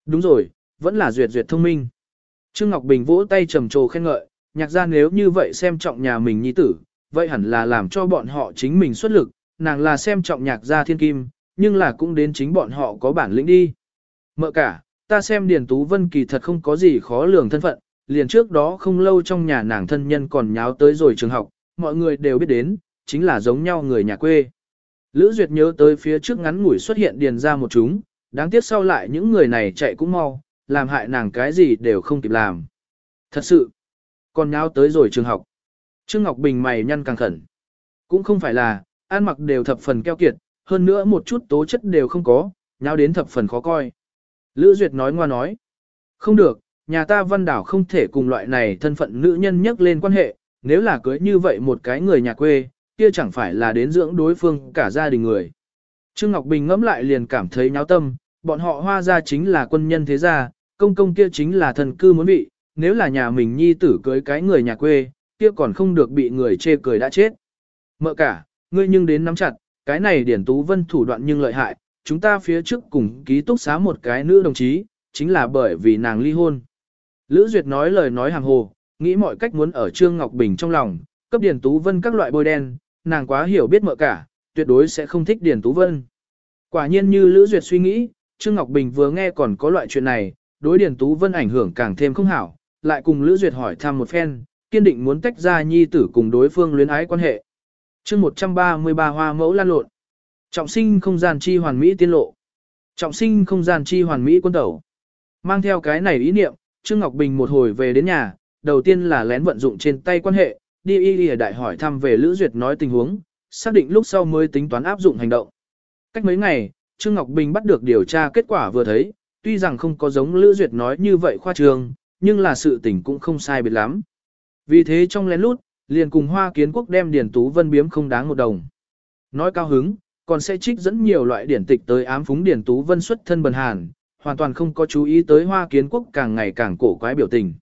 Đúng rồi, vẫn là Duyệt Duyệt thông minh. Trương Ngọc Bình vỗ tay trầm trồ khen ngợi, nhạc ra nếu như vậy xem trọng nhà mình nhi tử, vậy hẳn là làm cho bọn họ chính mình xuất lực, nàng là xem trọng nhạc gia thiên kim, nhưng là cũng đến chính bọn họ có bản lĩnh đi. Mợ cả, ta xem Điền Tú Vân kỳ thật không có gì khó lường thân phận, liền trước đó không lâu trong nhà nàng thân nhân còn nháo tới rồi trường học, mọi người đều biết đến, chính là giống nhau người nhà quê. Lữ Duyệt nhớ tới phía trước ngắn ngủi xuất hiện điền ra một chúng, đáng tiếc sau lại những người này chạy cũng mau, làm hại nàng cái gì đều không kịp làm. Thật sự, còn nháo tới rồi trường học. Trương Ngọc Bình mày nhăn càng khẩn. Cũng không phải là, ăn mặc đều thập phần keo kiệt, hơn nữa một chút tố chất đều không có, nháo đến thập phần khó coi. Lữ Duyệt nói ngoa nói. Không được, nhà ta văn đảo không thể cùng loại này thân phận nữ nhân nhắc lên quan hệ, nếu là cưới như vậy một cái người nhà quê, kia chẳng phải là đến dưỡng đối phương cả gia đình người. Trương Ngọc Bình ngẫm lại liền cảm thấy nháo tâm, bọn họ hoa ra chính là quân nhân thế gia, công công kia chính là thần cư muốn bị, nếu là nhà mình nhi tử cưới cái người nhà quê, kia còn không được bị người chê cười đã chết. Mợ cả, ngươi nhưng đến nắm chặt, cái này điển tú vân thủ đoạn nhưng lợi hại, chúng ta phía trước cùng ký túc xá một cái nữ đồng chí, chính là bởi vì nàng ly hôn. Lữ Duyệt nói lời nói hàng hồ, nghĩ mọi cách muốn ở Trương Ngọc Bình trong lòng, cấp điển Tú Vân các loại bôi đen, nàng quá hiểu biết mợ cả, tuyệt đối sẽ không thích Điền Tú Vân. Quả nhiên như Lữ Duyệt suy nghĩ, Trương Ngọc Bình vừa nghe còn có loại chuyện này, đối Điền Tú Vân ảnh hưởng càng thêm không hảo, lại cùng Lữ Duyệt hỏi thăm một phen, kiên định muốn tách ra nhi tử cùng đối phương luyến ái quan hệ. chương 133 hoa mẫu lan lộn. Trọng sinh không gian chi hoàn mỹ tiên lộ. Trọng sinh không gian chi hoàn mỹ quân tẩu. Mang theo cái này ý niệm, Trương Ngọc Bình một hồi về đến nhà, đầu tiên là lén vận dụng trên tay quan hệ, đi y lìa đại hỏi thăm về Lữ Duyệt nói tình huống, xác định lúc sau mới tính toán áp dụng hành động. Cách mấy ngày, Trương Ngọc Bình bắt được điều tra kết quả vừa thấy, tuy rằng không có giống Lữ Duyệt nói như vậy khoa trương, nhưng là sự tình cũng không sai biệt lắm. Vì thế trong lén lút, liền cùng Hoa Kiến Quốc đem Điền Tú Vân biếm không đáng một đồng. Nói cao hứng, còn sẽ trích dẫn nhiều loại điển tịch tới ám phúng Điền Tú Vân xuất thân bần hàn, hoàn toàn không có chú ý tới Hoa Kiến Quốc càng ngày càng cổ quái biểu tình.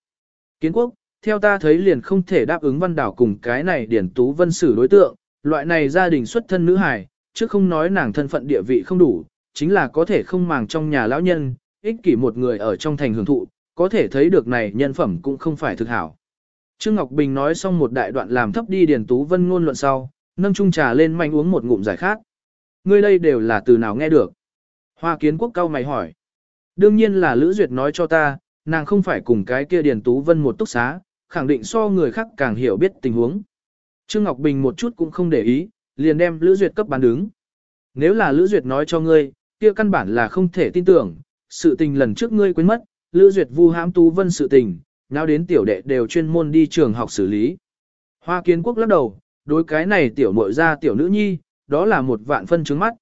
Kiến Quốc, theo ta thấy liền không thể đáp ứng văn đảo cùng cái này Điền Tú Vân xử đối tượng, loại này gia đình xuất thân nữ hài, chứ không nói nàng thân phận địa vị không đủ, chính là có thể không màng trong nhà lão nhân, ích kỷ một người ở trong thành hưởng thụ, có thể thấy được này nhân phẩm cũng không phải thực hảo. Trương Ngọc Bình nói xong một đại đoạn làm thấp đi Điền Tú Vân ngôn luận sau, nâng chung trà lên manh uống một ngụm giải khát. Ngươi đây đều là từ nào nghe được? Hoa kiến quốc cao mày hỏi. Đương nhiên là Lữ Duyệt nói cho ta, nàng không phải cùng cái kia Điền Tú Vân một túc xá, khẳng định so người khác càng hiểu biết tình huống. Trương Ngọc Bình một chút cũng không để ý, liền đem Lữ Duyệt cấp bán đứng. Nếu là Lữ Duyệt nói cho ngươi, kia căn bản là không thể tin tưởng, sự tình lần trước ngươi quên mất, Lữ Duyệt vu hãm Tú Vân sự tình, nào đến tiểu đệ đều chuyên môn đi trường học xử lý. Hoa kiến quốc lắc đầu, đối cái này tiểu muội ra tiểu nữ nhi, đó là một vạn phân trứng mắt.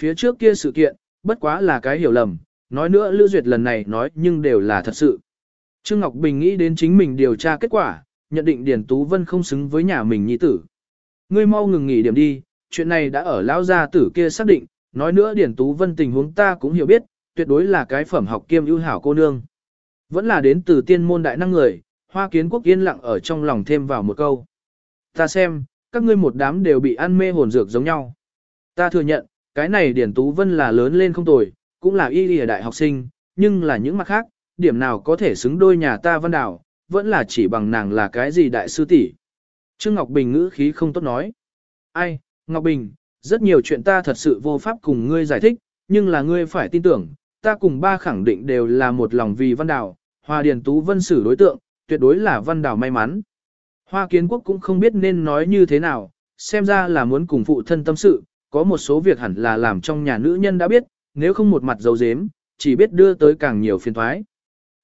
Phía trước kia sự kiện, bất quá là cái hiểu lầm, nói nữa Lữ Duyệt lần này nói nhưng đều là thật sự. Trương Ngọc Bình nghĩ đến chính mình điều tra kết quả, nhận định Điền Tú Vân không xứng với nhà mình nhi tử. Ngươi mau ngừng nghỉ điểm đi, chuyện này đã ở lão gia tử kia xác định, nói nữa Điền Tú Vân tình huống ta cũng hiểu biết, tuyệt đối là cái phẩm học kiêm ưu hảo cô nương. Vẫn là đến từ tiên môn đại năng người, hoa kiến quốc yên lặng ở trong lòng thêm vào một câu. Ta xem, các ngươi một đám đều bị ăn mê hồn dược giống nhau. Ta thừa nhận, cái này Điển Tú Vân là lớn lên không tồi, cũng là y y đại học sinh, nhưng là những mặt khác, điểm nào có thể xứng đôi nhà ta văn đảo, vẫn là chỉ bằng nàng là cái gì đại sư tỷ. Trương Ngọc Bình ngữ khí không tốt nói. Ai, Ngọc Bình, rất nhiều chuyện ta thật sự vô pháp cùng ngươi giải thích, nhưng là ngươi phải tin tưởng, ta cùng ba khẳng định đều là một lòng vì văn đảo, Hoa Điền Tú Vân xử đối tượng, tuyệt đối là văn đảo may mắn. Hoa Kiến Quốc cũng không biết nên nói như thế nào, xem ra là muốn cùng phụ thân tâm sự, có một số việc hẳn là làm trong nhà nữ nhân đã biết, nếu không một mặt dấu dếm, chỉ biết đưa tới càng nhiều phiền thoái.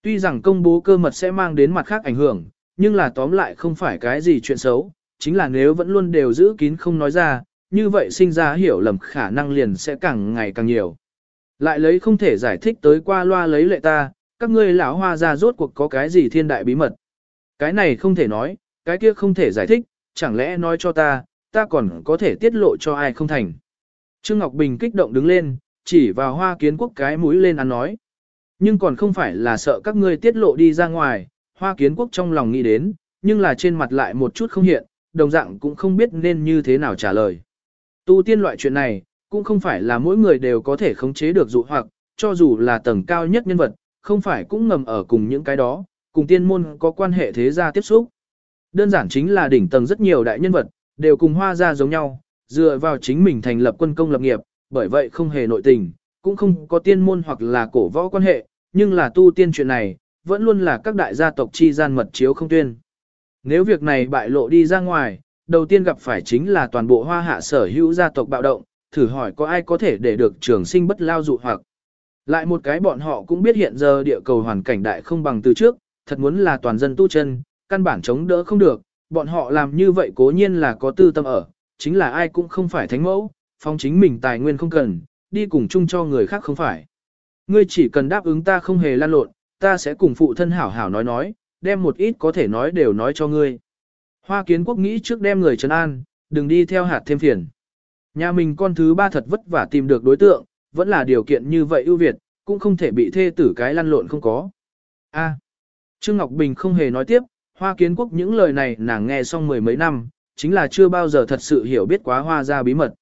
Tuy rằng công bố cơ mật sẽ mang đến mặt khác ảnh hưởng, nhưng là tóm lại không phải cái gì chuyện xấu, chính là nếu vẫn luôn đều giữ kín không nói ra, như vậy sinh ra hiểu lầm khả năng liền sẽ càng ngày càng nhiều. Lại lấy không thể giải thích tới qua loa lấy lệ ta, các ngươi lão hoa ra rốt cuộc có cái gì thiên đại bí mật. Cái này không thể nói, cái kia không thể giải thích, chẳng lẽ nói cho ta, ta còn có thể tiết lộ cho ai không thành. Trương Ngọc Bình kích động đứng lên, chỉ vào hoa kiến quốc cái mũi lên ăn nói. Nhưng còn không phải là sợ các ngươi tiết lộ đi ra ngoài, hoa kiến quốc trong lòng nghĩ đến, nhưng là trên mặt lại một chút không hiện, đồng dạng cũng không biết nên như thế nào trả lời. Tu tiên loại chuyện này, cũng không phải là mỗi người đều có thể khống chế được dụ hoặc, cho dù là tầng cao nhất nhân vật, không phải cũng ngầm ở cùng những cái đó, cùng tiên môn có quan hệ thế gia tiếp xúc. Đơn giản chính là đỉnh tầng rất nhiều đại nhân vật, đều cùng hoa gia giống nhau, dựa vào chính mình thành lập quân công lập nghiệp, bởi vậy không hề nội tình, cũng không có tiên môn hoặc là cổ võ quan hệ, nhưng là tu tiên chuyện này, vẫn luôn là các đại gia tộc chi gian mật chiếu không tuyên. Nếu việc này bại lộ đi ra ngoài, đầu tiên gặp phải chính là toàn bộ hoa hạ sở hữu gia tộc bạo động, thử hỏi có ai có thể để được trường sinh bất lao dụ hoặc. Lại một cái bọn họ cũng biết hiện giờ địa cầu hoàn cảnh đại không bằng từ trước, thật muốn là toàn dân tu chân, căn bản chống đỡ không được, bọn họ làm như vậy cố nhiên là có tư tâm ở, chính là ai cũng không phải thánh mẫu, phong chính mình tài nguyên không cần, đi cùng chung cho người khác không phải. Ngươi chỉ cần đáp ứng ta không hề lan lộn, ta sẽ cùng phụ thân hảo hảo nói nói, đem một ít có thể nói đều nói cho ngươi. Hoa kiến quốc nghĩ trước đem người trấn an, đừng đi theo hạt thêm phiền. Nhà mình con thứ ba thật vất vả tìm được đối tượng, vẫn là điều kiện như vậy ưu việt, cũng không thể bị thê tử cái lăn lộn không có. A. À, Trương Ngọc Bình không hề nói tiếp, Hoa Kiến Quốc những lời này nàng nghe xong mười mấy năm, chính là chưa bao giờ thật sự hiểu biết quá hoa ra bí mật.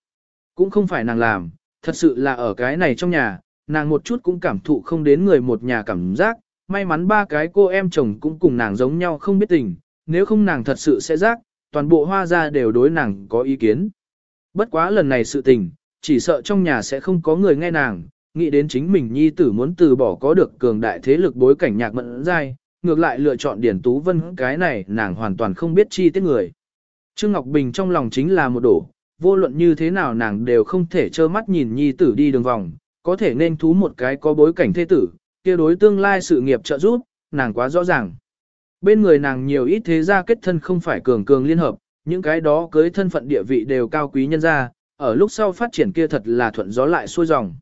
Cũng không phải nàng làm, thật sự là ở cái này trong nhà, nàng một chút cũng cảm thụ không đến người một nhà cảm giác, may mắn ba cái cô em chồng cũng cùng nàng giống nhau không biết tình, nếu không nàng thật sự sẽ giác, toàn bộ hoa ra đều đối nàng có ý kiến. Bất quá lần này sự tình, chỉ sợ trong nhà sẽ không có người nghe nàng, nghĩ đến chính mình nhi tử muốn từ bỏ có được cường đại thế lực bối cảnh nhạc mẫn dai, ngược lại lựa chọn Điển Tú Vân cái này nàng hoàn toàn không biết chi tiết người. Trương Ngọc Bình trong lòng chính là một đổ, vô luận như thế nào nàng đều không thể trơ mắt nhìn nhi tử đi đường vòng, có thể nên thú một cái có bối cảnh thế tử, kia đối tương lai sự nghiệp trợ giúp, nàng quá rõ ràng. Bên người nàng nhiều ít thế gia kết thân không phải cường cường liên hợp, những cái đó cưới thân phận địa vị đều cao quý nhân gia, ở lúc sau phát triển kia thật là thuận gió lại xuôi dòng.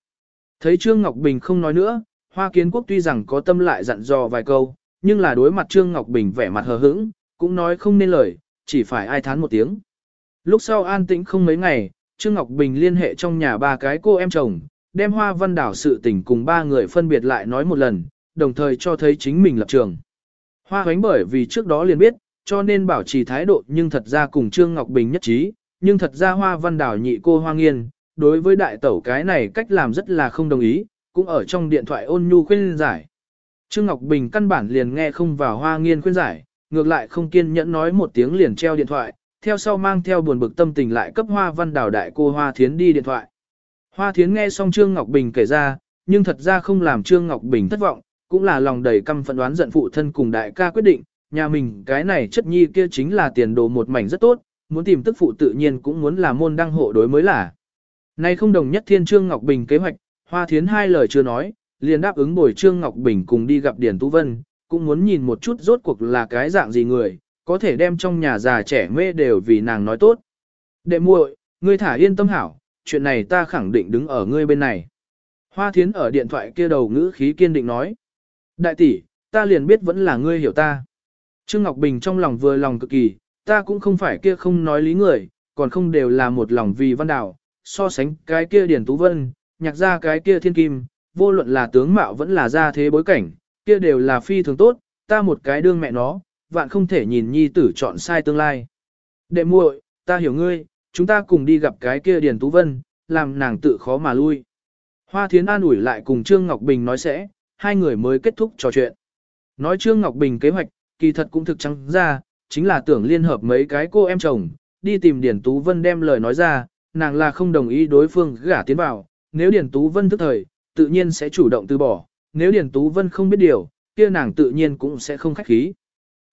Thấy Trương Ngọc Bình không nói nữa, Hoa Kiến Quốc tuy rằng có tâm lại dặn dò vài câu, nhưng là đối mặt Trương Ngọc Bình vẻ mặt hờ hững, cũng nói không nên lời, chỉ phải ai thán một tiếng. Lúc sau an tĩnh không mấy ngày, Trương Ngọc Bình liên hệ trong nhà ba cái cô em chồng, đem Hoa Văn Đảo sự tình cùng ba người phân biệt lại nói một lần, đồng thời cho thấy chính mình lập trường. Hoa hoánh bởi vì trước đó liền biết, cho nên bảo trì thái độ nhưng thật ra cùng Trương Ngọc Bình nhất trí, nhưng thật ra Hoa Văn Đảo nhị cô Hoa Nghiên, đối với đại tẩu cái này cách làm rất là không đồng ý, cũng ở trong điện thoại ôn nhu khuyên giải. Trương Ngọc Bình căn bản liền nghe không vào Hoa Nghiên khuyên giải, ngược lại không kiên nhẫn nói một tiếng liền treo điện thoại, theo sau mang theo buồn bực tâm tình lại cấp Hoa Văn Đảo đại cô Hoa Thiến đi điện thoại. Hoa Thiến nghe xong Trương Ngọc Bình kể ra, nhưng thật ra không làm Trương Ngọc Bình thất vọng, cũng là lòng đầy căm phẫn đoán giận phụ thân cùng đại ca quyết định, nhà mình cái này chất nhi kia chính là tiền đồ một mảnh rất tốt, muốn tìm tức phụ tự nhiên cũng muốn là môn đăng hộ đối mới là. Nay không đồng nhất thiên Trương Ngọc Bình kế hoạch, Hoa Thiến hai lời chưa nói, liền đáp ứng bồi Trương Ngọc Bình cùng đi gặp Điền Tú Vân, cũng muốn nhìn một chút rốt cuộc là cái dạng gì người, có thể đem trong nhà già trẻ mê đều vì nàng nói tốt. Đệ muội, ngươi thả yên tâm hảo, chuyện này ta khẳng định đứng ở ngươi bên này. Hoa Thiến ở điện thoại kia đầu ngữ khí kiên định nói. Đại tỷ, ta liền biết vẫn là ngươi hiểu ta. Trương Ngọc Bình trong lòng vừa lòng cực kỳ, ta cũng không phải kia không nói lý người, còn không đều là một lòng vì văn đảo, so sánh cái kia Điển Tú Vân, nhạc ra cái kia thiên kim, vô luận là tướng mạo vẫn là ra thế bối cảnh, kia đều là phi thường tốt, ta một cái đương mẹ nó, vạn không thể nhìn nhi tử chọn sai tương lai. Đệ muội, ta hiểu ngươi, chúng ta cùng đi gặp cái kia Điền Tú Vân, làm nàng tự khó mà lui. Hoa Thiến an ủi lại cùng Trương Ngọc Bình nói sẽ, hai người mới kết thúc trò chuyện. Nói Trương Ngọc Bình kế hoạch, kỳ thật cũng thực trắng ra, chính là tưởng liên hợp mấy cái cô em chồng, đi tìm Điền Tú Vân đem lời nói ra, nàng là không đồng ý đối phương gả tiến vào, nếu Điền Tú Vân thức thời, tự nhiên sẽ chủ động từ bỏ, nếu Điền Tú Vân không biết điều, kia nàng tự nhiên cũng sẽ không khách khí.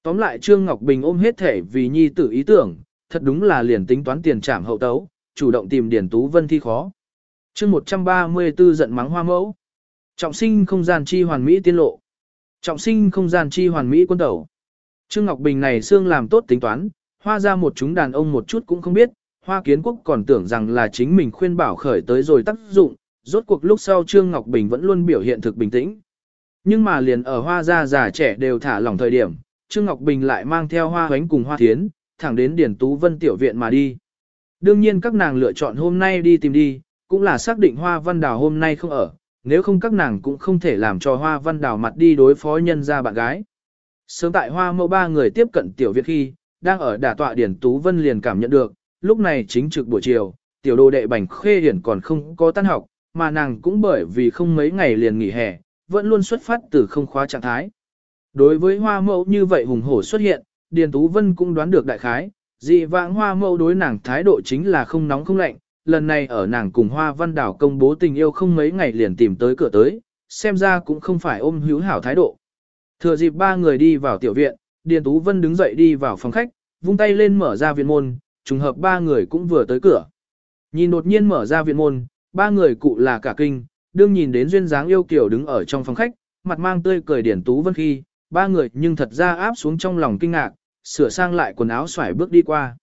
Tóm lại Trương Ngọc Bình ôm hết thể vì nhi tử ý tưởng, thật đúng là liền tính toán tiền trảm hậu tấu, chủ động tìm Điền Tú Vân thi khó. chương 134 giận mắng hoa mẫu. Trọng sinh không gian chi hoàn mỹ tiên lộ. Trọng sinh không gian chi hoàn mỹ quân tẩu. Trương Ngọc Bình này xương làm tốt tính toán, hoa ra một chúng đàn ông một chút cũng không biết, hoa kiến quốc còn tưởng rằng là chính mình khuyên bảo khởi tới rồi tác dụng, rốt cuộc lúc sau Trương Ngọc Bình vẫn luôn biểu hiện thực bình tĩnh. Nhưng mà liền ở hoa gia già trẻ đều thả lỏng thời điểm, Trương Ngọc Bình lại mang theo hoa hoánh cùng hoa thiến, thẳng đến Điển Tú Vân tiểu viện mà đi. Đương nhiên các nàng lựa chọn hôm nay đi tìm đi, cũng là xác định hoa văn đào hôm nay không ở, nếu không các nàng cũng không thể làm cho hoa văn đào mặt đi đối phó nhân ra bạn gái. Sớm tại hoa mẫu ba người tiếp cận tiểu viện khi, đang ở đả tọa Điển Tú Vân liền cảm nhận được, lúc này chính trực buổi chiều, tiểu đồ đệ bành khê hiển còn không có tan học, mà nàng cũng bởi vì không mấy ngày liền nghỉ hè, vẫn luôn xuất phát từ không khóa trạng thái. Đối với hoa mẫu như vậy hùng hổ xuất hiện, Điền Tú Vân cũng đoán được đại khái, dị vãng hoa mẫu đối nàng thái độ chính là không nóng không lạnh, lần này ở nàng cùng hoa văn đảo công bố tình yêu không mấy ngày liền tìm tới cửa tới, xem ra cũng không phải ôm hữu hảo thái độ. Thừa dịp ba người đi vào tiểu viện, Điền Tú Vân đứng dậy đi vào phòng khách, vung tay lên mở ra viện môn, trùng hợp ba người cũng vừa tới cửa. Nhìn đột nhiên mở ra viện môn, ba người cụ là cả kinh, đương nhìn đến duyên dáng yêu kiểu đứng ở trong phòng khách, mặt mang tươi cười Điền Tú Vân khi, ba người nhưng thật ra áp xuống trong lòng kinh ngạc, sửa sang lại quần áo xoải bước đi qua.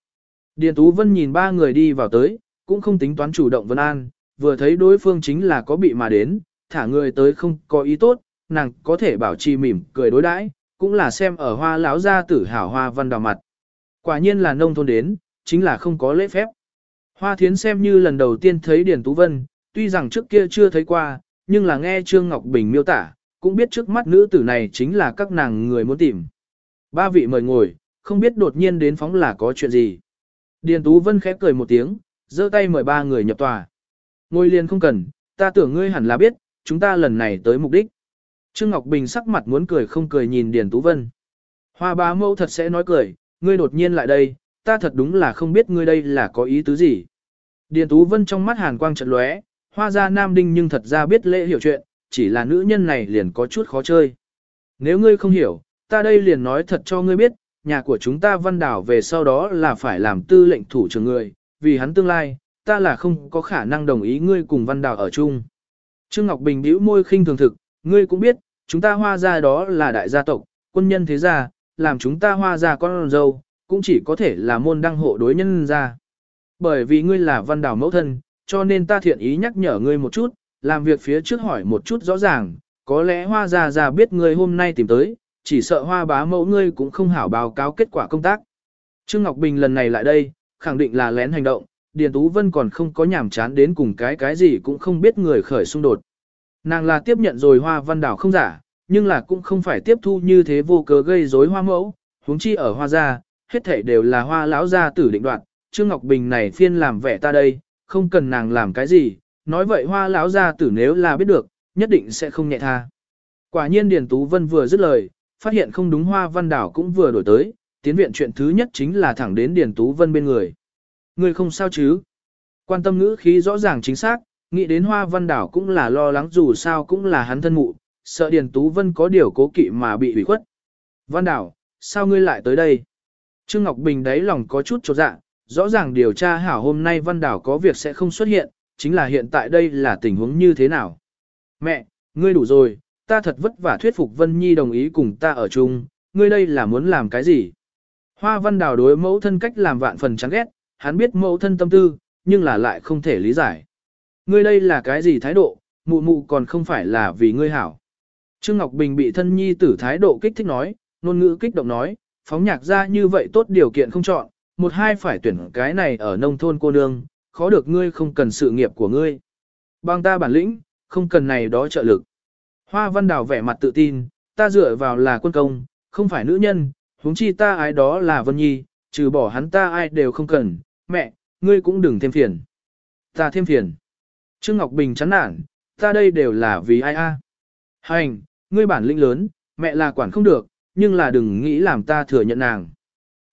Điền Tú Vân nhìn ba người đi vào tới, cũng không tính toán chủ động vân an, vừa thấy đối phương chính là có bị mà đến, thả người tới không có ý tốt, nàng có thể bảo trì mỉm cười đối đãi, cũng là xem ở hoa lão gia tử hảo hoa văn đào mặt. Quả nhiên là nông thôn đến, chính là không có lễ phép. Hoa thiến xem như lần đầu tiên thấy Điền Tú Vân, tuy rằng trước kia chưa thấy qua, nhưng là nghe Trương Ngọc Bình miêu tả, cũng biết trước mắt nữ tử này chính là các nàng người muốn tìm. Ba vị mời ngồi, không biết đột nhiên đến phóng là có chuyện gì. Điền Tú Vân khép cười một tiếng, giơ tay mời ba người nhập tòa. Ngồi liền không cần, ta tưởng ngươi hẳn là biết, chúng ta lần này tới mục đích. Trương Ngọc Bình sắc mặt muốn cười không cười nhìn Điền Tú Vân. Hoa bá mẫu thật sẽ nói cười, ngươi đột nhiên lại đây, ta thật đúng là không biết ngươi đây là có ý tứ gì. Điền Tú Vân trong mắt hàn quang trận lóe, hoa ra nam đinh nhưng thật ra biết lễ hiểu chuyện, chỉ là nữ nhân này liền có chút khó chơi. Nếu ngươi không hiểu, ta đây liền nói thật cho ngươi biết, nhà của chúng ta văn đảo về sau đó là phải làm tư lệnh thủ trưởng người, vì hắn tương lai, ta là không có khả năng đồng ý ngươi cùng văn đảo ở chung. Trương Ngọc Bình bĩu môi khinh thường thực, ngươi cũng biết, chúng ta hoa gia đó là đại gia tộc, quân nhân thế gia, làm chúng ta hoa gia con dâu, cũng chỉ có thể là môn đăng hộ đối nhân gia. Bởi vì ngươi là văn đảo mẫu thân, cho nên ta thiện ý nhắc nhở ngươi một chút, làm việc phía trước hỏi một chút rõ ràng, có lẽ hoa già già biết ngươi hôm nay tìm tới, chỉ sợ hoa bá mẫu ngươi cũng không hảo báo cáo kết quả công tác. Trương Ngọc Bình lần này lại đây, khẳng định là lén hành động, Điền Tú Vân còn không có nhảm chán đến cùng cái cái gì cũng không biết người khởi xung đột. Nàng là tiếp nhận rồi hoa văn đảo không giả, nhưng là cũng không phải tiếp thu như thế vô cớ gây rối hoa mẫu, huống chi ở hoa gia, hết thảy đều là hoa lão gia tử định đoạt, Trương Ngọc Bình này phiên làm vẻ ta đây, không cần nàng làm cái gì, nói vậy hoa lão gia tử nếu là biết được, nhất định sẽ không nhẹ tha. Quả nhiên Điền Tú Vân vừa dứt lời, phát hiện không đúng hoa văn đảo cũng vừa đổi tới, tiến viện chuyện thứ nhất chính là thẳng đến Điền Tú Vân bên người. Người không sao chứ? Quan tâm ngữ khí rõ ràng chính xác, nghĩ đến hoa văn đảo cũng là lo lắng dù sao cũng là hắn thân mụ, sợ Điền Tú Vân có điều cố kỵ mà bị hủy khuất. Văn đảo, sao ngươi lại tới đây? Trương Ngọc Bình đáy lòng có chút chột dạ, rõ ràng điều tra hảo hôm nay văn đảo có việc sẽ không xuất hiện, chính là hiện tại đây là tình huống như thế nào? Mẹ, ngươi đủ rồi, ta thật vất vả thuyết phục Vân Nhi đồng ý cùng ta ở chung, ngươi đây là muốn làm cái gì? Hoa văn đào đối mẫu thân cách làm vạn phần chán ghét, hắn biết mẫu thân tâm tư, nhưng là lại không thể lý giải. Ngươi đây là cái gì thái độ, mụ mụ còn không phải là vì ngươi hảo. Trương Ngọc Bình bị thân nhi tử thái độ kích thích nói, ngôn ngữ kích động nói, phóng nhạc ra như vậy tốt điều kiện không chọn, một hai phải tuyển cái này ở nông thôn cô nương, khó được ngươi không cần sự nghiệp của ngươi. Bằng ta bản lĩnh, không cần này đó trợ lực. Hoa văn đào vẻ mặt tự tin, ta dựa vào là quân công, không phải nữ nhân, huống chi ta ai đó là Vân Nhi, trừ bỏ hắn ta ai đều không cần, mẹ, ngươi cũng đừng thêm phiền. Ta thêm phiền. Trương Ngọc Bình chán nản, ta đây đều là vì ai a? Hành, ngươi bản lĩnh lớn, mẹ là quản không được, nhưng là đừng nghĩ làm ta thừa nhận nàng.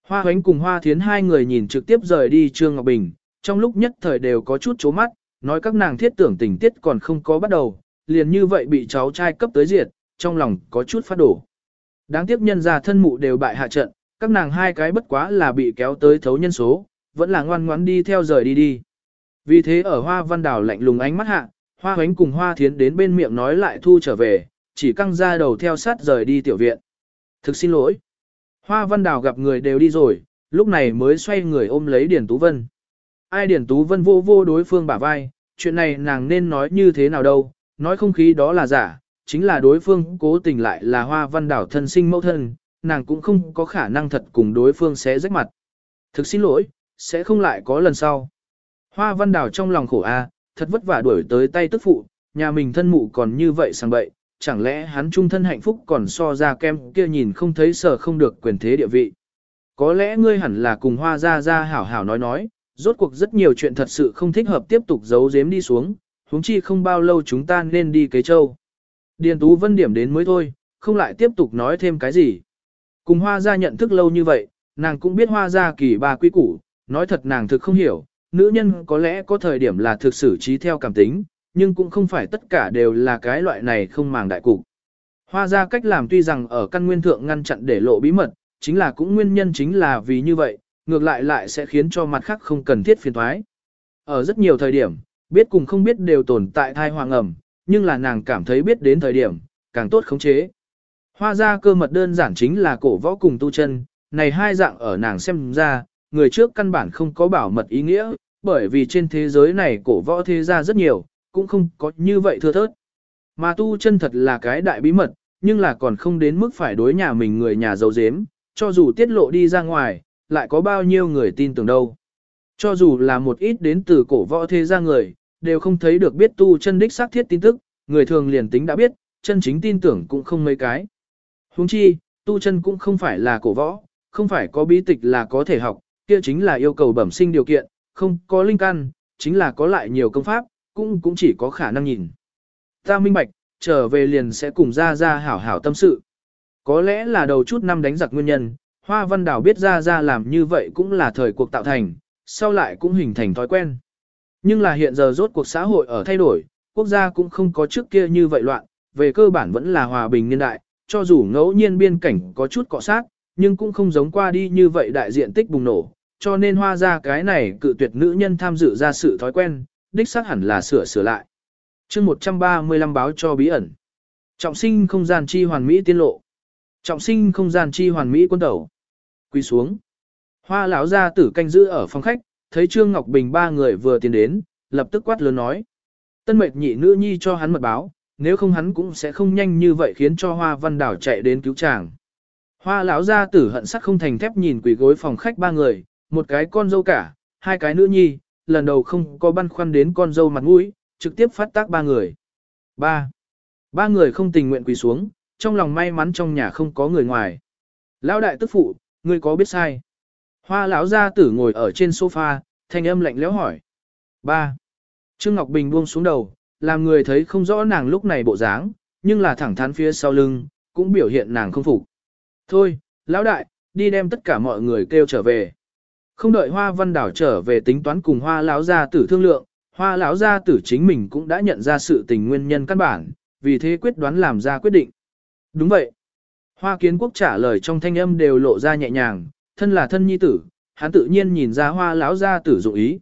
Hoa Hoánh cùng Hoa Thiến hai người nhìn trực tiếp rời đi Trương Ngọc Bình, trong lúc nhất thời đều có chút chố mắt, nói các nàng thiết tưởng tình tiết còn không có bắt đầu, liền như vậy bị cháu trai cấp tới diệt, trong lòng có chút phát đổ. Đáng tiếc nhân ra thân mụ đều bại hạ trận, các nàng hai cái bất quá là bị kéo tới thấu nhân số, vẫn là ngoan ngoãn đi theo rời đi đi. Vì thế ở hoa văn đảo lạnh lùng ánh mắt hạ, hoa hoánh cùng hoa thiến đến bên miệng nói lại thu trở về, chỉ căng ra đầu theo sát rời đi tiểu viện. Thực xin lỗi. Hoa văn đảo gặp người đều đi rồi, lúc này mới xoay người ôm lấy Điền Tú Vân. Ai điển Tú Vân vô vô đối phương bả vai, chuyện này nàng nên nói như thế nào đâu, nói không khí đó là giả, chính là đối phương cố tình lại là hoa văn đảo thân sinh mẫu thân, nàng cũng không có khả năng thật cùng đối phương sẽ rách mặt. Thực xin lỗi, sẽ không lại có lần sau. Hoa văn đảo trong lòng khổ a, thật vất vả đuổi tới tay tức phụ, nhà mình thân mụ còn như vậy sang bậy, chẳng lẽ hắn trung thân hạnh phúc còn so ra kem kia nhìn không thấy sở không được quyền thế địa vị. Có lẽ ngươi hẳn là cùng hoa ra ra hảo hảo nói nói, rốt cuộc rất nhiều chuyện thật sự không thích hợp tiếp tục giấu giếm đi xuống, huống chi không bao lâu chúng ta nên đi kế châu. Điền Tú Vân điểm đến mới thôi, không lại tiếp tục nói thêm cái gì. Cùng hoa gia nhận thức lâu như vậy, nàng cũng biết hoa gia kỳ ba quy củ, nói thật nàng thực không hiểu, nữ nhân có lẽ có thời điểm là thực xử trí theo cảm tính, nhưng cũng không phải tất cả đều là cái loại này không màng đại cục. Hoa gia cách làm tuy rằng ở căn nguyên thượng ngăn chặn để lộ bí mật, chính là cũng nguyên nhân chính là vì như vậy, ngược lại lại sẽ khiến cho mặt khác không cần thiết phiền thoái. Ở rất nhiều thời điểm, biết cùng không biết đều tồn tại thai hoàng ẩm, nhưng là nàng cảm thấy biết đến thời điểm, càng tốt khống chế. Hoa ra cơ mật đơn giản chính là cổ võ cùng tu chân, này hai dạng ở nàng xem ra, người trước căn bản không có bảo mật ý nghĩa, bởi vì trên thế giới này cổ võ thế gia rất nhiều, cũng không có như vậy thưa thớt. Mà tu chân thật là cái đại bí mật, nhưng là còn không đến mức phải đối nhà mình người nhà giấu giếm, cho dù tiết lộ đi ra ngoài, lại có bao nhiêu người tin tưởng đâu. Cho dù là một ít đến từ cổ võ thế gia người, đều không thấy được biết tu chân đích xác thiết tin tức, người thường liền tính đã biết, chân chính tin tưởng cũng không mấy cái. Huống chi, tu chân cũng không phải là cổ võ, không phải có bí tịch là có thể học, kia chính là yêu cầu bẩm sinh điều kiện, không có linh căn, chính là có lại nhiều công pháp, cũng cũng chỉ có khả năng nhìn. Ta minh bạch, trở về liền sẽ cùng ra ra hảo hảo tâm sự. Có lẽ là đầu chút năm đánh giặc nguyên nhân, Hoa Văn Đào biết ra ra làm như vậy cũng là thời cuộc tạo thành, sau lại cũng hình thành thói quen. Nhưng là hiện giờ rốt cuộc xã hội ở thay đổi, quốc gia cũng không có trước kia như vậy loạn, về cơ bản vẫn là hòa bình niên đại, cho dù ngẫu nhiên biên cảnh có chút cọ sát, nhưng cũng không giống qua đi như vậy đại diện tích bùng nổ, cho nên hoa ra cái này cự tuyệt nữ nhân tham dự ra sự thói quen, đích xác hẳn là sửa sửa lại. chương 135 báo cho bí ẩn. Trọng sinh không gian chi hoàn mỹ tiên lộ. Trọng sinh không gian chi hoàn mỹ quân tẩu. Quy xuống. Hoa lão gia tử canh giữ ở phòng khách, thấy Trương Ngọc Bình ba người vừa tiến đến, lập tức quát lớn nói. Tân mệt nhị nữ nhi cho hắn mật báo, nếu không hắn cũng sẽ không nhanh như vậy khiến cho hoa văn đảo chạy đến cứu chàng. Hoa lão gia tử hận sắt không thành thép nhìn quỷ gối phòng khách ba người, một cái con dâu cả, hai cái nữ nhi, lần đầu không có băn khoăn đến con dâu mặt mũi, trực tiếp phát tác ba người. Ba. Ba người không tình nguyện quỳ xuống, trong lòng may mắn trong nhà không có người ngoài. Lão đại tức phụ, ngươi có biết sai? Hoa lão gia tử ngồi ở trên sofa, thanh âm lạnh lẽo hỏi. Ba. Trương Ngọc Bình buông xuống đầu, làm người thấy không rõ nàng lúc này bộ dáng, nhưng là thẳng thắn phía sau lưng, cũng biểu hiện nàng không phục. Thôi, lão đại, đi đem tất cả mọi người kêu trở về. Không đợi Hoa Văn Đảo trở về tính toán cùng Hoa lão gia tử thương lượng, Hoa lão gia tử chính mình cũng đã nhận ra sự tình nguyên nhân căn bản, vì thế quyết đoán làm ra quyết định. Đúng vậy. Hoa Kiến Quốc trả lời trong thanh âm đều lộ ra nhẹ nhàng, thân là thân nhi tử, hắn tự nhiên nhìn ra Hoa lão gia tử dụng ý.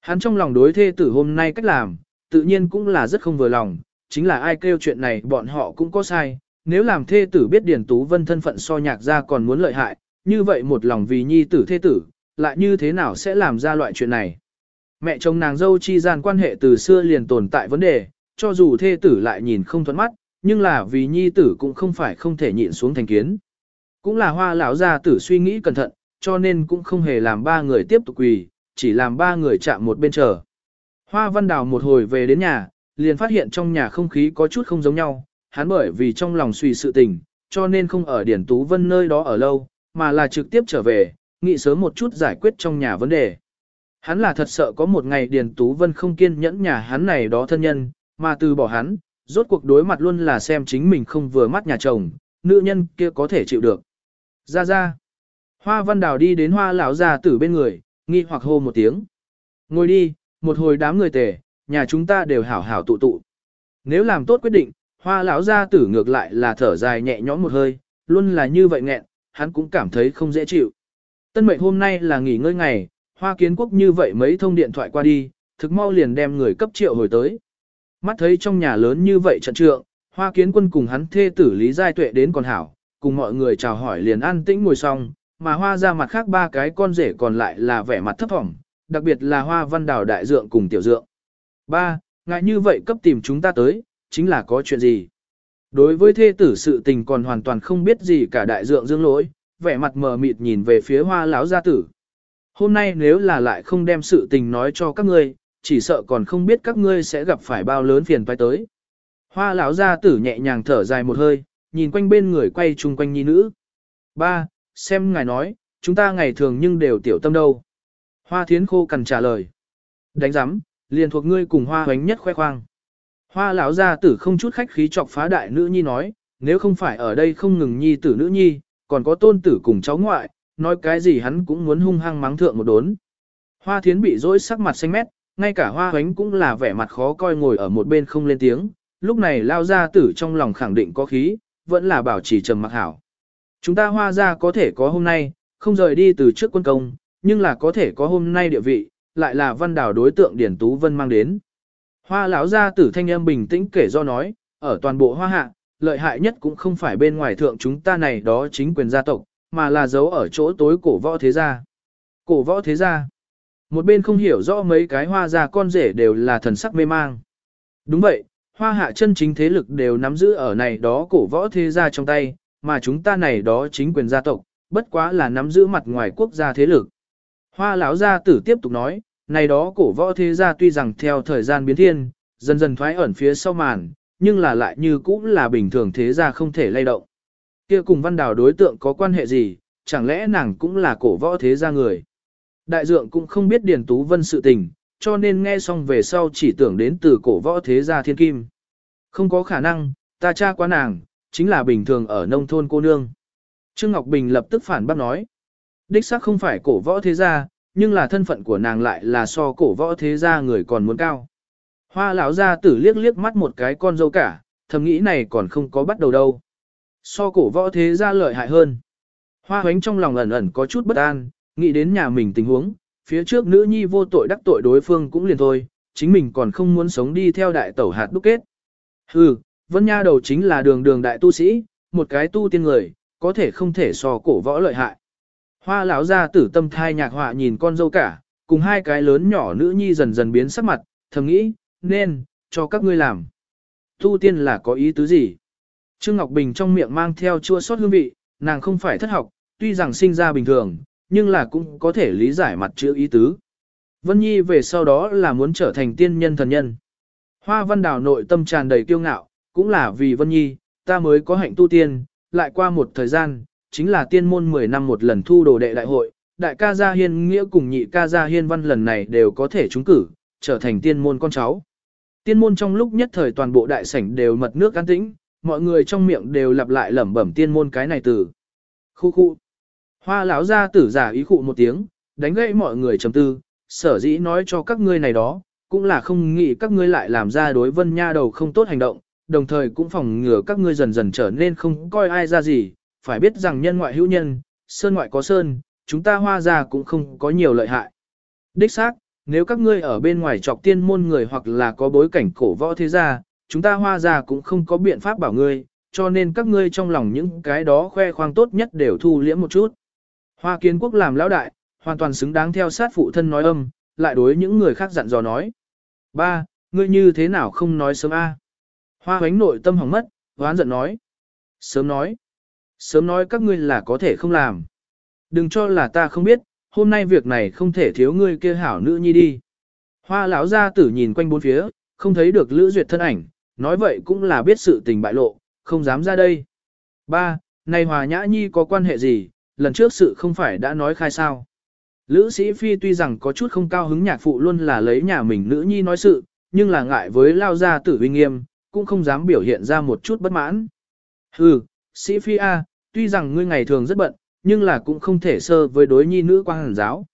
Hắn trong lòng đối thê tử hôm nay cách làm, tự nhiên cũng là rất không vừa lòng, chính là ai kêu chuyện này bọn họ cũng có sai, nếu làm thê tử biết Điền Tú Vân thân phận so nhạc ra còn muốn lợi hại, như vậy một lòng vì nhi tử thê tử, lại như thế nào sẽ làm ra loại chuyện này. Mẹ chồng nàng dâu chi gian quan hệ từ xưa liền tồn tại vấn đề, cho dù thê tử lại nhìn không thuận mắt, nhưng là vì nhi tử cũng không phải không thể nhịn xuống thành kiến. Cũng là hoa lão gia tử suy nghĩ cẩn thận, cho nên cũng không hề làm ba người tiếp tục quỳ, chỉ làm ba người chạm một bên chờ. Hoa văn đào một hồi về đến nhà, liền phát hiện trong nhà không khí có chút không giống nhau, hắn bởi vì trong lòng suy sự tình, cho nên không ở Điển Tú Vân nơi đó ở lâu, mà là trực tiếp trở về, nghĩ sớm một chút giải quyết trong nhà vấn đề. Hắn là thật sợ có một ngày Điền Tú Vân không kiên nhẫn nhà hắn này đó thân nhân, mà từ bỏ hắn, rốt cuộc đối mặt luôn là xem chính mình không vừa mắt nhà chồng, nữ nhân kia có thể chịu được. Ra ra. Hoa văn đào đi đến hoa lão già tử bên người, nghi hoặc hô một tiếng. Ngồi đi, một hồi đám người tề, nhà chúng ta đều hảo hảo tụ tụ. Nếu làm tốt quyết định, hoa lão gia tử ngược lại là thở dài nhẹ nhõm một hơi, luôn là như vậy nghẹn, hắn cũng cảm thấy không dễ chịu. Tân mệnh hôm nay là nghỉ ngơi ngày, hoa kiến quốc như vậy mấy thông điện thoại qua đi, thực mau liền đem người cấp triệu hồi tới. Mắt thấy trong nhà lớn như vậy trận trượng, hoa kiến quân cùng hắn thê tử Lý Giai Tuệ đến còn hảo, cùng mọi người chào hỏi liền an tĩnh ngồi xong, mà hoa ra mặt khác ba cái con rể còn lại là vẻ mặt thấp thỏm, đặc biệt là hoa văn đào đại dượng cùng tiểu dượng. Ba, ngại như vậy cấp tìm chúng ta tới, chính là có chuyện gì? Đối với thê tử sự tình còn hoàn toàn không biết gì cả đại dượng dương lỗi, vẻ mặt mờ mịt nhìn về phía hoa lão gia tử. Hôm nay nếu là lại không đem sự tình nói cho các ngươi, chỉ sợ còn không biết các ngươi sẽ gặp phải bao lớn phiền phải tới. Hoa lão gia tử nhẹ nhàng thở dài một hơi, nhìn quanh bên người quay chung quanh nhi nữ. Ba, xem ngài nói, chúng ta ngày thường nhưng đều tiểu tâm đâu. Hoa thiến khô cần trả lời. Đánh giám, liền thuộc ngươi cùng hoa hoánh nhất khoe khoang. Hoa lão gia tử không chút khách khí chọc phá đại nữ nhi nói, nếu không phải ở đây không ngừng nhi tử nữ nhi, còn có tôn tử cùng cháu ngoại, nói cái gì hắn cũng muốn hung hăng mắng thượng một đốn. Hoa thiến bị dỗi sắc mặt xanh mét, ngay cả hoa hoánh cũng là vẻ mặt khó coi ngồi ở một bên không lên tiếng, lúc này lao gia tử trong lòng khẳng định có khí, vẫn là bảo trì trầm mặc hảo. Chúng ta hoa ra có thể có hôm nay, không rời đi từ trước quân công, nhưng là có thể có hôm nay địa vị, lại là văn đảo đối tượng Điển Tú Vân mang đến. Hoa lão gia tử thanh âm bình tĩnh kể do nói, ở toàn bộ hoa hạ, lợi hại nhất cũng không phải bên ngoài thượng chúng ta này đó chính quyền gia tộc, mà là giấu ở chỗ tối cổ võ thế gia. Cổ võ thế gia. Một bên không hiểu rõ mấy cái hoa gia con rể đều là thần sắc mê mang. Đúng vậy, hoa hạ chân chính thế lực đều nắm giữ ở này đó cổ võ thế gia trong tay, mà chúng ta này đó chính quyền gia tộc, bất quá là nắm giữ mặt ngoài quốc gia thế lực. Hoa lão gia tử tiếp tục nói, này đó cổ võ thế gia tuy rằng theo thời gian biến thiên, dần dần thoái ẩn phía sau màn, nhưng là lại như cũng là bình thường thế gia không thể lay động. Kia cùng văn đào đối tượng có quan hệ gì, chẳng lẽ nàng cũng là cổ võ thế gia người. Đại dượng cũng không biết Điền Tú Vân sự tình, cho nên nghe xong về sau chỉ tưởng đến từ cổ võ thế gia thiên kim. Không có khả năng, ta cha quá nàng, chính là bình thường ở nông thôn cô nương. Trương Ngọc Bình lập tức phản bác nói. Đích xác không phải cổ võ thế gia, nhưng là thân phận của nàng lại là so cổ võ thế gia người còn muốn cao. Hoa lão gia tử liếc liếc mắt một cái con dâu cả, thầm nghĩ này còn không có bắt đầu đâu. So cổ võ thế gia lợi hại hơn. Hoa hoánh trong lòng ẩn ẩn có chút bất an, nghĩ đến nhà mình tình huống, phía trước nữ nhi vô tội đắc tội đối phương cũng liền thôi, chính mình còn không muốn sống đi theo đại tẩu hạt đúc kết. Hừ, vân nha đầu chính là đường đường đại tu sĩ, một cái tu tiên người, có thể không thể so cổ võ lợi hại. Hoa lão gia tử tâm thai nhạc họa nhìn con dâu cả, cùng hai cái lớn nhỏ nữ nhi dần dần biến sắc mặt, thầm nghĩ, nên, cho các ngươi làm. Tu tiên là có ý tứ gì? Trương Ngọc Bình trong miệng mang theo chua sót hương vị, nàng không phải thất học, tuy rằng sinh ra bình thường, nhưng là cũng có thể lý giải mặt chữ ý tứ. Vân Nhi về sau đó là muốn trở thành tiên nhân thần nhân. Hoa văn đào nội tâm tràn đầy kiêu ngạo, cũng là vì Vân Nhi, ta mới có hạnh tu tiên, lại qua một thời gian, chính là tiên môn 10 năm một lần thu đồ đệ đại hội, đại ca gia hiên nghĩa cùng nhị ca gia hiên văn lần này đều có thể trúng cử, trở thành tiên môn con cháu. Tiên môn trong lúc nhất thời toàn bộ đại sảnh đều mật nước an tĩnh, mọi người trong miệng đều lặp lại lẩm bẩm tiên môn cái này từ. Khu khu. Hoa lão gia tử giả ý khụ một tiếng, đánh gãy mọi người trầm tư, sở dĩ nói cho các ngươi này đó, cũng là không nghĩ các ngươi lại làm ra đối vân nha đầu không tốt hành động, đồng thời cũng phòng ngừa các ngươi dần dần trở nên không coi ai ra gì, phải biết rằng nhân ngoại hữu nhân, sơn ngoại có sơn, chúng ta hoa ra cũng không có nhiều lợi hại. Đích xác, nếu các ngươi ở bên ngoài trọc tiên môn người hoặc là có bối cảnh cổ võ thế gia, chúng ta hoa ra cũng không có biện pháp bảo ngươi, cho nên các ngươi trong lòng những cái đó khoe khoang tốt nhất đều thu liễm một chút. Hoa kiến quốc làm lão đại, hoàn toàn xứng đáng theo sát phụ thân nói âm, lại đối những người khác dặn dò nói. Ba, ngươi như thế nào không nói sớm a? Hoa hoánh nội tâm hỏng mất, hoán giận nói. Sớm nói. Sớm nói các ngươi là có thể không làm. Đừng cho là ta không biết, hôm nay việc này không thể thiếu ngươi kia hảo nữ nhi đi. Hoa lão gia tử nhìn quanh bốn phía, không thấy được Lữ Duyệt thân ảnh, nói vậy cũng là biết sự tình bại lộ, không dám ra đây. Ba, này Hòa Nhã Nhi có quan hệ gì, lần trước sự không phải đã nói khai sao. Lữ sĩ phi tuy rằng có chút không cao hứng nhạc phụ luôn là lấy nhà mình nữ nhi nói sự, nhưng là ngại với lao gia tử uy nghiêm, cũng không dám biểu hiện ra một chút bất mãn. Hừ, sĩ phi A, tuy rằng ngươi ngày thường rất bận, nhưng là cũng không thể sơ với đối nhi nữ quang hàn giáo.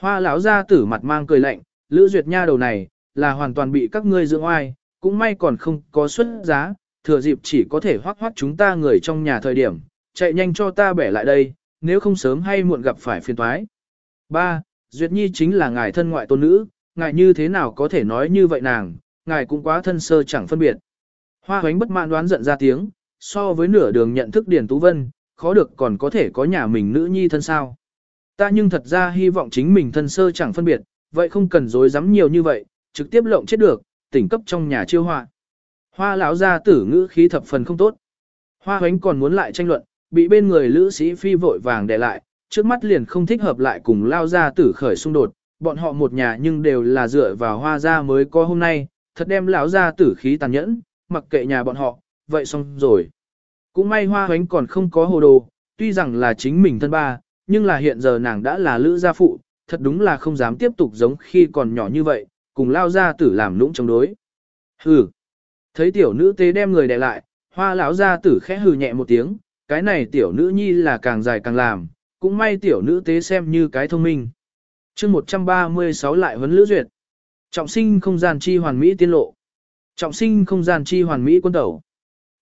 Hoa lão gia tử mặt mang cười lạnh, Lữ Duyệt Nha đầu này, là hoàn toàn bị các ngươi dưỡng oai, cũng may còn không có xuất giá, thừa dịp chỉ có thể hoác hoác chúng ta người trong nhà thời điểm, chạy nhanh cho ta bẻ lại đây, nếu không sớm hay muộn gặp phải phiền toái. Ba, Duyệt Nhi chính là ngài thân ngoại tôn nữ, ngài như thế nào có thể nói như vậy nàng, ngài cũng quá thân sơ chẳng phân biệt. Hoa hoánh bất mãn đoán giận ra tiếng, so với nửa đường nhận thức Điền Tú Vân, khó được còn có thể có nhà mình nữ nhi thân sao. Ta nhưng thật ra hy vọng chính mình thân sơ chẳng phân biệt, vậy không cần dối dám nhiều như vậy, trực tiếp lộng chết được, tỉnh cấp trong nhà chiêu họa. Hoa lão gia tử ngữ khí thập phần không tốt. Hoa hoánh còn muốn lại tranh luận, bị bên người lữ sĩ phi vội vàng để lại, trước mắt liền không thích hợp lại cùng lao gia tử khởi xung đột, bọn họ một nhà nhưng đều là dựa vào hoa gia mới có hôm nay, thật đem lão gia tử khí tàn nhẫn, mặc kệ nhà bọn họ, vậy xong rồi. Cũng may hoa hoánh còn không có hồ đồ, tuy rằng là chính mình thân ba, nhưng là hiện giờ nàng đã là lữ gia phụ, thật đúng là không dám tiếp tục giống khi còn nhỏ như vậy, cùng lao gia tử làm lũng chống đối. Hừ. Thấy tiểu nữ tế đem người đè lại, hoa lão gia tử khẽ hừ nhẹ một tiếng, cái này tiểu nữ nhi là càng dài càng làm, cũng may tiểu nữ tế xem như cái thông minh. chương 136 lại huấn lữ duyệt. Trọng sinh không gian chi hoàn mỹ tiên lộ. Trọng sinh không gian chi hoàn mỹ quân tẩu.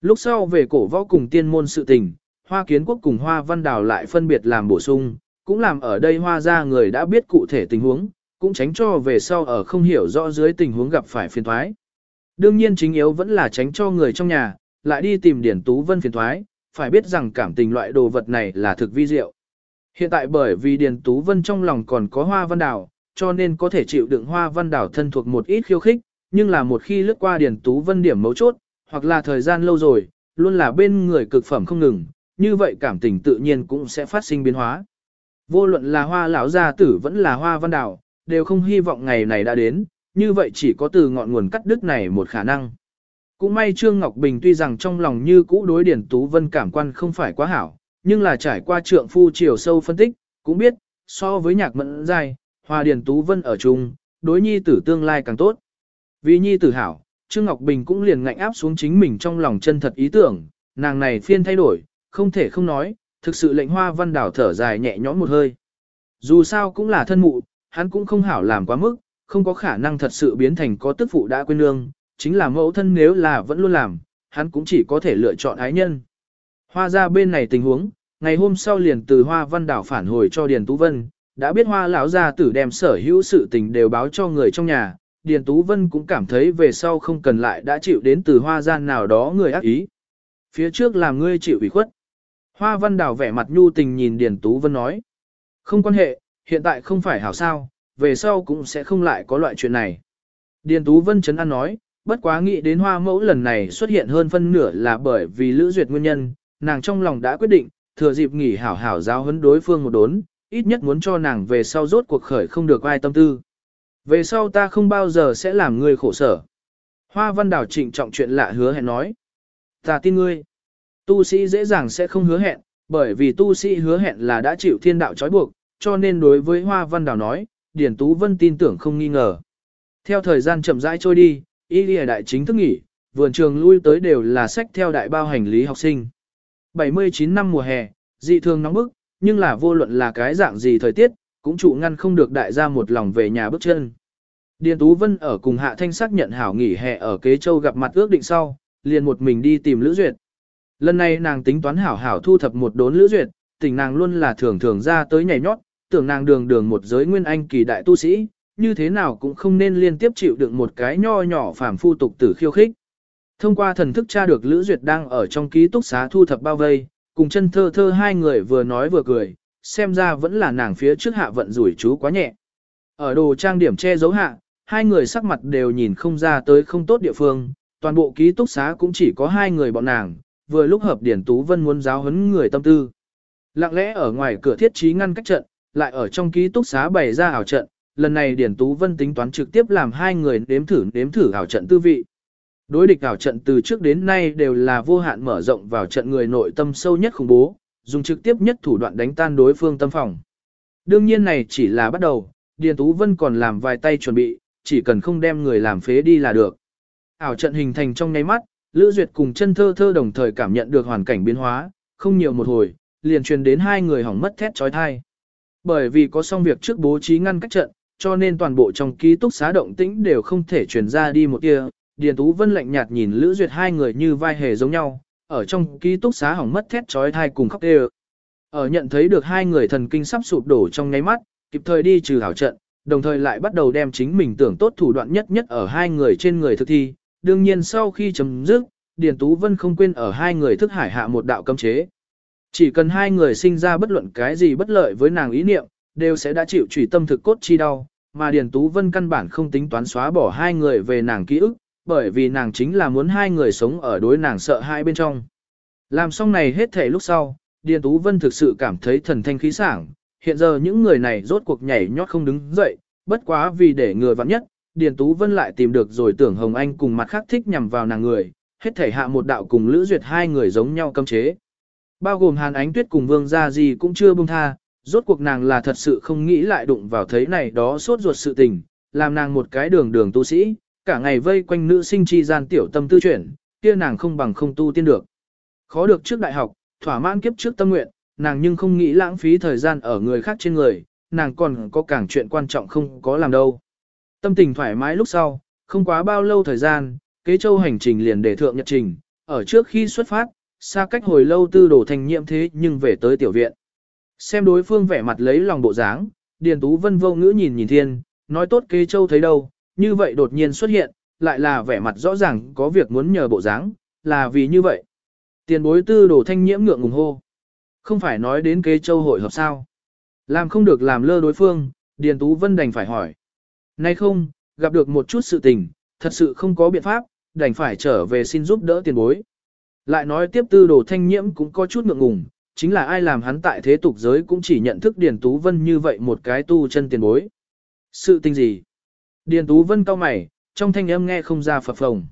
Lúc sau về cổ võ cùng tiên môn sự tình, hoa kiến quốc cùng hoa văn đào lại phân biệt làm bổ sung, cũng làm ở đây hoa ra người đã biết cụ thể tình huống, cũng tránh cho về sau ở không hiểu rõ dưới tình huống gặp phải phiền thoái. Đương nhiên chính yếu vẫn là tránh cho người trong nhà, lại đi tìm Điển Tú Vân phiền thoái, phải biết rằng cảm tình loại đồ vật này là thực vi diệu. Hiện tại bởi vì Điền Tú Vân trong lòng còn có hoa văn Đảo cho nên có thể chịu đựng hoa văn Đảo thân thuộc một ít khiêu khích, nhưng là một khi lướt qua Điền Tú Vân điểm mấu chốt, hoặc là thời gian lâu rồi, luôn là bên người cực phẩm không ngừng, như vậy cảm tình tự nhiên cũng sẽ phát sinh biến hóa. Vô luận là hoa lão gia tử vẫn là hoa văn Đảo đều không hy vọng ngày này đã đến, như vậy chỉ có từ ngọn nguồn cắt đứt này một khả năng. Cũng may Trương Ngọc Bình tuy rằng trong lòng như cũ đối Điển Tú Vân cảm quan không phải quá hảo, nhưng là trải qua trượng phu chiều sâu phân tích, cũng biết, so với nhạc mẫn dài, Hoa Điển Tú Vân ở chung, đối nhi tử tương lai càng tốt. Vì nhi tử hảo, Trương Ngọc Bình cũng liền ngạnh áp xuống chính mình trong lòng chân thật ý tưởng, nàng này phiên thay đổi, không thể không nói, thực sự lệnh hoa văn đảo thở dài nhẹ nhõm một hơi. Dù sao cũng là thân mụ, hắn cũng không hảo làm quá mức, không có khả năng thật sự biến thành có tức phụ đã quên lương, chính là mẫu thân nếu là vẫn luôn làm, hắn cũng chỉ có thể lựa chọn ái nhân. Hoa ra bên này tình huống, ngày hôm sau liền từ Hoa Văn Đảo phản hồi cho Điền Tú Vân, đã biết Hoa lão gia tử đem sở hữu sự tình đều báo cho người trong nhà, Điền Tú Vân cũng cảm thấy về sau không cần lại đã chịu đến từ Hoa gian nào đó người ác ý. Phía trước làm ngươi chịu ủy khuất. Hoa Văn Đảo vẻ mặt nhu tình nhìn Điền Tú Vân nói. Không quan hệ, hiện tại không phải hảo sao, về sau cũng sẽ không lại có loại chuyện này. Điền Tú Vân chấn an nói, bất quá nghĩ đến hoa mẫu lần này xuất hiện hơn phân nửa là bởi vì Lữ Duyệt nguyên nhân, nàng trong lòng đã quyết định, thừa dịp nghỉ hảo hảo giáo huấn đối phương một đốn, ít nhất muốn cho nàng về sau rốt cuộc khởi không được ai tâm tư. Về sau ta không bao giờ sẽ làm ngươi khổ sở. Hoa văn đảo trịnh trọng chuyện lạ hứa hẹn nói. Ta tin ngươi. Tu sĩ dễ dàng sẽ không hứa hẹn, bởi vì tu sĩ hứa hẹn là đã chịu thiên đạo trói buộc, cho nên đối với Hoa văn đảo nói, Điển Tú Vân tin tưởng không nghi ngờ. Theo thời gian chậm rãi trôi đi, y lìa đại chính thức nghỉ, vườn trường lui tới đều là sách theo đại bao hành lý học sinh. 79 năm mùa hè, dị thường nóng bức, nhưng là vô luận là cái dạng gì thời tiết, cũng trụ ngăn không được đại gia một lòng về nhà bước chân. Điền Tú Vân ở cùng Hạ Thanh xác nhận hảo nghỉ hè ở Kế Châu gặp mặt ước định sau, liền một mình đi tìm Lữ Duyệt. Lần này nàng tính toán hảo hảo thu thập một đốn Lữ Duyệt, tình nàng luôn là thường thường ra tới nhảy nhót, tưởng nàng đường đường một giới nguyên anh kỳ đại tu sĩ, như thế nào cũng không nên liên tiếp chịu đựng một cái nho nhỏ phàm phu tục tử khiêu khích. Thông qua thần thức tra được Lữ Duyệt đang ở trong ký túc xá thu thập bao vây, cùng chân thơ thơ hai người vừa nói vừa cười, xem ra vẫn là nàng phía trước hạ vận rủi chú quá nhẹ. Ở đồ trang điểm che giấu hạ, hai người sắc mặt đều nhìn không ra tới không tốt địa phương, toàn bộ ký túc xá cũng chỉ có hai người bọn nàng, vừa lúc hợp Điển Tú Vân muốn giáo huấn người tâm tư. Lặng lẽ ở ngoài cửa thiết trí ngăn cách trận, lại ở trong ký túc xá bày ra ảo trận, lần này Điển Tú Vân tính toán trực tiếp làm hai người nếm thử nếm thử ảo trận tư vị. Đối địch ảo trận từ trước đến nay đều là vô hạn mở rộng vào trận người nội tâm sâu nhất khủng bố, dùng trực tiếp nhất thủ đoạn đánh tan đối phương tâm phòng. Đương nhiên này chỉ là bắt đầu, Điền Tú Vân còn làm vài tay chuẩn bị, chỉ cần không đem người làm phế đi là được. Ảo trận hình thành trong nháy mắt, Lữ Duyệt cùng chân thơ thơ đồng thời cảm nhận được hoàn cảnh biến hóa, không nhiều một hồi, liền truyền đến hai người hỏng mất thét trói thai. Bởi vì có xong việc trước bố trí ngăn cách trận, cho nên toàn bộ trong ký túc xá động tĩnh đều không thể truyền ra đi một tia. Điền Tú Vân lạnh nhạt nhìn Lữ Duyệt hai người như vai hề giống nhau, ở trong ký túc xá hỏng mất thét trói thai cùng khóc tê Ở nhận thấy được hai người thần kinh sắp sụp đổ trong nháy mắt, kịp thời đi trừ hảo trận, đồng thời lại bắt đầu đem chính mình tưởng tốt thủ đoạn nhất nhất ở hai người trên người thực thi. Đương nhiên sau khi chấm dứt, Điền Tú Vân không quên ở hai người thức hải hạ một đạo cấm chế. Chỉ cần hai người sinh ra bất luận cái gì bất lợi với nàng ý niệm, đều sẽ đã chịu trùy tâm thực cốt chi đau, mà Điền Tú Vân căn bản không tính toán xóa bỏ hai người về nàng ký ức, bởi vì nàng chính là muốn hai người sống ở đối nàng sợ hai bên trong. Làm xong này hết thể lúc sau, Điền Tú Vân thực sự cảm thấy thần thanh khí sảng, hiện giờ những người này rốt cuộc nhảy nhót không đứng dậy, bất quá vì để người vặn nhất, Điền Tú Vân lại tìm được rồi tưởng Hồng Anh cùng mặt khác thích nhằm vào nàng người, hết thể hạ một đạo cùng Lữ Duyệt hai người giống nhau cấm chế. Bao gồm Hàn Ánh Tuyết cùng Vương Gia gì cũng chưa buông tha, rốt cuộc nàng là thật sự không nghĩ lại đụng vào thấy này đó suốt ruột sự tình, làm nàng một cái đường đường tu sĩ, cả ngày vây quanh nữ sinh chi gian tiểu tâm tư chuyển, kia nàng không bằng không tu tiên được. Khó được trước đại học, thỏa mãn kiếp trước tâm nguyện, nàng nhưng không nghĩ lãng phí thời gian ở người khác trên người, nàng còn có càng chuyện quan trọng không có làm đâu. Tâm tình thoải mái lúc sau, không quá bao lâu thời gian, kế châu hành trình liền để thượng nhật trình, ở trước khi xuất phát, xa cách hồi lâu tư đồ thành nhiệm thế nhưng về tới tiểu viện. Xem đối phương vẻ mặt lấy lòng bộ dáng, Điền Tú Vân vô ngữ nhìn nhìn thiên, nói tốt kế châu thấy đâu, như vậy đột nhiên xuất hiện, lại là vẻ mặt rõ ràng có việc muốn nhờ bộ dáng, là vì như vậy. Tiền bối tư đổ thanh nhiễm ngượng ngùng hô. Không phải nói đến kế châu hội hợp sao. Làm không được làm lơ đối phương, Điền Tú Vân đành phải hỏi. Nay không, gặp được một chút sự tình, thật sự không có biện pháp, đành phải trở về xin giúp đỡ tiền bối. Lại nói tiếp tư đồ thanh nhiễm cũng có chút ngượng ngùng, chính là ai làm hắn tại thế tục giới cũng chỉ nhận thức Điền Tú Vân như vậy một cái tu chân tiền bối. Sự tình gì? Điền Tú Vân cau mày, trong thanh âm nghe không ra phập phồng.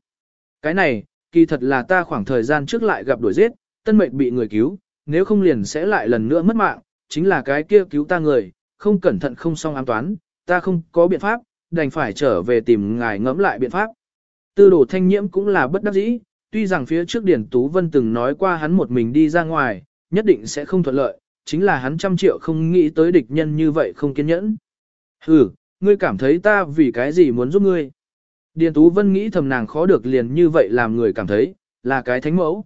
Cái này, kỳ thật là ta khoảng thời gian trước lại gặp đuổi giết, tân mệnh bị người cứu, nếu không liền sẽ lại lần nữa mất mạng, chính là cái kia cứu ta người, không cẩn thận không xong ám toán, ta không có biện pháp, đành phải trở về tìm ngài ngẫm lại biện pháp. Tư đồ thanh nhiễm cũng là bất đắc dĩ, tuy rằng phía trước Điền Tú Vân từng nói qua hắn một mình đi ra ngoài, nhất định sẽ không thuận lợi, chính là hắn trăm triệu không nghĩ tới địch nhân như vậy không kiên nhẫn. Ừ, ngươi cảm thấy ta vì cái gì muốn giúp ngươi? Điền Tú Vân nghĩ thầm nàng khó được liền như vậy làm người cảm thấy, là cái thánh mẫu.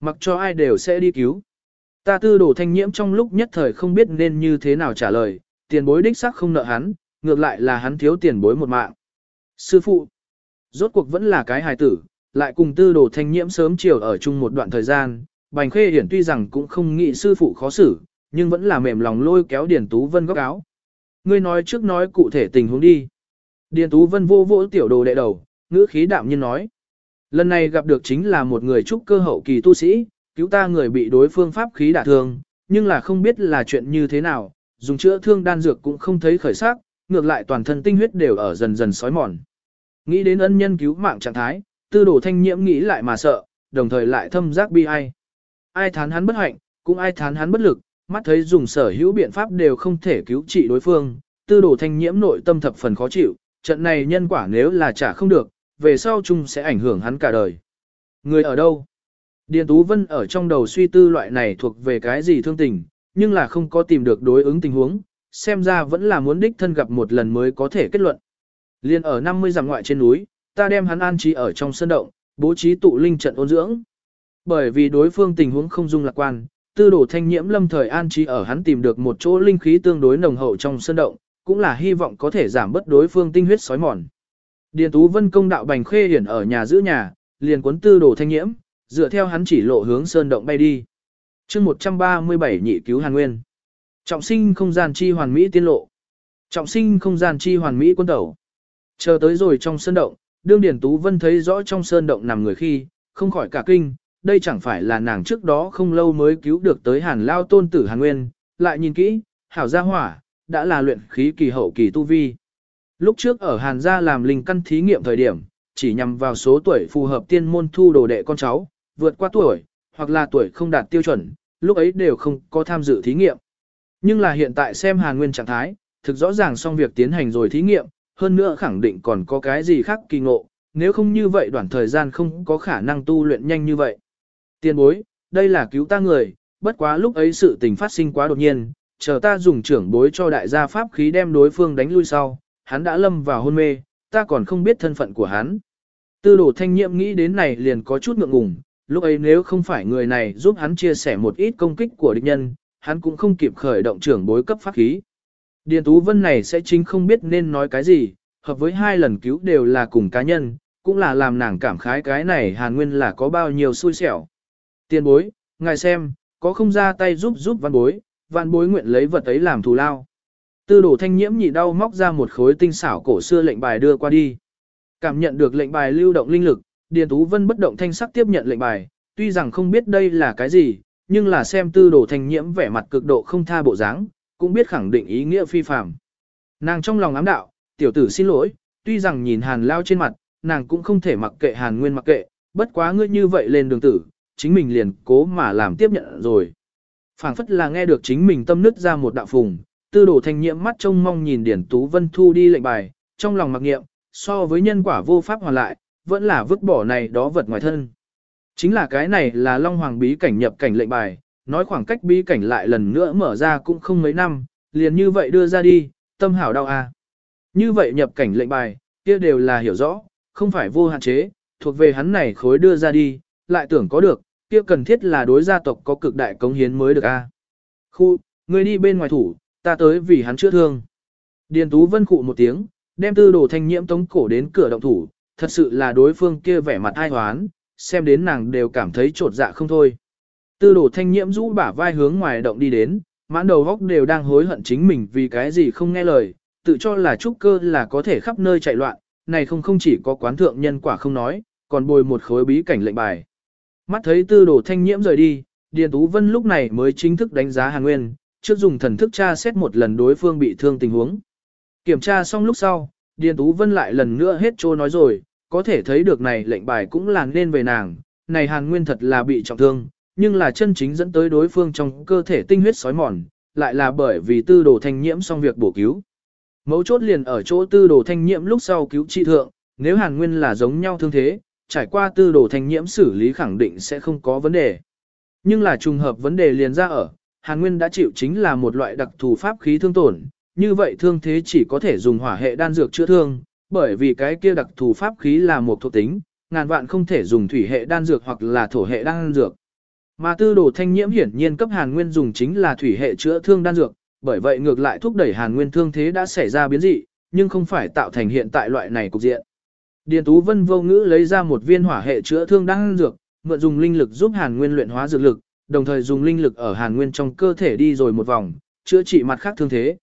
Mặc cho ai đều sẽ đi cứu. Ta tư đồ thanh nhiễm trong lúc nhất thời không biết nên như thế nào trả lời, tiền bối đích xác không nợ hắn, ngược lại là hắn thiếu tiền bối một mạng. Sư phụ, rốt cuộc vẫn là cái hài tử, lại cùng tư đồ thanh nhiễm sớm chiều ở chung một đoạn thời gian, Bành Khê Hiển tuy rằng cũng không nghĩ sư phụ khó xử, nhưng vẫn là mềm lòng lôi kéo Điền Tú Vân góc áo. Ngươi nói trước nói cụ thể tình huống đi. Điền Tú Vân vô vỗ tiểu đồ đệ đầu, ngữ khí đạm nhiên nói. Lần này gặp được chính là một người trúc cơ hậu kỳ tu sĩ, cứu ta người bị đối phương pháp khí đả thương, nhưng là không biết là chuyện như thế nào, dùng chữa thương đan dược cũng không thấy khởi sắc, ngược lại toàn thân tinh huyết đều ở dần dần sói mòn. Nghĩ đến ân nhân cứu mạng trạng thái, tư đồ thanh nhiễm nghĩ lại mà sợ, đồng thời lại thâm giác bi ai. Ai thán hắn bất hạnh, cũng ai thán hắn bất lực, mắt thấy dùng sở hữu biện pháp đều không thể cứu trị đối phương, tư đồ thanh nhiễm nội tâm thập phần khó chịu, trận này nhân quả nếu là trả không được, về sau chung sẽ ảnh hưởng hắn cả đời. Người ở đâu? Điền Tú Vân ở trong đầu suy tư loại này thuộc về cái gì thương tình, nhưng là không có tìm được đối ứng tình huống, xem ra vẫn là muốn đích thân gặp một lần mới có thể kết luận. Liên ở 50 dặm ngoại trên núi, ta đem hắn an trí ở trong sân động, bố trí tụ linh trận ôn dưỡng. Bởi vì đối phương tình huống không dung lạc quan, tư đồ thanh nhiễm lâm thời an trí ở hắn tìm được một chỗ linh khí tương đối nồng hậu trong sân động, cũng là hy vọng có thể giảm bớt đối phương tinh huyết sói mòn. Điền Tú Vân công đạo bành khê hiển ở nhà giữ nhà, liền cuốn tư đồ thanh nhiễm, dựa theo hắn chỉ lộ hướng sơn động bay đi. chương 137 nhị cứu Hàn Nguyên. Trọng sinh không gian chi hoàn mỹ tiên lộ. Trọng sinh không gian chi hoàn mỹ quân tẩu. Chờ tới rồi trong sơn động, đương Điền Tú Vân thấy rõ trong sơn động nằm người khi, không khỏi cả kinh, đây chẳng phải là nàng trước đó không lâu mới cứu được tới Hàn Lao tôn tử Hàn Nguyên, lại nhìn kỹ, hảo gia hỏa, đã là luyện khí kỳ hậu kỳ tu vi. Lúc trước ở Hàn gia làm linh căn thí nghiệm thời điểm, chỉ nhằm vào số tuổi phù hợp tiên môn thu đồ đệ con cháu, vượt qua tuổi, hoặc là tuổi không đạt tiêu chuẩn, lúc ấy đều không có tham dự thí nghiệm. Nhưng là hiện tại xem Hàn Nguyên trạng thái, thực rõ ràng xong việc tiến hành rồi thí nghiệm, hơn nữa khẳng định còn có cái gì khác kỳ ngộ, nếu không như vậy đoạn thời gian không có khả năng tu luyện nhanh như vậy. Tiên bối, đây là cứu ta người, bất quá lúc ấy sự tình phát sinh quá đột nhiên, chờ ta dùng trưởng bối cho đại gia pháp khí đem đối phương đánh lui sau, hắn đã lâm vào hôn mê, ta còn không biết thân phận của hắn. Tư đồ thanh nhiệm nghĩ đến này liền có chút ngượng ngùng, lúc ấy nếu không phải người này giúp hắn chia sẻ một ít công kích của địch nhân, hắn cũng không kịp khởi động trưởng bối cấp pháp khí. Điền Tú Vân này sẽ chính không biết nên nói cái gì, hợp với hai lần cứu đều là cùng cá nhân, cũng là làm nàng cảm khái cái này hàn nguyên là có bao nhiêu xui xẻo. Tiền bối, ngài xem, có không ra tay giúp giúp văn bối, văn bối nguyện lấy vật ấy làm thù lao. Tư đổ thanh nhiễm nhị đau móc ra một khối tinh xảo cổ xưa lệnh bài đưa qua đi. Cảm nhận được lệnh bài lưu động linh lực, Điền Tú Vân bất động thanh sắc tiếp nhận lệnh bài, tuy rằng không biết đây là cái gì, nhưng là xem tư đồ thanh nhiễm vẻ mặt cực độ không tha bộ dáng, cũng biết khẳng định ý nghĩa phi phàm. Nàng trong lòng ám đạo, tiểu tử xin lỗi, tuy rằng nhìn hàn lao trên mặt, nàng cũng không thể mặc kệ hàn nguyên mặc kệ, bất quá ngươi như vậy lên đường tử, chính mình liền cố mà làm tiếp nhận rồi. phảng phất là nghe được chính mình tâm nứt ra một đạo phùng, tư đồ thanh nhiễm mắt trông mong nhìn Điển Tú Vân thu đi lệnh bài, trong lòng mặc nghiệm, so với nhân quả vô pháp hoàn lại, vẫn là vứt bỏ này đó vật ngoài thân. Chính là cái này là Long Hoàng bí cảnh nhập cảnh lệnh bài, nói khoảng cách bí cảnh lại lần nữa mở ra cũng không mấy năm, liền như vậy đưa ra đi, tâm hảo đau à. Như vậy nhập cảnh lệnh bài, kia đều là hiểu rõ, không phải vô hạn chế, thuộc về hắn này khối đưa ra đi, lại tưởng có được, kia cần thiết là đối gia tộc có cực đại cống hiến mới được a. À. Khu, người đi bên ngoài thủ, ta tới vì hắn chữa thương. Điền Tú Vân cụ một tiếng, đem tư đồ thanh nhiễm tống cổ đến cửa động thủ, thật sự là đối phương kia vẻ mặt ai hoán, xem đến nàng đều cảm thấy trột dạ không thôi. Tư đồ thanh nhiễm rũ bả vai hướng ngoài động đi đến, mãn đầu góc đều đang hối hận chính mình vì cái gì không nghe lời, tự cho là trúc cơ là có thể khắp nơi chạy loạn, này không không chỉ có quán thượng nhân quả không nói, còn bồi một khối bí cảnh lệnh bài. Mắt thấy tư đồ thanh nhiễm rời đi, Điền Tú Vân lúc này mới chính thức đánh giá Hàn Nguyên, trước dùng thần thức tra xét một lần đối phương bị thương tình huống. Kiểm tra xong lúc sau, Điền Tú Vân lại lần nữa hết trô nói rồi, có thể thấy được này lệnh bài cũng là nên về nàng, này Hàn Nguyên thật là bị trọng thương, nhưng là chân chính dẫn tới đối phương trong cơ thể tinh huyết sói mòn, lại là bởi vì tư đồ thanh nhiễm xong việc bổ cứu. Mấu chốt liền ở chỗ tư đồ thanh nhiễm lúc sau cứu trị thượng, nếu Hàn Nguyên là giống nhau thương thế, trải qua tư đồ thanh nhiễm xử lý khẳng định sẽ không có vấn đề. Nhưng là trùng hợp vấn đề liền ra ở, Hàn Nguyên đã chịu chính là một loại đặc thù pháp khí thương tổn, như vậy thương thế chỉ có thể dùng hỏa hệ đan dược chữa thương, bởi vì cái kia đặc thù pháp khí là một thuộc tính, ngàn vạn không thể dùng thủy hệ đan dược hoặc là thổ hệ đan dược. Mà tư đồ thanh nhiễm hiển nhiên cấp Hàn Nguyên dùng chính là thủy hệ chữa thương đan dược, bởi vậy ngược lại thúc đẩy Hàn Nguyên thương thế đã xảy ra biến dị, nhưng không phải tạo thành hiện tại loại này cục diện. Điền Tú Vân vô ngữ lấy ra một viên hỏa hệ chữa thương đang dược, mượn dùng linh lực giúp Hàn Nguyên luyện hóa dược lực, đồng thời dùng linh lực ở Hàn Nguyên trong cơ thể đi rồi một vòng, chữa trị mặt khác thương thế.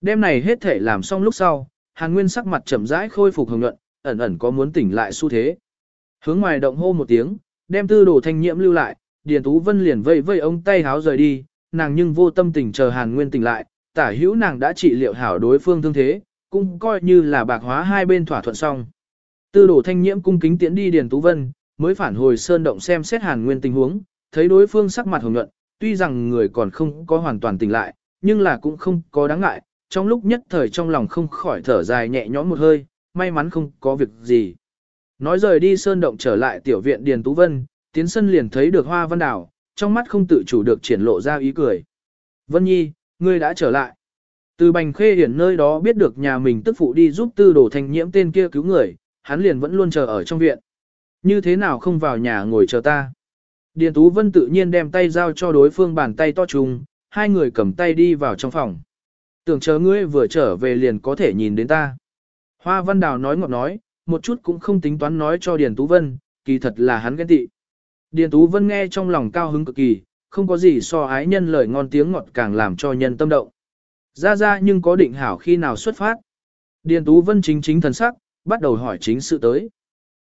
Đêm này hết thể làm xong lúc sau, Hàn Nguyên sắc mặt chậm rãi khôi phục hồng nhuận, ẩn ẩn có muốn tỉnh lại xu thế. Hướng ngoài động hô một tiếng, đem tư đồ thanh nhiễm lưu lại, Điền Tú Vân liền vây vây ông tay háo rời đi, nàng nhưng vô tâm tình chờ Hàn Nguyên tỉnh lại, tả hữu nàng đã trị liệu hảo đối phương thương thế, cũng coi như là bạc hóa hai bên thỏa thuận xong. Tư đổ thanh nhiễm cung kính tiễn đi Điền Tú Vân, mới phản hồi sơn động xem xét Hàn Nguyên tình huống, thấy đối phương sắc mặt hồng nhuận, tuy rằng người còn không có hoàn toàn tỉnh lại, nhưng là cũng không có đáng ngại, trong lúc nhất thời trong lòng không khỏi thở dài nhẹ nhõm một hơi, may mắn không có việc gì. Nói rời đi sơn động trở lại tiểu viện Điền Tú Vân, tiến sân liền thấy được hoa văn đảo, trong mắt không tự chủ được triển lộ ra ý cười. Vân Nhi, ngươi đã trở lại. Từ bành khê hiển nơi đó biết được nhà mình tức phụ đi giúp tư đồ thanh nhiễm tên kia cứu người, hắn liền vẫn luôn chờ ở trong viện. Như thế nào không vào nhà ngồi chờ ta. Điền Tú Vân tự nhiên đem tay giao cho đối phương bàn tay to trùng, hai người cầm tay đi vào trong phòng. Tưởng chờ ngươi vừa trở về liền có thể nhìn đến ta. Hoa Văn Đào nói ngọt nói, một chút cũng không tính toán nói cho Điền Tú Vân, kỳ thật là hắn ghen tị. Điền Tú Vân nghe trong lòng cao hứng cực kỳ, không có gì so ái nhân lời ngon tiếng ngọt càng làm cho nhân tâm động. Ra ra nhưng có định hảo khi nào xuất phát. Điền Tú Vân chính chính thần sắc, bắt đầu hỏi chính sự tới.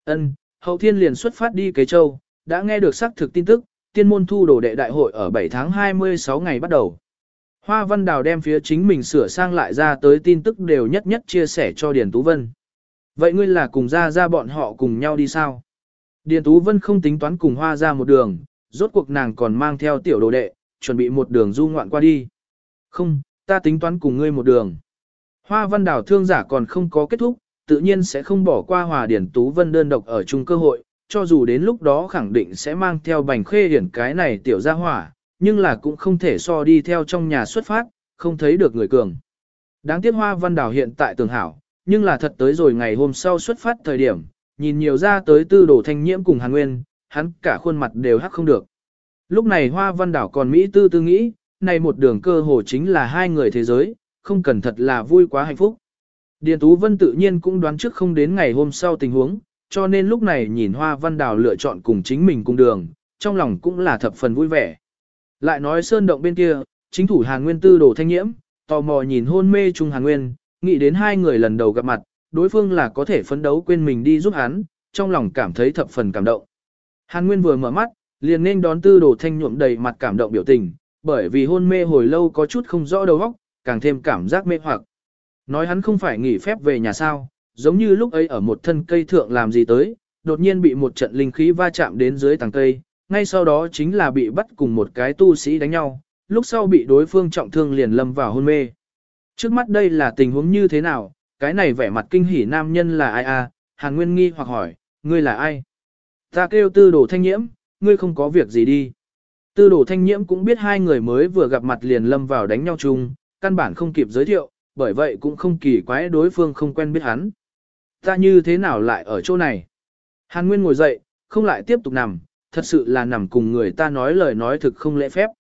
Ân, hậu thiên liền xuất phát đi kế châu, đã nghe được xác thực tin tức, tiên môn thu đồ đệ đại hội ở 7 tháng 26 ngày bắt đầu. Hoa Văn Đào đem phía chính mình sửa sang lại ra tới tin tức đều nhất nhất chia sẻ cho Điền Tú Vân. Vậy ngươi là cùng ra ra bọn họ cùng nhau đi sao? Điền Tú Vân không tính toán cùng hoa ra một đường, rốt cuộc nàng còn mang theo tiểu đồ đệ, chuẩn bị một đường du ngoạn qua đi. Không, ta tính toán cùng ngươi một đường. Hoa văn đào thương giả còn không có kết thúc, tự nhiên sẽ không bỏ qua hòa Điền Tú Vân đơn độc ở chung cơ hội, cho dù đến lúc đó khẳng định sẽ mang theo bành khê hiển cái này tiểu gia hỏa, nhưng là cũng không thể so đi theo trong nhà xuất phát, không thấy được người cường. Đáng tiếc hoa văn đảo hiện tại tường hảo, nhưng là thật tới rồi ngày hôm sau xuất phát thời điểm, nhìn nhiều ra tới tư đồ thanh nhiễm cùng Hàn Nguyên, hắn cả khuôn mặt đều hắc không được. Lúc này Hoa Văn Đảo còn Mỹ tư tư nghĩ, này một đường cơ hồ chính là hai người thế giới, không cần thật là vui quá hạnh phúc. Điền Tú Vân tự nhiên cũng đoán trước không đến ngày hôm sau tình huống, cho nên lúc này nhìn Hoa Văn Đào lựa chọn cùng chính mình cùng đường, trong lòng cũng là thập phần vui vẻ. Lại nói sơn động bên kia, chính thủ Hàn Nguyên tư đồ thanh nhiễm, tò mò nhìn hôn mê Trung Hàn Nguyên, nghĩ đến hai người lần đầu gặp mặt, đối phương là có thể phấn đấu quên mình đi giúp hắn, trong lòng cảm thấy thập phần cảm động. Hàn Nguyên vừa mở mắt, liền nên đón tư đồ thanh nhuộm đầy mặt cảm động biểu tình, bởi vì hôn mê hồi lâu có chút không rõ đầu óc, càng thêm cảm giác mê hoặc. Nói hắn không phải nghỉ phép về nhà sao, giống như lúc ấy ở một thân cây thượng làm gì tới, đột nhiên bị một trận linh khí va chạm đến dưới tầng cây, ngay sau đó chính là bị bắt cùng một cái tu sĩ đánh nhau, lúc sau bị đối phương trọng thương liền lâm vào hôn mê. Trước mắt đây là tình huống như thế nào, cái này vẻ mặt kinh hỉ nam nhân là ai à, Hàn Nguyên nghi hoặc hỏi, ngươi là ai? Ta kêu tư đồ thanh nhiễm, ngươi không có việc gì đi. Tư đồ thanh nhiễm cũng biết hai người mới vừa gặp mặt liền lâm vào đánh nhau chung, căn bản không kịp giới thiệu, bởi vậy cũng không kỳ quái đối phương không quen biết hắn. Ta như thế nào lại ở chỗ này? Hàn Nguyên ngồi dậy, không lại tiếp tục nằm, thật sự là nằm cùng người ta nói lời nói thực không lễ phép.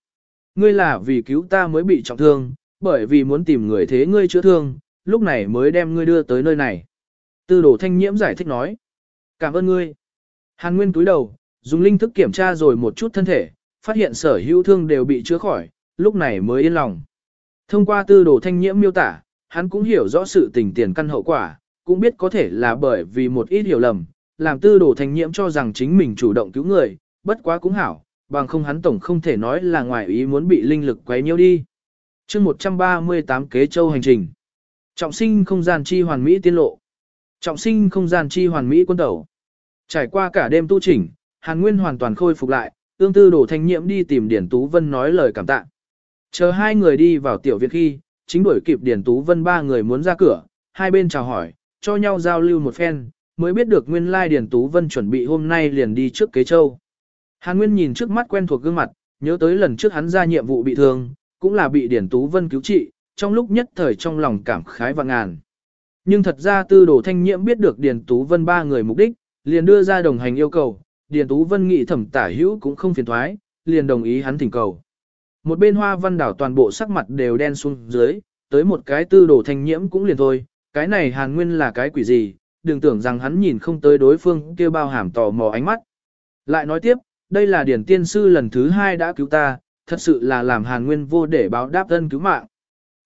Ngươi là vì cứu ta mới bị trọng thương, bởi vì muốn tìm người thế ngươi chữa thương, lúc này mới đem ngươi đưa tới nơi này. Tư đồ thanh nhiễm giải thích nói. Cảm ơn ngươi. Hàn Nguyên túi đầu, dùng linh thức kiểm tra rồi một chút thân thể, phát hiện sở hữu thương đều bị chữa khỏi, lúc này mới yên lòng. Thông qua tư đồ thanh nhiễm miêu tả, hắn cũng hiểu rõ sự tình tiền căn hậu quả, cũng biết có thể là bởi vì một ít hiểu lầm, làm tư đồ thanh nhiễm cho rằng chính mình chủ động cứu người, bất quá cũng hảo, bằng không hắn tổng không thể nói là ngoài ý muốn bị linh lực quấy nhiễu đi. chương 138 kế châu hành trình. Trọng sinh không gian chi hoàn mỹ tiên lộ. Trọng sinh không gian chi hoàn mỹ quân tẩu. Trải qua cả đêm tu chỉnh, Hàn Nguyên hoàn toàn khôi phục lại, tương tư đổ thanh nhiễm đi tìm Điển Tú Vân nói lời cảm tạ. Chờ hai người đi vào tiểu viện khi, chính đuổi kịp Điền Tú Vân ba người muốn ra cửa, hai bên chào hỏi, cho nhau giao lưu một phen, mới biết được nguyên lai Điền Tú Vân chuẩn bị hôm nay liền đi trước kế châu. Hàn Nguyên nhìn trước mắt quen thuộc gương mặt, nhớ tới lần trước hắn ra nhiệm vụ bị thương, cũng là bị Điển Tú Vân cứu trị, trong lúc nhất thời trong lòng cảm khái và ngàn. Nhưng thật ra tư đồ thanh nhiễm biết được Điền Tú Vân ba người mục đích, liền đưa ra đồng hành yêu cầu, Điền Tú Vân nghĩ thẩm tả hữu cũng không phiền thoái, liền đồng ý hắn thỉnh cầu. Một bên hoa văn đảo toàn bộ sắc mặt đều đen xuống dưới, tới một cái tư đồ thanh nhiễm cũng liền thôi, cái này hàn nguyên là cái quỷ gì, đừng tưởng rằng hắn nhìn không tới đối phương kêu bao hàm tò mò ánh mắt. Lại nói tiếp, đây là điển tiên sư lần thứ hai đã cứu ta, thật sự là làm hàn nguyên vô để báo đáp thân cứu mạng.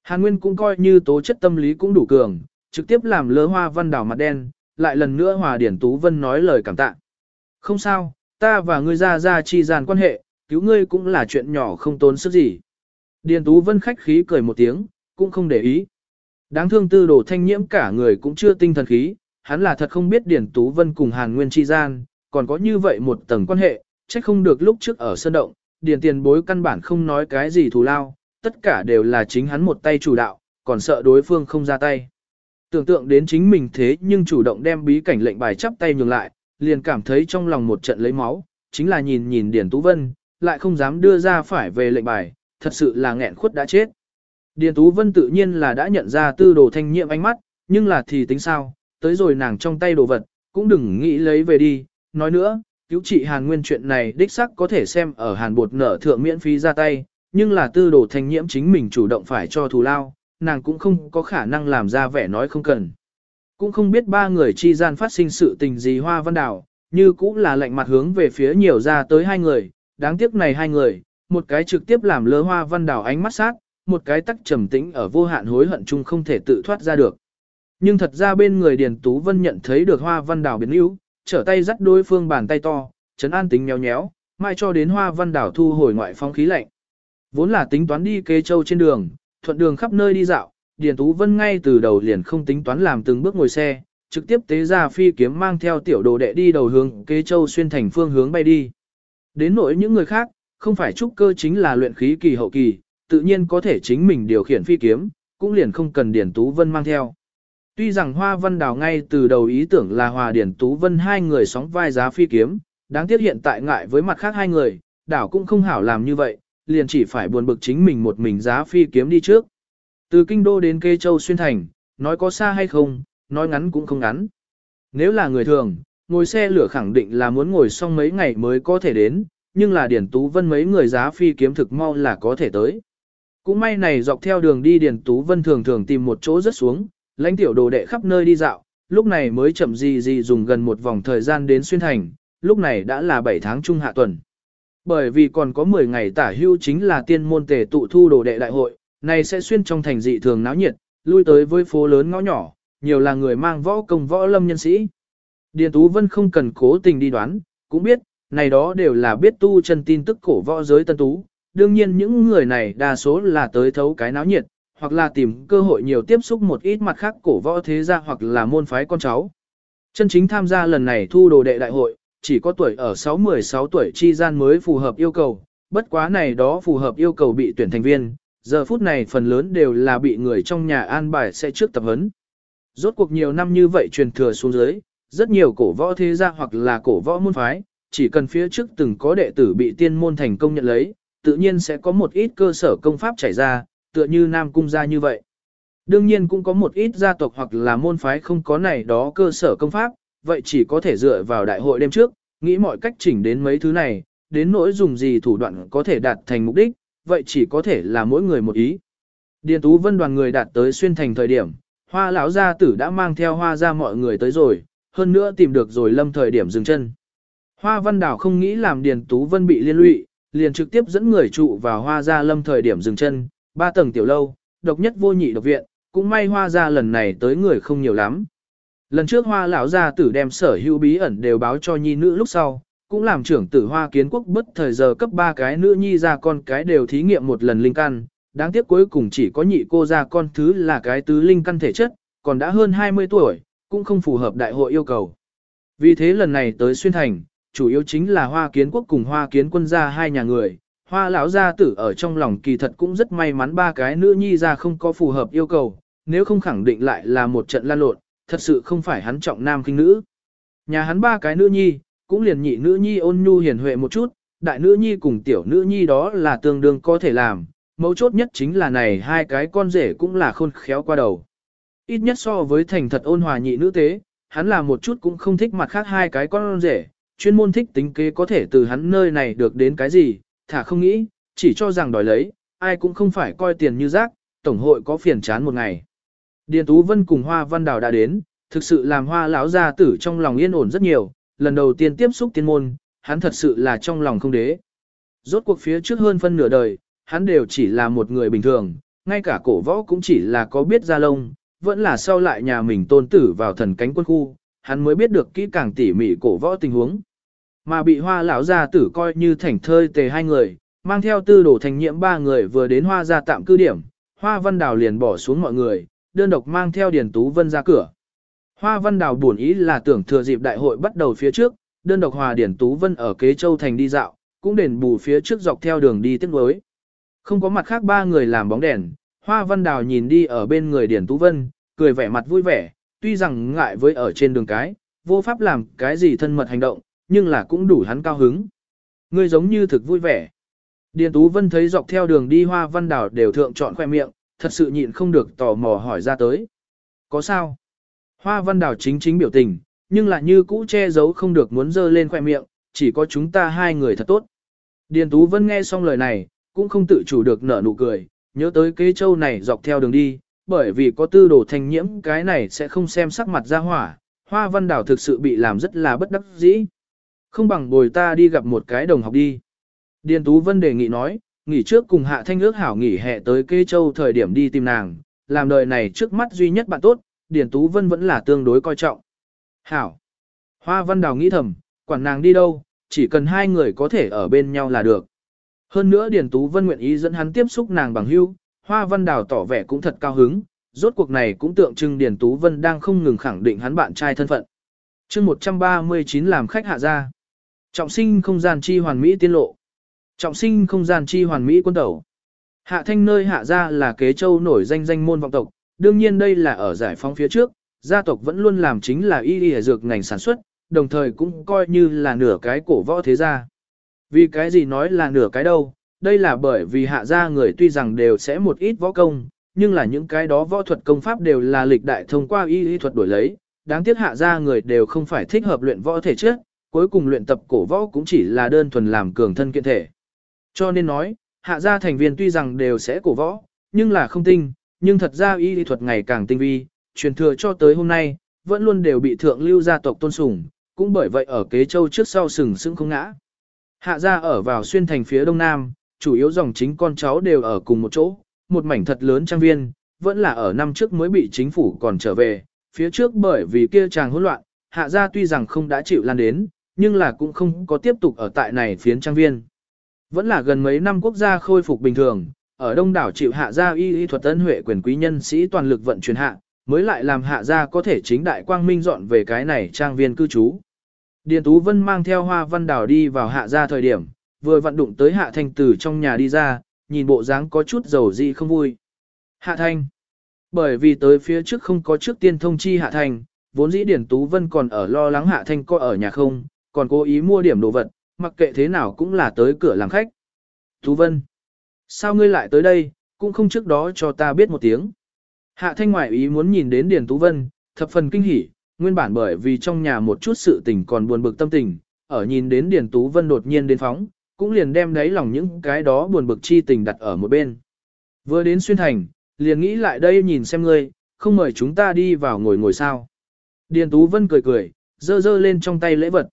Hàn Nguyên cũng coi như tố chất tâm lý cũng đủ cường, trực tiếp làm lỡ hoa văn đảo mặt đen, lại lần nữa hòa điển tú vân nói lời cảm tạ. Không sao, ta và ngươi ra ra chi gian quan hệ, cứu ngươi cũng là chuyện nhỏ không tốn sức gì. Điền Tú Vân khách khí cười một tiếng, cũng không để ý. Đáng thương tư đồ thanh nhiễm cả người cũng chưa tinh thần khí, hắn là thật không biết Điền Tú Vân cùng Hàn Nguyên chi gian, còn có như vậy một tầng quan hệ, trách không được lúc trước ở sân động, Điền tiền bối căn bản không nói cái gì thù lao, tất cả đều là chính hắn một tay chủ đạo, còn sợ đối phương không ra tay. Tưởng tượng đến chính mình thế nhưng chủ động đem bí cảnh lệnh bài chắp tay nhường lại, liền cảm thấy trong lòng một trận lấy máu, chính là nhìn nhìn Điền Tú Vân, lại không dám đưa ra phải về lệnh bài, thật sự là nghẹn khuất đã chết. Điền Tú Vân tự nhiên là đã nhận ra tư đồ thanh nhiệm ánh mắt, nhưng là thì tính sao, tới rồi nàng trong tay đồ vật, cũng đừng nghĩ lấy về đi, nói nữa, cứu trị Hàn Nguyên chuyện này đích sắc có thể xem ở Hàn bột nở thượng miễn phí ra tay, nhưng là tư đồ thanh nhiễm chính mình chủ động phải cho thù lao, nàng cũng không có khả năng làm ra vẻ nói không cần. Cũng không biết ba người chi gian phát sinh sự tình gì hoa văn đảo, như cũng là lạnh mặt hướng về phía nhiều ra tới hai người, đáng tiếc này hai người, một cái trực tiếp làm lơ hoa văn đảo ánh mắt sát, một cái tắc trầm tĩnh ở vô hạn hối hận chung không thể tự thoát ra được. Nhưng thật ra bên người Điền Tú Vân nhận thấy được hoa văn đảo biến yếu, trở tay dắt đối phương bàn tay to, chấn an tính nhéo nhéo, mai cho đến hoa văn đảo thu hồi ngoại phong khí lạnh. Vốn là tính toán đi kê châu trên đường, thuận đường khắp nơi đi dạo, Điền Tú Vân ngay từ đầu liền không tính toán làm từng bước ngồi xe, trực tiếp tế ra phi kiếm mang theo tiểu đồ đệ đi đầu hướng kê châu xuyên thành phương hướng bay đi. Đến nỗi những người khác, không phải trúc cơ chính là luyện khí kỳ hậu kỳ, tự nhiên có thể chính mình điều khiển phi kiếm, cũng liền không cần điển Tú Vân mang theo. Tuy rằng Hoa Văn Đào ngay từ đầu ý tưởng là Hòa Điển Tú Vân hai người sóng vai giá phi kiếm, đáng tiếc hiện tại ngại với mặt khác hai người, đảo cũng không hảo làm như vậy, liền chỉ phải buồn bực chính mình một mình giá phi kiếm đi trước. Từ Kinh Đô đến Kê Châu Xuyên Thành, nói có xa hay không, nói ngắn cũng không ngắn. Nếu là người thường, ngồi xe lửa khẳng định là muốn ngồi xong mấy ngày mới có thể đến, nhưng là Điển Tú Vân mấy người giá phi kiếm thực mau là có thể tới. Cũng may này dọc theo đường đi Điển Tú Vân thường thường tìm một chỗ rất xuống, lãnh tiểu đồ đệ khắp nơi đi dạo, lúc này mới chậm gì gì dùng gần một vòng thời gian đến xuyên thành, lúc này đã là 7 tháng trung hạ tuần. Bởi vì còn có 10 ngày tả hưu chính là tiên môn tề tụ thu đồ đệ đại hội, này sẽ xuyên trong thành dị thường náo nhiệt, lui tới với phố lớn ngõ nhỏ, nhiều là người mang võ công võ lâm nhân sĩ. Điền Tú Vân không cần cố tình đi đoán, cũng biết, này đó đều là biết tu chân tin tức cổ võ giới tân tú. Đương nhiên những người này đa số là tới thấu cái náo nhiệt, hoặc là tìm cơ hội nhiều tiếp xúc một ít mặt khác cổ võ thế gia hoặc là môn phái con cháu. Chân chính tham gia lần này thu đồ đệ đại hội, chỉ có tuổi ở 6-16 tuổi chi gian mới phù hợp yêu cầu, bất quá này đó phù hợp yêu cầu bị tuyển thành viên, giờ phút này phần lớn đều là bị người trong nhà an bài sẽ trước tập huấn. Rốt cuộc nhiều năm như vậy truyền thừa xuống dưới, rất nhiều cổ võ thế gia hoặc là cổ võ môn phái, chỉ cần phía trước từng có đệ tử bị tiên môn thành công nhận lấy, tự nhiên sẽ có một ít cơ sở công pháp chảy ra, tựa như Nam Cung gia như vậy. Đương nhiên cũng có một ít gia tộc hoặc là môn phái không có này đó cơ sở công pháp, vậy chỉ có thể dựa vào đại hội đêm trước, nghĩ mọi cách chỉnh đến mấy thứ này, đến nỗi dùng gì thủ đoạn có thể đạt thành mục đích, vậy chỉ có thể là mỗi người một ý. Điền Tú Vân đoàn người đạt tới xuyên thành thời điểm, hoa lão gia tử đã mang theo hoa ra mọi người tới rồi, hơn nữa tìm được rồi lâm thời điểm dừng chân. Hoa Văn Đảo không nghĩ làm Điền Tú Vân bị liên lụy, liền trực tiếp dẫn người trụ vào hoa gia lâm thời điểm dừng chân, Ba tầng tiểu lâu, độc nhất vô nhị độc viện, cũng may hoa gia lần này tới người không nhiều lắm. Lần trước hoa lão gia tử đem sở hữu bí ẩn đều báo cho nhi nữ lúc sau, cũng làm trưởng tử hoa kiến quốc bất thời giờ cấp ba cái nữ nhi ra con cái đều thí nghiệm một lần linh căn, đáng tiếc cuối cùng chỉ có nhị cô ra con thứ là cái tứ linh căn thể chất, còn đã hơn 20 tuổi, cũng không phù hợp đại hội yêu cầu. Vì thế lần này tới xuyên thành, chủ yếu chính là hoa kiến quốc cùng hoa kiến quân gia hai nhà người, Hoa lão gia tử ở trong lòng kỳ thật cũng rất may mắn ba cái nữ nhi ra không có phù hợp yêu cầu, nếu không khẳng định lại là một trận lan lộn, thật sự không phải hắn trọng nam khinh nữ. Nhà hắn ba cái nữ nhi, cũng liền nhị nữ nhi ôn nhu hiền huệ một chút, đại nữ nhi cùng tiểu nữ nhi đó là tương đương có thể làm, mấu chốt nhất chính là này hai cái con rể cũng là khôn khéo qua đầu. Ít nhất so với thành thật ôn hòa nhị nữ tế, hắn là một chút cũng không thích mặt khác hai cái con rể, chuyên môn thích tính kế có thể từ hắn nơi này được đến cái gì, thả không nghĩ, chỉ cho rằng đòi lấy, ai cũng không phải coi tiền như rác, tổng hội có phiền chán một ngày. Điền Tú Vân cùng Hoa Văn Đào đã đến, thực sự làm Hoa lão gia tử trong lòng yên ổn rất nhiều, lần đầu tiên tiếp xúc tiên môn, hắn thật sự là trong lòng không đế. Rốt cuộc phía trước hơn phân nửa đời, hắn đều chỉ là một người bình thường, ngay cả cổ võ cũng chỉ là có biết ra lông, vẫn là sau lại nhà mình tôn tử vào thần cánh quân khu, hắn mới biết được kỹ càng tỉ mỉ cổ võ tình huống. Mà bị hoa lão gia tử coi như thảnh thơi tề hai người, Mang theo tư đồ thành nhiễm ba người vừa đến hoa gia tạm cư điểm, hoa văn đào liền bỏ xuống mọi người, đơn độc mang theo Điền Tú Vân ra cửa. Hoa văn đào buồn ý là tưởng thừa dịp đại hội bắt đầu phía trước, đơn độc hòa Điền Tú Vân ở kế châu thành đi dạo, cũng đền bù phía trước dọc theo đường đi tiếp nối. Không có mặt khác ba người làm bóng đèn, hoa văn đào nhìn đi ở bên người Điền Tú Vân, cười vẻ mặt vui vẻ, tuy rằng ngại với ở trên đường cái, vô pháp làm cái gì thân mật hành động, nhưng là cũng đủ hắn cao hứng. Ngươi giống như thực vui vẻ. Điền Tú Vân thấy dọc theo đường đi hoa văn Đào đều thượng chọn khoe miệng, thật sự nhịn không được tò mò hỏi ra tới. Có sao? Hoa văn Đào chính chính biểu tình, nhưng lại như cũ che giấu không được muốn dơ lên khoe miệng, chỉ có chúng ta hai người thật tốt. Điền Tú Vân nghe xong lời này, cũng không tự chủ được nở nụ cười, nhớ tới kế châu này dọc theo đường đi, bởi vì có tư đồ thanh nhiễm cái này sẽ không xem sắc mặt ra hỏa, hoa văn đảo thực sự bị làm rất là bất đắc dĩ. Không bằng bồi ta đi gặp một cái đồng học đi. Điền Tú Vân đề nghị nói, nghỉ trước cùng Hạ Thanh ước hảo nghỉ hè tới Kê Châu thời điểm đi tìm nàng, làm đời này trước mắt duy nhất bạn tốt, Điền Tú Vân vẫn là tương đối coi trọng. Hảo. Hoa Văn Đào nghĩ thầm, quản nàng đi đâu, chỉ cần hai người có thể ở bên nhau là được. Hơn nữa Điền Tú Vân nguyện ý dẫn hắn tiếp xúc nàng bằng hữu, Hoa Văn Đào tỏ vẻ cũng thật cao hứng, rốt cuộc này cũng tượng trưng Điền Tú Vân đang không ngừng khẳng định hắn bạn trai thân phận. chương 139 làm khách hạ ra. Trọng sinh không gian chi hoàn mỹ tiên lộ. Trọng sinh không gian chi hoàn mỹ quân tẩu. Hạ thanh nơi hạ ra là kế châu nổi danh danh môn vọng tộc, đương nhiên đây là ở giải phóng phía trước, gia tộc vẫn luôn làm chính là y y dược ngành sản xuất, đồng thời cũng coi như là nửa cái cổ võ thế gia. Vì cái gì nói là nửa cái đâu, đây là bởi vì hạ gia người tuy rằng đều sẽ một ít võ công, nhưng là những cái đó võ thuật công pháp đều là lịch đại thông qua y y thuật đổi lấy, đáng tiếc hạ gia người đều không phải thích hợp luyện võ thể chất, cuối cùng luyện tập cổ võ cũng chỉ là đơn thuần làm cường thân kiện thể. Cho nên nói, hạ gia thành viên tuy rằng đều sẽ cổ võ, nhưng là không tinh, nhưng thật ra y lý thuật ngày càng tinh vi, truyền thừa cho tới hôm nay, vẫn luôn đều bị thượng lưu gia tộc tôn sùng, cũng bởi vậy ở kế châu trước sau sừng sững không ngã. Hạ gia ở vào xuyên thành phía đông nam, chủ yếu dòng chính con cháu đều ở cùng một chỗ, một mảnh thật lớn trang viên, vẫn là ở năm trước mới bị chính phủ còn trở về, phía trước bởi vì kia chàng hỗn loạn, hạ gia tuy rằng không đã chịu lan đến, nhưng là cũng không có tiếp tục ở tại này phiến trang viên. Vẫn là gần mấy năm quốc gia khôi phục bình thường, ở đông đảo chịu hạ gia y y thuật tân huệ quyền quý nhân sĩ toàn lực vận chuyển hạ, mới lại làm hạ gia có thể chính đại quang minh dọn về cái này trang viên cư trú. Điền Tú Vân mang theo hoa văn đảo đi vào hạ gia thời điểm, vừa vận đụng tới hạ thanh từ trong nhà đi ra, nhìn bộ dáng có chút dầu dị không vui. Hạ thanh. Bởi vì tới phía trước không có trước tiên thông chi hạ thanh, vốn dĩ Điền Tú Vân còn ở lo lắng hạ thanh có ở nhà không, còn cố ý mua điểm đồ vật, mặc kệ thế nào cũng là tới cửa làm khách. Tú Vân, sao ngươi lại tới đây, cũng không trước đó cho ta biết một tiếng. Hạ Thanh ngoại ý muốn nhìn đến Điền Tú Vân, thập phần kinh hỉ, nguyên bản bởi vì trong nhà một chút sự tình còn buồn bực tâm tình, ở nhìn đến Điền Tú Vân đột nhiên đến phóng, cũng liền đem đáy lòng những cái đó buồn bực chi tình đặt ở một bên. Vừa đến xuyên thành, liền nghĩ lại đây nhìn xem ngươi, không mời chúng ta đi vào ngồi ngồi sao. Điền Tú Vân cười cười, dơ dơ lên trong tay lễ vật.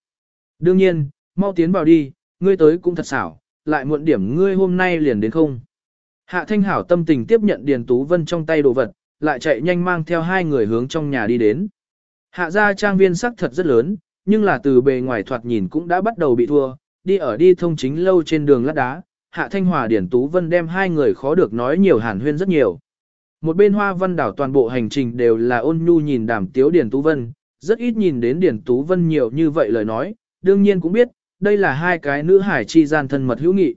Đương nhiên, mau tiến vào đi, ngươi tới cũng thật xảo, lại muộn điểm ngươi hôm nay liền đến không. Hạ Thanh Hảo tâm tình tiếp nhận Điền Tú Vân trong tay đồ vật, lại chạy nhanh mang theo hai người hướng trong nhà đi đến. Hạ gia trang viên sắc thật rất lớn, nhưng là từ bề ngoài thoạt nhìn cũng đã bắt đầu bị thua, đi ở đi thông chính lâu trên đường lát đá, Hạ Thanh Hòa Điền Tú Vân đem hai người khó được nói nhiều hàn huyên rất nhiều. Một bên hoa văn đảo toàn bộ hành trình đều là ôn nhu nhìn đàm tiếu Điền Tú Vân, rất ít nhìn đến Điền Tú Vân nhiều như vậy lời nói, đương nhiên cũng biết, đây là hai cái nữ hải chi gian thân mật hữu nghị.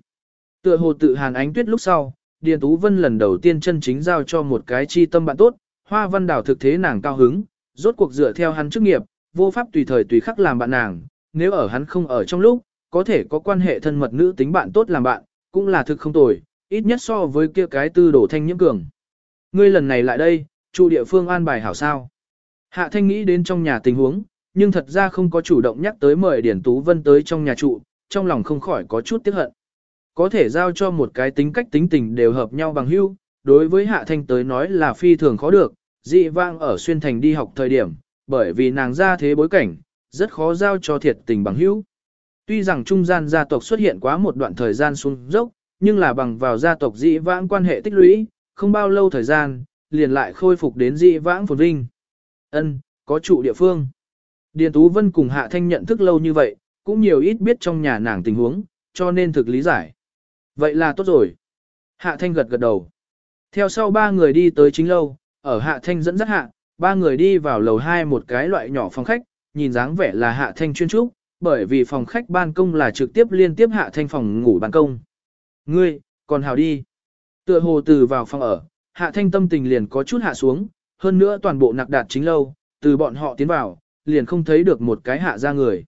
Tựa hồ tự hàn ánh tuyết lúc sau, Điền Tú Vân lần đầu tiên chân chính giao cho một cái chi tâm bạn tốt, hoa văn đảo thực thế nàng cao hứng, rốt cuộc dựa theo hắn chức nghiệp, vô pháp tùy thời tùy khắc làm bạn nàng, nếu ở hắn không ở trong lúc, có thể có quan hệ thân mật nữ tính bạn tốt làm bạn, cũng là thực không tồi, ít nhất so với kia cái tư đổ thanh nhiễm cường. Ngươi lần này lại đây, trụ địa phương an bài hảo sao. Hạ thanh nghĩ đến trong nhà tình huống, nhưng thật ra không có chủ động nhắc tới mời Điển Tú Vân tới trong nhà trụ, trong lòng không khỏi có chút tiếc hận. Có thể giao cho một cái tính cách tính tình đều hợp nhau bằng hữu, đối với Hạ Thanh tới nói là phi thường khó được, dị vang ở xuyên thành đi học thời điểm, bởi vì nàng ra thế bối cảnh, rất khó giao cho thiệt tình bằng hữu. Tuy rằng trung gian gia tộc xuất hiện quá một đoạn thời gian xuống dốc, nhưng là bằng vào gia tộc dị vãng quan hệ tích lũy, không bao lâu thời gian, liền lại khôi phục đến dị vãng phồn vinh. Ân, có trụ địa phương. Điền Tú Vân cùng Hạ Thanh nhận thức lâu như vậy, cũng nhiều ít biết trong nhà nàng tình huống, cho nên thực lý giải. Vậy là tốt rồi. Hạ Thanh gật gật đầu. Theo sau ba người đi tới chính lâu, ở Hạ Thanh dẫn dắt hạ, ba người đi vào lầu hai một cái loại nhỏ phòng khách, nhìn dáng vẻ là Hạ Thanh chuyên trúc, bởi vì phòng khách ban công là trực tiếp liên tiếp Hạ Thanh phòng ngủ ban công. Ngươi, còn hào đi. Tựa hồ từ vào phòng ở, Hạ Thanh tâm tình liền có chút hạ xuống, hơn nữa toàn bộ nặc đạt chính lâu, từ bọn họ tiến vào, liền không thấy được một cái hạ ra người.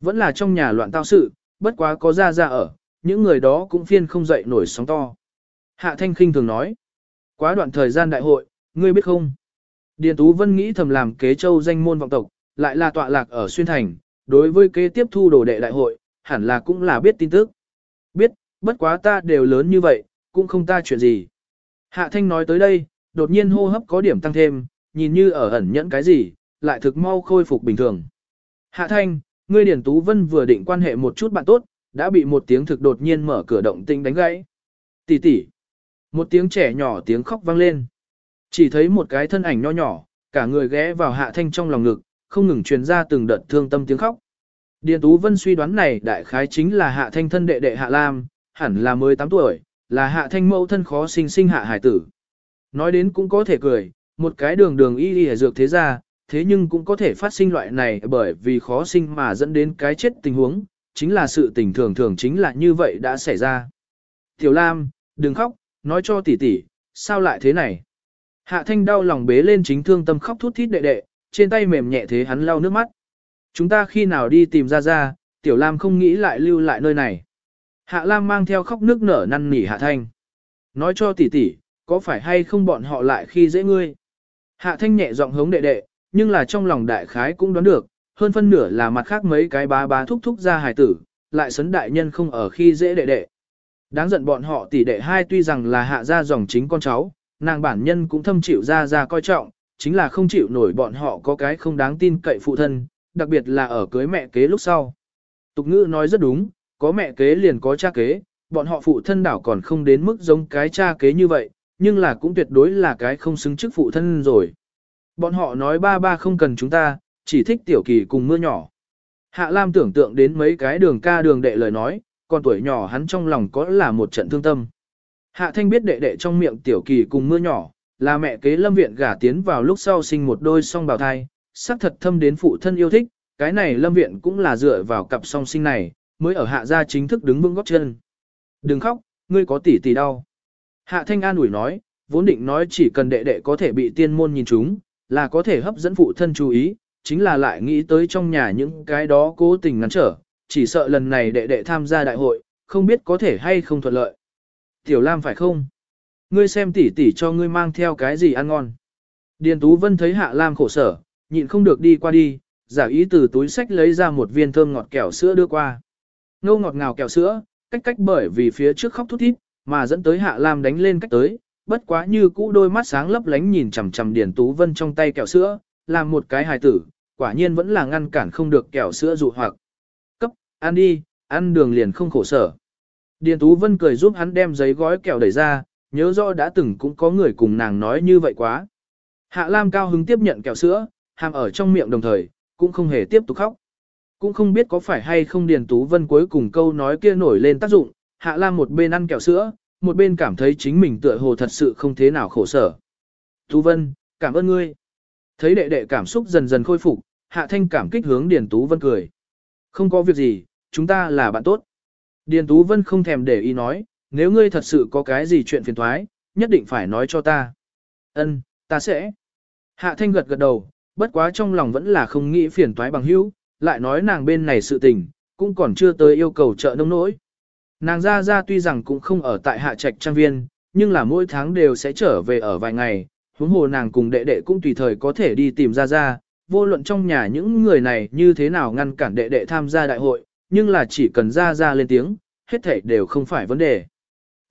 Vẫn là trong nhà loạn tao sự, bất quá có ra ra ở, những người đó cũng phiên không dậy nổi sóng to. Hạ Thanh khinh thường nói, quá đoạn thời gian đại hội, ngươi biết không? Điền Tú Vân nghĩ thầm làm kế châu danh môn vọng tộc, lại là tọa lạc ở xuyên thành, đối với kế tiếp thu đồ đệ đại hội, hẳn là cũng là biết tin tức. Biết, bất quá ta đều lớn như vậy, cũng không ta chuyện gì. Hạ Thanh nói tới đây, đột nhiên hô hấp có điểm tăng thêm, nhìn như ở ẩn nhẫn cái gì, lại thực mau khôi phục bình thường. Hạ Thanh, ngươi Điển Tú Vân vừa định quan hệ một chút bạn tốt, đã bị một tiếng thực đột nhiên mở cửa động tinh đánh gãy. Tỷ tỷ. Một tiếng trẻ nhỏ tiếng khóc vang lên. Chỉ thấy một cái thân ảnh nho nhỏ, cả người ghé vào Hạ Thanh trong lòng ngực, không ngừng truyền ra từng đợt thương tâm tiếng khóc. Điền Tú Vân suy đoán này đại khái chính là Hạ Thanh thân đệ đệ Hạ Lam, hẳn là 18 tuổi, là Hạ Thanh mẫu thân khó sinh sinh hạ hải tử. Nói đến cũng có thể cười, một cái đường đường y y dược thế ra, thế nhưng cũng có thể phát sinh loại này bởi vì khó sinh mà dẫn đến cái chết tình huống, chính là sự tình thường thường chính là như vậy đã xảy ra. Tiểu Lam, đừng khóc, nói cho tỷ tỷ, sao lại thế này? Hạ Thanh đau lòng bế lên chính thương tâm khóc thút thít đệ đệ, trên tay mềm nhẹ thế hắn lau nước mắt. Chúng ta khi nào đi tìm ra ra, Tiểu Lam không nghĩ lại lưu lại nơi này. Hạ Lam mang theo khóc nước nở năn nỉ Hạ Thanh. Nói cho tỷ tỷ, có phải hay không bọn họ lại khi dễ ngươi? Hạ Thanh nhẹ giọng hống đệ đệ, nhưng là trong lòng đại khái cũng đoán được, hơn phân nửa là mặt khác mấy cái bá bá thúc thúc ra hài tử, lại sấn đại nhân không ở khi dễ đệ đệ. Đáng giận bọn họ tỷ đệ hai tuy rằng là hạ ra dòng chính con cháu, nàng bản nhân cũng thâm chịu ra ra coi trọng, chính là không chịu nổi bọn họ có cái không đáng tin cậy phụ thân, đặc biệt là ở cưới mẹ kế lúc sau. Tục ngữ nói rất đúng, có mẹ kế liền có cha kế, bọn họ phụ thân đảo còn không đến mức giống cái cha kế như vậy, nhưng là cũng tuyệt đối là cái không xứng chức phụ thân rồi. Bọn họ nói ba ba không cần chúng ta, chỉ thích tiểu kỳ cùng mưa nhỏ. Hạ Lam tưởng tượng đến mấy cái đường ca đường đệ lời nói, còn tuổi nhỏ hắn trong lòng có là một trận thương tâm. Hạ Thanh biết đệ đệ trong miệng tiểu kỳ cùng mưa nhỏ, là mẹ kế lâm viện gả tiến vào lúc sau sinh một đôi song bào thai, sắc thật thâm đến phụ thân yêu thích, cái này lâm viện cũng là dựa vào cặp song sinh này, mới ở hạ gia chính thức đứng vững góp chân. Đừng khóc, ngươi có tỷ tỷ đau. Hạ Thanh an ủi nói, vốn định nói chỉ cần đệ đệ có thể bị tiên môn nhìn chúng, là có thể hấp dẫn phụ thân chú ý, chính là lại nghĩ tới trong nhà những cái đó cố tình ngăn trở, chỉ sợ lần này đệ đệ tham gia đại hội, không biết có thể hay không thuận lợi. Tiểu Lam phải không? Ngươi xem tỷ tỷ cho ngươi mang theo cái gì ăn ngon. Điền Tú Vân thấy Hạ Lam khổ sở, nhịn không được đi qua đi, giả ý từ túi sách lấy ra một viên thơm ngọt kẹo sữa đưa qua. Ngô ngọt ngào kẹo sữa, cách cách bởi vì phía trước khóc thút thít, mà dẫn tới Hạ Lam đánh lên cách tới, bất quá như cũ đôi mắt sáng lấp lánh nhìn chằm chằm Điền Tú Vân trong tay kẹo sữa, làm một cái hài tử, quả nhiên vẫn là ngăn cản không được kẹo sữa dụ hoặc. Cấp, ăn đi, ăn đường liền không khổ sở. Điền Tú Vân cười giúp hắn đem giấy gói kẹo đẩy ra, nhớ rõ đã từng cũng có người cùng nàng nói như vậy quá. Hạ Lam cao hứng tiếp nhận kẹo sữa, hàm ở trong miệng đồng thời, cũng không hề tiếp tục khóc. Cũng không biết có phải hay không Điền Tú Vân cuối cùng câu nói kia nổi lên tác dụng, Hạ Lam một bên ăn kẹo sữa, một bên cảm thấy chính mình tựa hồ thật sự không thế nào khổ sở. Tú Vân, cảm ơn ngươi. Thấy đệ đệ cảm xúc dần dần khôi phục, Hạ Thanh cảm kích hướng Điền Tú Vân cười. Không có việc gì, chúng ta là bạn tốt. Điền Tú Vân không thèm để ý nói, nếu ngươi thật sự có cái gì chuyện phiền thoái, nhất định phải nói cho ta. Ân, ta sẽ. Hạ Thanh gật gật đầu, bất quá trong lòng vẫn là không nghĩ phiền toái bằng hữu, lại nói nàng bên này sự tình, cũng còn chưa tới yêu cầu trợ nông nỗi. Nàng ra ra tuy rằng cũng không ở tại hạ trạch trang viên, nhưng là mỗi tháng đều sẽ trở về ở vài ngày, huống hồ nàng cùng đệ đệ cũng tùy thời có thể đi tìm ra ra, vô luận trong nhà những người này như thế nào ngăn cản đệ đệ tham gia đại hội, nhưng là chỉ cần ra ra lên tiếng, hết thảy đều không phải vấn đề.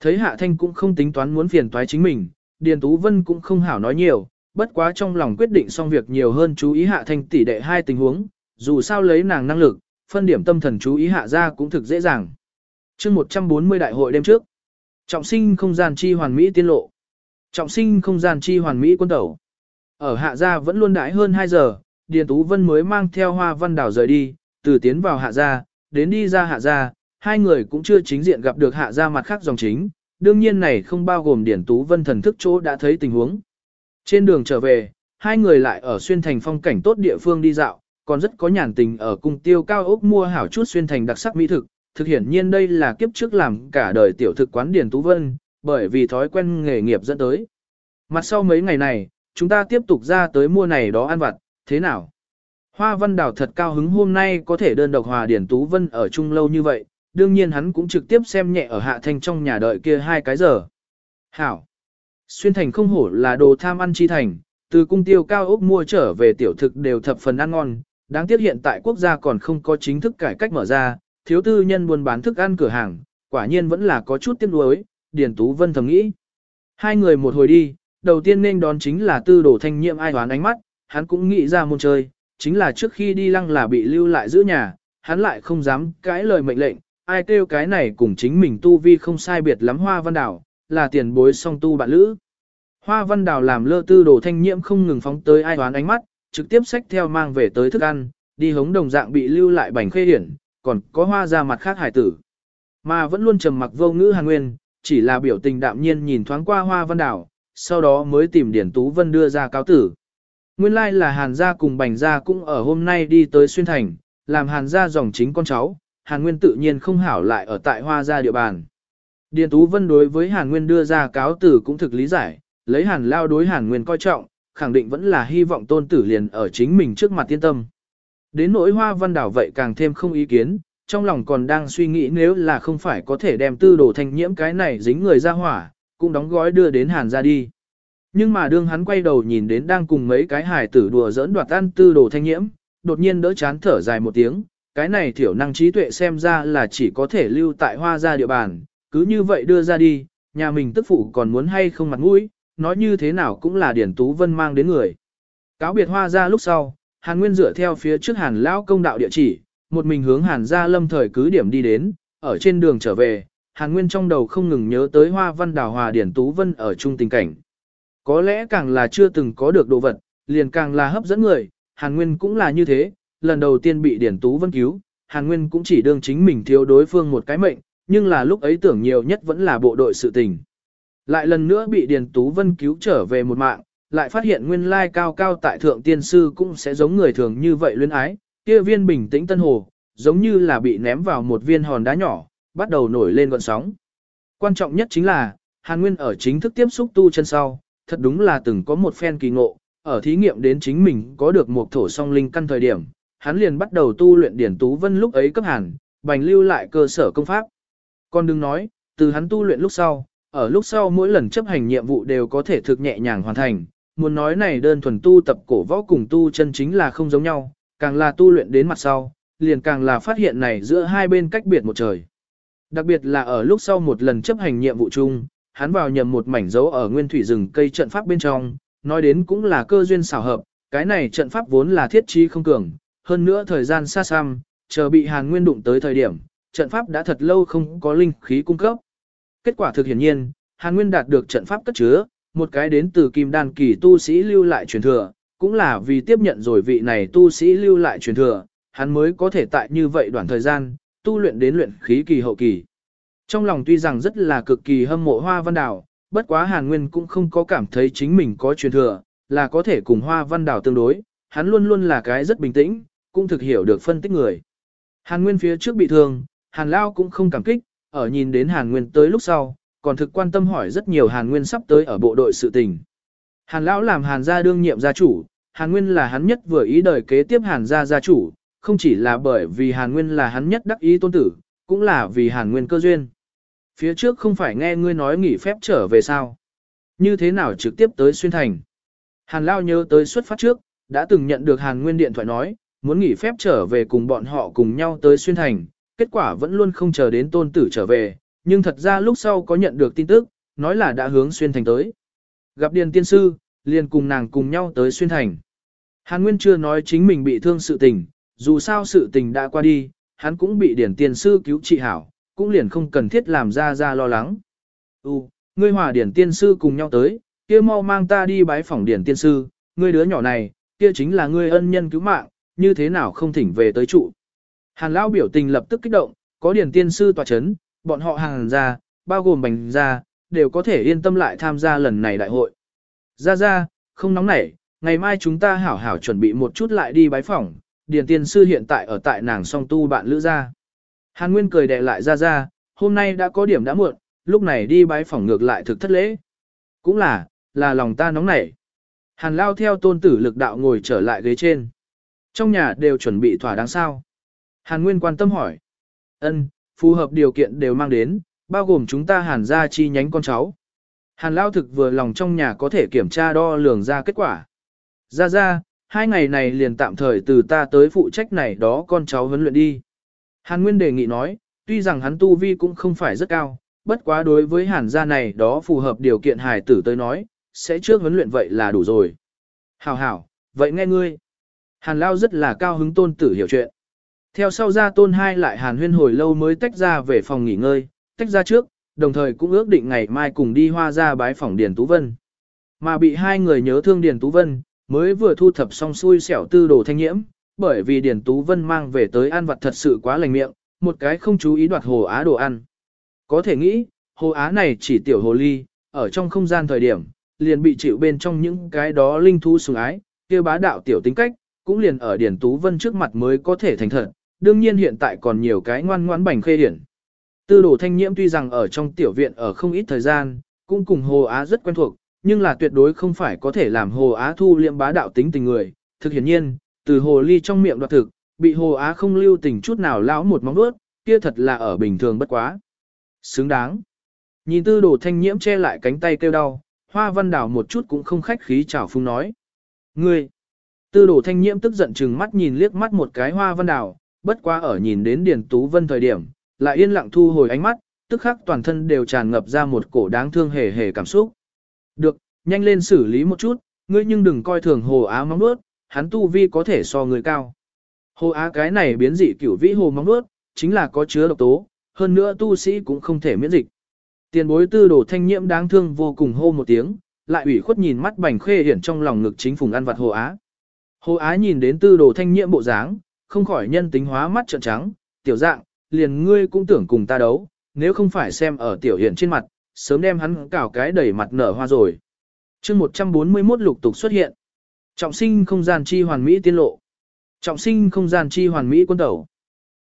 Thấy Hạ Thanh cũng không tính toán muốn phiền toái chính mình, Điền Tú Vân cũng không hảo nói nhiều, bất quá trong lòng quyết định xong việc nhiều hơn chú ý Hạ Thanh tỷ đệ hai tình huống, dù sao lấy nàng năng lực, phân điểm tâm thần chú ý hạ ra cũng thực dễ dàng. chương 140 đại hội đêm trước, trọng sinh không gian chi hoàn mỹ tiên lộ. Trọng sinh không gian chi hoàn mỹ quân tẩu. Ở hạ gia vẫn luôn đãi hơn 2 giờ, Điền Tú Vân mới mang theo hoa văn đảo rời đi, từ tiến vào hạ gia, đến đi ra hạ gia, hai người cũng chưa chính diện gặp được hạ Gia mặt khác dòng chính, đương nhiên này không bao gồm Điển Tú Vân thần thức chỗ đã thấy tình huống. Trên đường trở về, hai người lại ở xuyên thành phong cảnh tốt địa phương đi dạo, còn rất có nhàn tình ở cung tiêu cao ốc mua hảo chút xuyên thành đặc sắc mỹ thực. Thực hiện nhiên đây là kiếp trước làm cả đời tiểu thực quán Điển Tú Vân, bởi vì thói quen nghề nghiệp dẫn tới. Mặt sau mấy ngày này, chúng ta tiếp tục ra tới mua này đó ăn vặt, thế nào? Hoa Văn Đào thật cao hứng hôm nay có thể đơn độc hòa Điển Tú Vân ở chung lâu như vậy, đương nhiên hắn cũng trực tiếp xem nhẹ ở Hạ Thanh trong nhà đợi kia hai cái giờ. Hảo! Xuyên thành không hổ là đồ tham ăn chi thành, từ cung tiêu cao ốc mua trở về tiểu thực đều thập phần ăn ngon, đáng tiếc hiện tại quốc gia còn không có chính thức cải cách mở ra, thiếu tư nhân buôn bán thức ăn cửa hàng, quả nhiên vẫn là có chút tiếc nuối, Điền Tú Vân thầm nghĩ. Hai người một hồi đi, đầu tiên nên đón chính là tư đồ thanh nhiệm ai đoán ánh mắt, hắn cũng nghĩ ra môn chơi, chính là trước khi đi lăng là bị lưu lại giữ nhà, hắn lại không dám cãi lời mệnh lệnh, ai kêu cái này cùng chính mình tu vi không sai biệt lắm hoa văn đảo, là tiền bối song tu bạn lữ. Hoa văn đảo làm lơ tư đồ thanh nhiễm không ngừng phóng tới ai toán ánh mắt, trực tiếp xách theo mang về tới thức ăn, đi hống đồng dạng bị lưu lại bành khê hiển, còn có hoa ra mặt khác hải tử. Mà vẫn luôn trầm mặc vô ngữ hàn nguyên, chỉ là biểu tình đạm nhiên nhìn thoáng qua hoa văn đảo, sau đó mới tìm Điển Tú Vân đưa ra cáo tử. Nguyên lai like là hàn gia cùng bành gia cũng ở hôm nay đi tới xuyên thành, làm hàn gia dòng chính con cháu, hàn nguyên tự nhiên không hảo lại ở tại hoa gia địa bàn. Điền Tú Vân đối với hàn nguyên đưa ra cáo tử cũng thực lý giải, lấy hàn lao đối hàn nguyên coi trọng, khẳng định vẫn là hy vọng tôn tử liền ở chính mình trước mặt tiên tâm. Đến nỗi hoa văn đảo vậy càng thêm không ý kiến, trong lòng còn đang suy nghĩ nếu là không phải có thể đem tư đồ thanh nhiễm cái này dính người ra hỏa, cũng đóng gói đưa đến hàn gia đi. Nhưng mà đương hắn quay đầu nhìn đến đang cùng mấy cái hải tử đùa giỡn đoạt ăn tư đồ thanh nhiễm, đột nhiên đỡ chán thở dài một tiếng, cái này thiểu năng trí tuệ xem ra là chỉ có thể lưu tại hoa gia địa bàn, cứ như vậy đưa ra đi, nhà mình tức phụ còn muốn hay không mặt mũi, nói như thế nào cũng là Điển Tú Vân mang đến người. Cáo biệt hoa ra lúc sau, Hàn Nguyên dựa theo phía trước Hàn Lão công đạo địa chỉ, một mình hướng Hàn gia lâm thời cứ điểm đi đến, ở trên đường trở về, Hàn Nguyên trong đầu không ngừng nhớ tới hoa văn đào hòa Điển Tú Vân ở chung tình cảnh. Có lẽ càng là chưa từng có được đồ vật, liền càng là hấp dẫn người, Hàn Nguyên cũng là như thế, lần đầu tiên bị Điển Tú Vân cứu, Hàn Nguyên cũng chỉ đương chính mình thiếu đối phương một cái mệnh, nhưng là lúc ấy tưởng nhiều nhất vẫn là bộ đội sự tình. Lại lần nữa bị Điền Tú Vân cứu trở về một mạng, lại phát hiện nguyên lai cao cao tại thượng tiên sư cũng sẽ giống người thường như vậy luyến ái, kia viên bình tĩnh tân hồ, giống như là bị ném vào một viên hòn đá nhỏ, bắt đầu nổi lên gọn sóng. Quan trọng nhất chính là, Hàn Nguyên ở chính thức tiếp xúc tu chân sau, thật đúng là từng có một phen kỳ ngộ, ở thí nghiệm đến chính mình có được một thổ song linh căn thời điểm, hắn liền bắt đầu tu luyện điển tú vân lúc ấy cấp hàn, bành lưu lại cơ sở công pháp. Còn đừng nói, từ hắn tu luyện lúc sau, ở lúc sau mỗi lần chấp hành nhiệm vụ đều có thể thực nhẹ nhàng hoàn thành. Muốn nói này đơn thuần tu tập cổ võ cùng tu chân chính là không giống nhau, càng là tu luyện đến mặt sau, liền càng là phát hiện này giữa hai bên cách biệt một trời. Đặc biệt là ở lúc sau một lần chấp hành nhiệm vụ chung, hắn vào nhầm một mảnh dấu ở nguyên thủy rừng cây trận pháp bên trong, nói đến cũng là cơ duyên xảo hợp, cái này trận pháp vốn là thiết trí không cường, hơn nữa thời gian xa xăm, chờ bị Hàn Nguyên đụng tới thời điểm, trận pháp đã thật lâu không có linh khí cung cấp. Kết quả thực hiển nhiên, Hàn Nguyên đạt được trận pháp cất chứa, một cái đến từ kim đan kỳ tu sĩ lưu lại truyền thừa, cũng là vì tiếp nhận rồi vị này tu sĩ lưu lại truyền thừa, hắn mới có thể tại như vậy đoạn thời gian, tu luyện đến luyện khí kỳ hậu kỳ. Trong lòng tuy rằng rất là cực kỳ hâm mộ hoa văn đảo, bất quá Hàn Nguyên cũng không có cảm thấy chính mình có truyền thừa, là có thể cùng hoa văn đảo tương đối, hắn luôn luôn là cái rất bình tĩnh, cũng thực hiểu được phân tích người. Hàn Nguyên phía trước bị thương, Hàn Lao cũng không cảm kích, ở nhìn đến Hàn Nguyên tới lúc sau, còn thực quan tâm hỏi rất nhiều Hàn Nguyên sắp tới ở bộ đội sự tình. Hàn Lão làm Hàn gia đương nhiệm gia chủ, Hàn Nguyên là hắn nhất vừa ý đời kế tiếp Hàn gia gia chủ, không chỉ là bởi vì Hàn Nguyên là hắn nhất đắc ý tôn tử, cũng là vì Hàn Nguyên cơ duyên. Phía trước không phải nghe ngươi nói nghỉ phép trở về sao? Như thế nào trực tiếp tới xuyên thành? Hàn Lao nhớ tới xuất phát trước, đã từng nhận được Hàn Nguyên điện thoại nói, muốn nghỉ phép trở về cùng bọn họ cùng nhau tới xuyên thành, kết quả vẫn luôn không chờ đến tôn tử trở về, nhưng thật ra lúc sau có nhận được tin tức, nói là đã hướng xuyên thành tới. Gặp Điền tiên sư, liền cùng nàng cùng nhau tới xuyên thành. Hàn Nguyên chưa nói chính mình bị thương sự tình, dù sao sự tình đã qua đi, hắn cũng bị Điền tiên sư cứu trị hảo, cũng liền không cần thiết làm ra ra lo lắng. Ừ, ngươi hòa điển tiên sư cùng nhau tới, kia mau mang ta đi bái phỏng điển tiên sư, ngươi đứa nhỏ này, kia chính là ngươi ân nhân cứu mạng, như thế nào không thỉnh về tới trụ. Hàn Lão biểu tình lập tức kích động, có điển tiên sư tòa chấn, bọn họ hàng ra, bao gồm bành ra, đều có thể yên tâm lại tham gia lần này đại hội. Ra ra, không nóng nảy, ngày mai chúng ta hảo hảo chuẩn bị một chút lại đi bái phỏng, điển tiên sư hiện tại ở tại nàng song tu bạn lữ gia. Hàn Nguyên cười đè lại ra ra, hôm nay đã có điểm đã muộn, lúc này đi bái phỏng ngược lại thực thất lễ. Cũng là, là lòng ta nóng nảy. Hàn lao theo tôn tử lực đạo ngồi trở lại ghế trên. Trong nhà đều chuẩn bị thỏa đáng sao. Hàn Nguyên quan tâm hỏi. Ân, phù hợp điều kiện đều mang đến, bao gồm chúng ta hàn ra chi nhánh con cháu. Hàn lao thực vừa lòng trong nhà có thể kiểm tra đo lường ra kết quả. Ra ra, hai ngày này liền tạm thời từ ta tới phụ trách này đó con cháu huấn luyện đi. Hàn Nguyên đề nghị nói, tuy rằng hắn tu vi cũng không phải rất cao, bất quá đối với hàn gia này đó phù hợp điều kiện hài tử tới nói, sẽ trước huấn luyện vậy là đủ rồi. Hảo hảo, vậy nghe ngươi. Hàn Lao rất là cao hứng tôn tử hiểu chuyện. Theo sau ra tôn hai lại hàn huyên hồi lâu mới tách ra về phòng nghỉ ngơi, tách ra trước, đồng thời cũng ước định ngày mai cùng đi hoa ra bái phòng Điền Tú Vân. Mà bị hai người nhớ thương Điền Tú Vân, mới vừa thu thập xong xui xẻo tư đồ thanh nhiễm, bởi vì Điền Tú Vân mang về tới ăn vặt thật sự quá lành miệng, một cái không chú ý đoạt hồ á đồ ăn. Có thể nghĩ, hồ á này chỉ tiểu hồ ly, ở trong không gian thời điểm, liền bị chịu bên trong những cái đó linh thú sủng ái, kia bá đạo tiểu tính cách, cũng liền ở Điền Tú Vân trước mặt mới có thể thành thật, đương nhiên hiện tại còn nhiều cái ngoan ngoãn bảnh khê hiển. Tư đồ thanh nhiễm tuy rằng ở trong tiểu viện ở không ít thời gian, cũng cùng Hồ Á rất quen thuộc, nhưng là tuyệt đối không phải có thể làm Hồ Á thu liệm bá đạo tính tình người. Thực hiện nhiên, từ Hồ Ly trong miệng đoạt thực, bị Hồ Á không lưu tình chút nào lão một móng vuốt, kia thật là ở bình thường bất quá. Xứng đáng. Nhìn tư đồ thanh nhiễm che lại cánh tay kêu đau, hoa văn đảo một chút cũng không khách khí chào phung nói. Ngươi! Tư đồ thanh nhiễm tức giận chừng mắt nhìn liếc mắt một cái hoa văn đảo, bất quá ở nhìn đến Điền Tú Vân thời điểm, lại yên lặng thu hồi ánh mắt, tức khắc toàn thân đều tràn ngập ra một cổ đáng thương hề hề cảm xúc. Được, nhanh lên xử lý một chút, ngươi nhưng đừng coi thường hồ á móng nuốt, hắn tu vi có thể so người cao. Hồ á cái này biến dị kiểu vĩ hồ móng nuốt, chính là có chứa độc tố, hơn nữa tu sĩ cũng không thể miễn dịch. Tiền bối tư đồ thanh nhiễm đáng thương vô cùng hô một tiếng, lại ủy khuất nhìn mắt bành khê hiển trong lòng ngực chính phùng ăn vặt hồ á. Hồ á nhìn đến tư đồ thanh nhiễm bộ dáng, không khỏi nhân tính hóa mắt trợn trắng, tiểu dạng, liền ngươi cũng tưởng cùng ta đấu, nếu không phải xem ở tiểu hiển trên mặt, sớm đem hắn cào cái đầy mặt nở hoa rồi. chương 141 lục tục xuất hiện. Trọng sinh không gian chi hoàn mỹ tiên lộ. Trọng sinh không gian chi hoàn mỹ quân tẩu.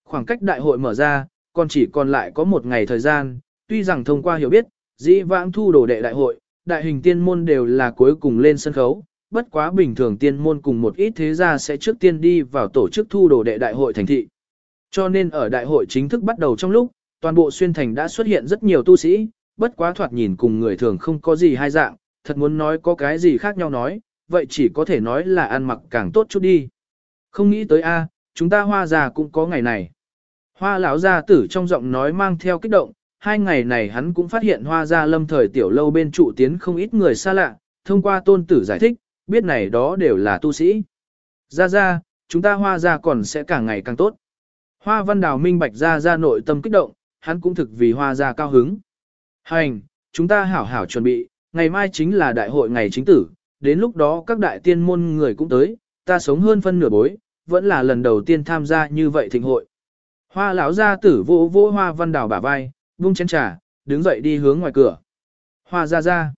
Khoảng cách đại hội mở ra, còn chỉ còn lại có một ngày thời gian, tuy rằng thông qua hiểu biết, dĩ vãng thu đồ đệ đại hội, đại hình tiên môn đều là cuối cùng lên sân khấu, bất quá bình thường tiên môn cùng một ít thế gia sẽ trước tiên đi vào tổ chức thu đồ đệ đại hội thành thị. Cho nên ở đại hội chính thức bắt đầu trong lúc, toàn bộ xuyên thành đã xuất hiện rất nhiều tu sĩ, bất quá thoạt nhìn cùng người thường không có gì hai dạng, thật muốn nói có cái gì khác nhau nói, vậy chỉ có thể nói là ăn mặc càng tốt chút đi. Không nghĩ tới a, chúng ta hoa già cũng có ngày này. Hoa lão gia tử trong giọng nói mang theo kích động, hai ngày này hắn cũng phát hiện hoa gia lâm thời tiểu lâu bên trụ tiến không ít người xa lạ, thông qua tôn tử giải thích, biết này đó đều là tu sĩ. Ra ra, chúng ta hoa gia còn sẽ càng ngày càng tốt. Hoa văn đào minh bạch ra ra nội tâm kích động, hắn cũng thực vì hoa gia cao hứng. Hành, chúng ta hảo hảo chuẩn bị, ngày mai chính là đại hội ngày chính tử, đến lúc đó các đại tiên môn người cũng tới, ta sống hơn phân nửa bối, vẫn là lần đầu tiên tham gia như vậy thịnh hội. Hoa lão gia tử vỗ vỗ hoa văn đào bả vai, vung chén trà, đứng dậy đi hướng ngoài cửa. Hoa gia gia,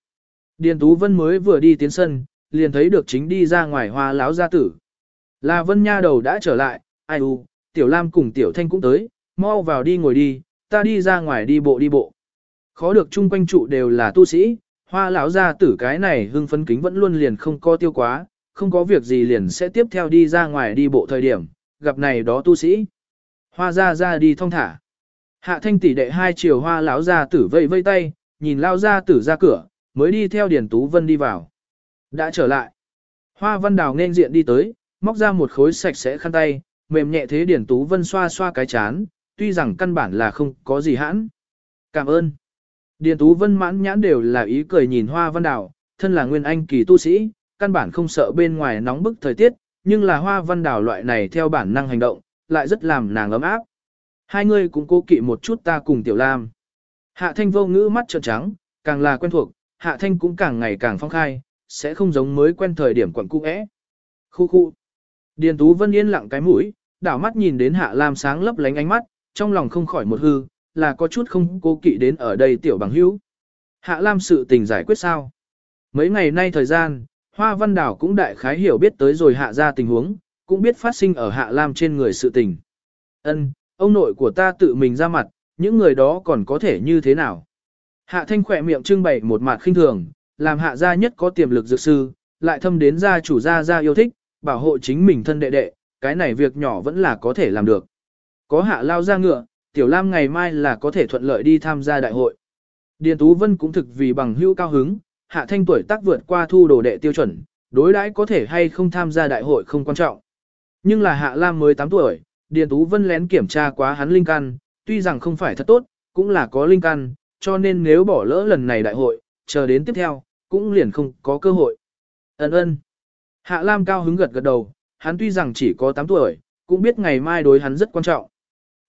Điền Tú Vân mới vừa đi tiến sân, liền thấy được chính đi ra ngoài hoa lão gia tử. Là Vân Nha đầu đã trở lại, ai u, Tiểu Lam cùng Tiểu Thanh cũng tới, mau vào đi ngồi đi, ta đi ra ngoài đi bộ đi bộ. Khó được chung quanh trụ đều là tu sĩ, hoa lão gia tử cái này hưng phấn kính vẫn luôn liền không co tiêu quá, không có việc gì liền sẽ tiếp theo đi ra ngoài đi bộ thời điểm, gặp này đó tu sĩ. Hoa ra ra đi thong thả. Hạ thanh tỷ đệ hai chiều hoa lão gia tử vây vây tay, nhìn lao gia tử ra cửa, mới đi theo Điền Tú Vân đi vào. Đã trở lại. Hoa văn đào nên diện đi tới, móc ra một khối sạch sẽ khăn tay, mềm nhẹ thế Điền Tú Vân xoa xoa cái chán, tuy rằng căn bản là không có gì hãn. Cảm ơn. Điền Tú Vân mãn nhãn đều là ý cười nhìn hoa văn đào, thân là nguyên anh kỳ tu sĩ, căn bản không sợ bên ngoài nóng bức thời tiết, nhưng là hoa văn đào loại này theo bản năng hành động, lại rất làm nàng ấm áp. Hai người cũng cố kỵ một chút ta cùng Tiểu Lam. Hạ Thanh vô ngữ mắt trợn trắng, càng là quen thuộc, Hạ Thanh cũng càng ngày càng phong khai, sẽ không giống mới quen thời điểm quận cũ ẽ. Khu khu. Điền Tú Vân yên lặng cái mũi, đảo mắt nhìn đến Hạ Lam sáng lấp lánh ánh mắt, trong lòng không khỏi một hư, là có chút không cố kỵ đến ở đây tiểu bằng hữu. Hạ Lam sự tình giải quyết sao? Mấy ngày nay thời gian, Hoa Văn Đảo cũng đại khái hiểu biết tới rồi hạ ra tình huống, cũng biết phát sinh ở Hạ Lam trên người sự tình. Ân, ông nội của ta tự mình ra mặt, những người đó còn có thể như thế nào? Hạ Thanh khỏe miệng trưng bày một mặt khinh thường, làm hạ gia nhất có tiềm lực dược sư, lại thâm đến gia chủ gia gia yêu thích, bảo hộ chính mình thân đệ đệ, cái này việc nhỏ vẫn là có thể làm được. Có hạ lao ra ngựa, Tiểu Lam ngày mai là có thể thuận lợi đi tham gia đại hội. Điền Tú Vân cũng thực vì bằng hữu cao hứng, hạ thanh tuổi tác vượt qua thu đồ đệ tiêu chuẩn, đối đãi có thể hay không tham gia đại hội không quan trọng. Nhưng là hạ Lam mới 8 tuổi, Điền Tú Vân lén kiểm tra quá hắn linh căn, tuy rằng không phải thật tốt, cũng là có linh căn, cho nên nếu bỏ lỡ lần này đại hội, chờ đến tiếp theo, cũng liền không có cơ hội. Ấn ơn. Hạ Lam cao hứng gật gật đầu, hắn tuy rằng chỉ có 8 tuổi, cũng biết ngày mai đối hắn rất quan trọng.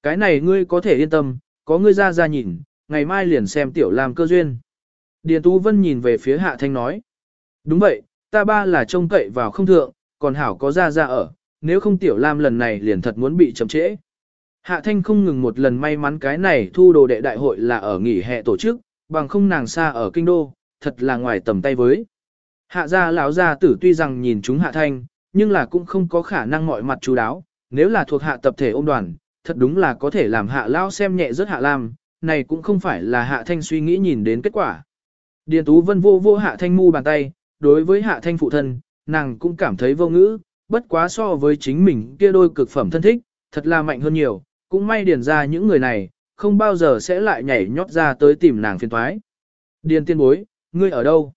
Cái này ngươi có thể yên tâm, có ngươi ra ra nhìn, ngày mai liền xem tiểu Lam cơ duyên. Điền Tú Vân nhìn về phía Hạ Thanh nói. Đúng vậy, ta ba là trông cậy vào không thượng, còn Hảo có ra ra ở, nếu không tiểu Lam lần này liền thật muốn bị chậm trễ. Hạ Thanh không ngừng một lần may mắn cái này thu đồ đệ đại hội là ở nghỉ hè tổ chức, bằng không nàng xa ở kinh đô, thật là ngoài tầm tay với. Hạ gia lão gia tử tuy rằng nhìn chúng Hạ Thanh, nhưng là cũng không có khả năng mọi mặt chú đáo, nếu là thuộc hạ tập thể ôm đoàn, thật đúng là có thể làm Hạ lão xem nhẹ rất Hạ Lam, này cũng không phải là Hạ Thanh suy nghĩ nhìn đến kết quả. Điền Tú Vân vô vô Hạ Thanh mu bàn tay, đối với Hạ Thanh phụ thân, nàng cũng cảm thấy vô ngữ, bất quá so với chính mình kia đôi cực phẩm thân thích, thật là mạnh hơn nhiều, cũng may điền ra những người này, không bao giờ sẽ lại nhảy nhót ra tới tìm nàng phiền thoái. Điền tiên bối, ngươi ở đâu?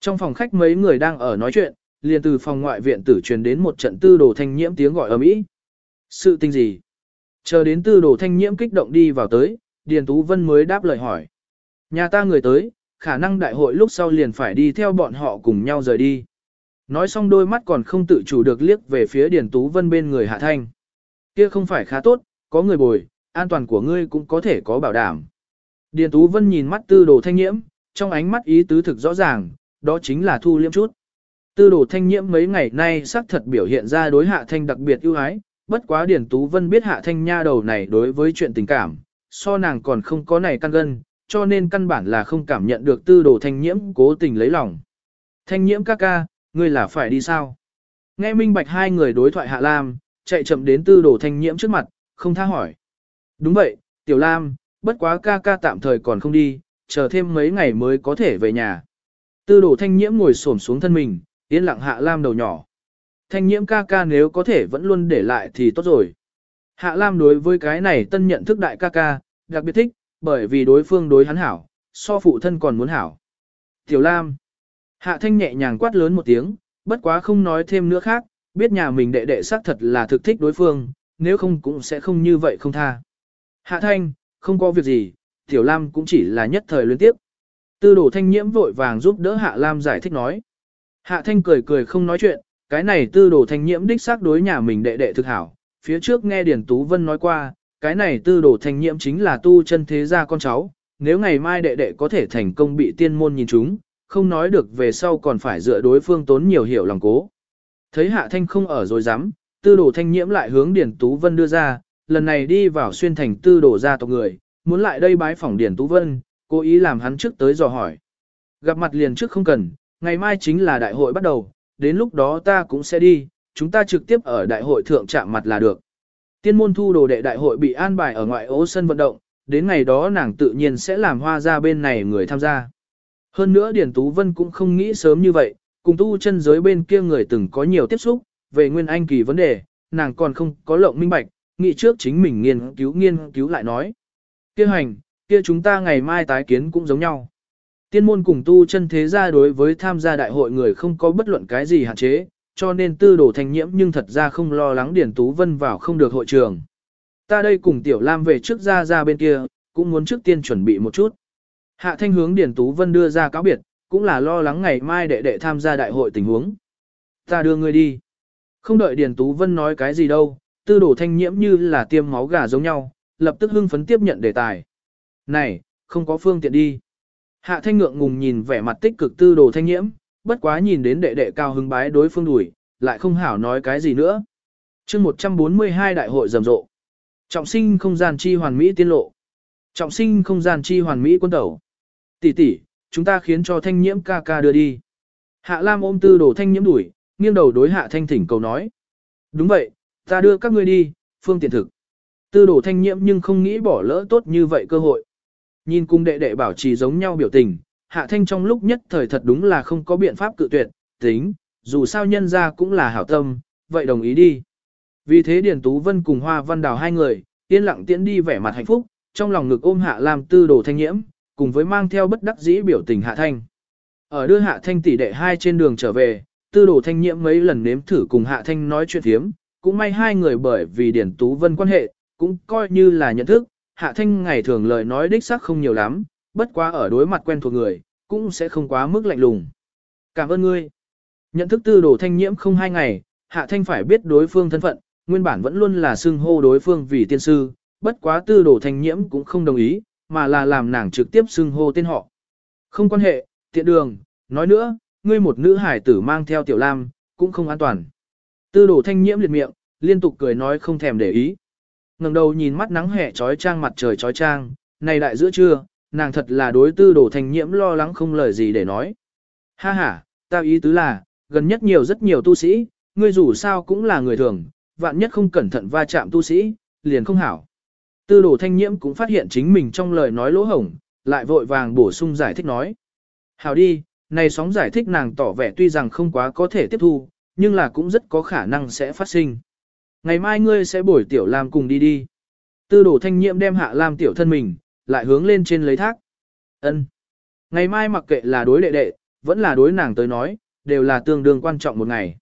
Trong phòng khách mấy người đang ở nói chuyện, liền từ phòng ngoại viện tử truyền đến một trận tư đồ thanh nhiễm tiếng gọi ở mỹ. Sự tình gì? Chờ đến tư đồ thanh nhiễm kích động đi vào tới, Điền Tú Vân mới đáp lời hỏi. Nhà ta người tới, khả năng đại hội lúc sau liền phải đi theo bọn họ cùng nhau rời đi. Nói xong đôi mắt còn không tự chủ được liếc về phía Điền Tú Vân bên người Hạ Thanh. Kia không phải khá tốt, có người bồi, an toàn của ngươi cũng có thể có bảo đảm. Điền Tú Vân nhìn mắt tư đồ thanh nhiễm, trong ánh mắt ý tứ thực rõ ràng, đó chính là thu liêm chút. Tư đồ thanh nhiễm mấy ngày nay xác thật biểu hiện ra đối hạ thanh đặc biệt ưu ái, bất quá Điền Tú Vân biết hạ thanh nha đầu này đối với chuyện tình cảm, so nàng còn không có này căn gân, cho nên căn bản là không cảm nhận được tư đồ thanh nhiễm cố tình lấy lòng. Thanh nhiễm ca ca, ngươi là phải đi sao? Nghe minh bạch hai người đối thoại hạ lam, chạy chậm đến tư đồ thanh nhiễm trước mặt, không tha hỏi. Đúng vậy, Tiểu Lam, bất quá ca ca tạm thời còn không đi, chờ thêm mấy ngày mới có thể về nhà. Tư đồ thanh nhiễm ngồi xổm xuống thân mình, yên lặng hạ Lam đầu nhỏ. Thanh nhiễm ca ca nếu có thể vẫn luôn để lại thì tốt rồi. Hạ Lam đối với cái này tân nhận thức đại ca ca, đặc biệt thích, bởi vì đối phương đối hắn hảo, so phụ thân còn muốn hảo. Tiểu Lam. Hạ Thanh nhẹ nhàng quát lớn một tiếng, bất quá không nói thêm nữa khác, biết nhà mình đệ đệ xác thật là thực thích đối phương, nếu không cũng sẽ không như vậy không tha. Hạ Thanh, không có việc gì, Tiểu Lam cũng chỉ là nhất thời liên tiếp. Tư đồ thanh nhiễm vội vàng giúp đỡ Hạ Lam giải thích nói. Hạ Thanh cười cười không nói chuyện, cái này tư đồ thanh nhiễm đích xác đối nhà mình đệ đệ thực hảo. Phía trước nghe Điển Tú Vân nói qua, cái này tư đồ thanh nhiễm chính là tu chân thế gia con cháu. Nếu ngày mai đệ đệ có thể thành công bị tiên môn nhìn chúng, không nói được về sau còn phải dựa đối phương tốn nhiều hiểu lòng cố. Thấy Hạ Thanh không ở rồi dám, tư đồ thanh nhiễm lại hướng Điển Tú Vân đưa ra, lần này đi vào xuyên thành tư đồ gia tộc người, muốn lại đây bái phỏng Điển Tú Vân, cố ý làm hắn trước tới dò hỏi. Gặp mặt liền trước không cần, ngày mai chính là đại hội bắt đầu, đến lúc đó ta cũng sẽ đi, chúng ta trực tiếp ở đại hội thượng chạm mặt là được. Tiên môn thu đồ đệ đại hội bị an bài ở ngoại ố sân vận động, đến ngày đó nàng tự nhiên sẽ làm hoa ra bên này người tham gia. Hơn nữa Điển Tú Vân cũng không nghĩ sớm như vậy, cùng tu chân giới bên kia người từng có nhiều tiếp xúc, về nguyên anh kỳ vấn đề, nàng còn không có lộng minh bạch, nghĩ trước chính mình nghiên cứu nghiên cứu lại nói. Kia hành, kia chúng ta ngày mai tái kiến cũng giống nhau. Tiên môn cùng tu chân thế gia đối với tham gia đại hội người không có bất luận cái gì hạn chế, cho nên tư đồ thanh nhiễm nhưng thật ra không lo lắng Điển Tú Vân vào không được hội trường. Ta đây cùng Tiểu Lam về trước ra ra bên kia, cũng muốn trước tiên chuẩn bị một chút. Hạ thanh hướng Điển Tú Vân đưa ra cáo biệt, cũng là lo lắng ngày mai đệ đệ tham gia đại hội tình huống. Ta đưa ngươi đi. Không đợi điển Tú Vân nói cái gì đâu, tư đồ thanh nhiễm như là tiêm máu gà giống nhau, lập tức hưng phấn tiếp nhận đề tài. Này, không có phương tiện đi. Hạ thanh ngượng ngùng nhìn vẻ mặt tích cực tư đồ thanh nhiễm, bất quá nhìn đến đệ đệ cao hứng bái đối phương đuổi, lại không hảo nói cái gì nữa. chương 142 đại hội rầm rộ. Trọng sinh không gian chi hoàn mỹ tiên lộ. Trọng sinh không gian chi hoàn mỹ quân tẩu. Tỷ tỷ, chúng ta khiến cho thanh nhiễm ca ca đưa đi. Hạ Lam ôm tư đồ thanh nhiễm đuổi, nghiêng đầu đối hạ thanh thỉnh cầu nói. Đúng vậy, ta đưa các ngươi đi, phương tiện thực. Tư đồ thanh nhiễm nhưng không nghĩ bỏ lỡ tốt như vậy cơ hội. Nhìn cung đệ đệ bảo trì giống nhau biểu tình, hạ thanh trong lúc nhất thời thật đúng là không có biện pháp cự tuyệt, tính, dù sao nhân ra cũng là hảo tâm, vậy đồng ý đi. Vì thế Điền Tú Vân cùng Hoa Văn Đào hai người, yên lặng tiễn đi vẻ mặt hạnh phúc, trong lòng ngực ôm hạ làm tư đồ thanh nhiễm, cùng với mang theo bất đắc dĩ biểu tình hạ thanh. Ở đưa hạ thanh tỷ đệ hai trên đường trở về, tư đồ thanh nhiễm mấy lần nếm thử cùng hạ thanh nói chuyện thiếm, cũng may hai người bởi vì Điển Tú Vân quan hệ, cũng coi như là nhận thức, hạ thanh ngày thường lời nói đích xác không nhiều lắm, bất quá ở đối mặt quen thuộc người, cũng sẽ không quá mức lạnh lùng. Cảm ơn ngươi. Nhận thức tư đồ thanh nhiễm không hai ngày, hạ thanh phải biết đối phương thân phận, nguyên bản vẫn luôn là xưng hô đối phương vì tiên sư, bất quá tư đồ thanh nhiễm cũng không đồng ý, mà là làm nàng trực tiếp xưng hô tên họ. Không quan hệ, tiện đường, nói nữa, ngươi một nữ hải tử mang theo tiểu lam, cũng không an toàn. Tư đồ thanh nhiễm liệt miệng, liên tục cười nói không thèm để ý ngẩng đầu nhìn mắt nắng hè trói trang mặt trời trói trang, này đại giữa trưa, nàng thật là đối tư đồ thanh nhiễm lo lắng không lời gì để nói. Ha ha, tao ý tứ là, gần nhất nhiều rất nhiều tu sĩ, ngươi dù sao cũng là người thường, vạn nhất không cẩn thận va chạm tu sĩ, liền không hảo. Tư đồ thanh nhiễm cũng phát hiện chính mình trong lời nói lỗ hổng, lại vội vàng bổ sung giải thích nói. Hảo đi, này sóng giải thích nàng tỏ vẻ tuy rằng không quá có thể tiếp thu, nhưng là cũng rất có khả năng sẽ phát sinh. Ngày mai ngươi sẽ bổi tiểu Lam cùng đi đi. Tư đồ thanh nhiễm đem hạ Lam tiểu thân mình, lại hướng lên trên lấy thác. ân Ngày mai mặc kệ là đối đệ đệ, vẫn là đối nàng tới nói, đều là tương đương quan trọng một ngày.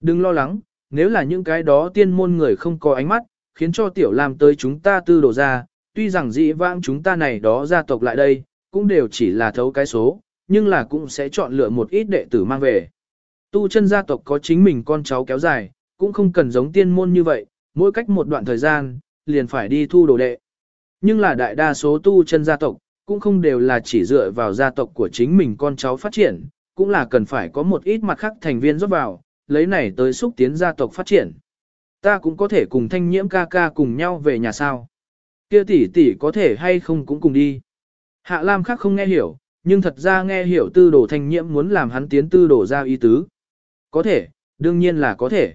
Đừng lo lắng, nếu là những cái đó tiên môn người không có ánh mắt, khiến cho tiểu Lam tới chúng ta tư đồ ra, tuy rằng dĩ vãng chúng ta này đó gia tộc lại đây, cũng đều chỉ là thấu cái số, nhưng là cũng sẽ chọn lựa một ít đệ tử mang về. Tu chân gia tộc có chính mình con cháu kéo dài, cũng không cần giống tiên môn như vậy, mỗi cách một đoạn thời gian, liền phải đi thu đồ đệ. Nhưng là đại đa số tu chân gia tộc, cũng không đều là chỉ dựa vào gia tộc của chính mình con cháu phát triển, cũng là cần phải có một ít mặt khác thành viên giúp vào, lấy này tới xúc tiến gia tộc phát triển. Ta cũng có thể cùng thanh nhiễm ca ca cùng nhau về nhà sao. Kia tỷ tỷ có thể hay không cũng cùng đi. Hạ Lam khác không nghe hiểu, nhưng thật ra nghe hiểu tư đồ thanh nhiễm muốn làm hắn tiến tư đồ ra ý tứ. Có thể, đương nhiên là có thể.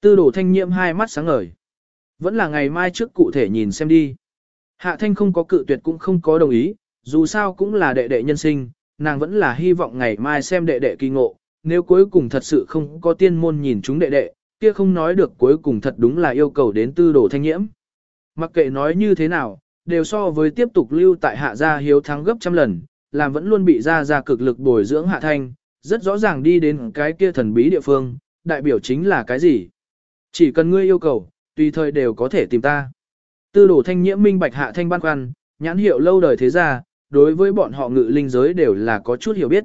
Tư đồ thanh nhiễm hai mắt sáng ngời. Vẫn là ngày mai trước cụ thể nhìn xem đi. Hạ thanh không có cự tuyệt cũng không có đồng ý, dù sao cũng là đệ đệ nhân sinh, nàng vẫn là hy vọng ngày mai xem đệ đệ kỳ ngộ, nếu cuối cùng thật sự không có tiên môn nhìn chúng đệ đệ, kia không nói được cuối cùng thật đúng là yêu cầu đến tư đồ thanh nhiễm. Mặc kệ nói như thế nào, đều so với tiếp tục lưu tại hạ gia hiếu thắng gấp trăm lần, làm vẫn luôn bị Gia Gia cực lực bồi dưỡng hạ thanh, rất rõ ràng đi đến cái kia thần bí địa phương, đại biểu chính là cái gì. Chỉ cần ngươi yêu cầu, tùy thời đều có thể tìm ta. Tư đồ thanh nhiễm minh bạch hạ thanh ban khoăn, nhãn hiệu lâu đời thế gia, đối với bọn họ ngự linh giới đều là có chút hiểu biết.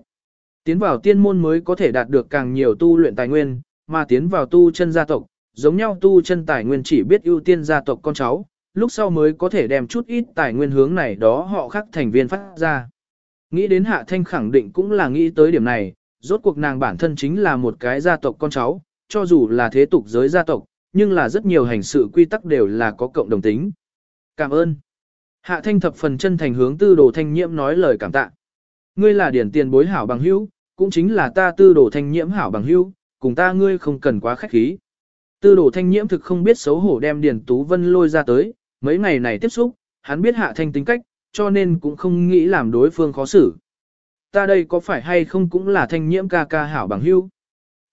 Tiến vào tiên môn mới có thể đạt được càng nhiều tu luyện tài nguyên, mà tiến vào tu chân gia tộc, giống nhau tu chân tài nguyên chỉ biết ưu tiên gia tộc con cháu, lúc sau mới có thể đem chút ít tài nguyên hướng này đó họ khác thành viên phát ra. Nghĩ đến Hạ Thanh khẳng định cũng là nghĩ tới điểm này, rốt cuộc nàng bản thân chính là một cái gia tộc con cháu, cho dù là thế tục giới gia tộc, nhưng là rất nhiều hành sự quy tắc đều là có cộng đồng tính. Cảm ơn. Hạ Thanh thập phần chân thành hướng tư đồ thanh nhiễm nói lời cảm tạ. Ngươi là điển tiền bối hảo bằng hữu, cũng chính là ta tư đồ thanh nhiễm hảo bằng hữu, cùng ta ngươi không cần quá khách khí. Tư đồ thanh nhiễm thực không biết xấu hổ đem Điền Tú Vân lôi ra tới, mấy ngày này tiếp xúc, hắn biết hạ thanh tính cách, cho nên cũng không nghĩ làm đối phương khó xử. Ta đây có phải hay không cũng là thanh nhiễm ca ca hảo bằng hữu.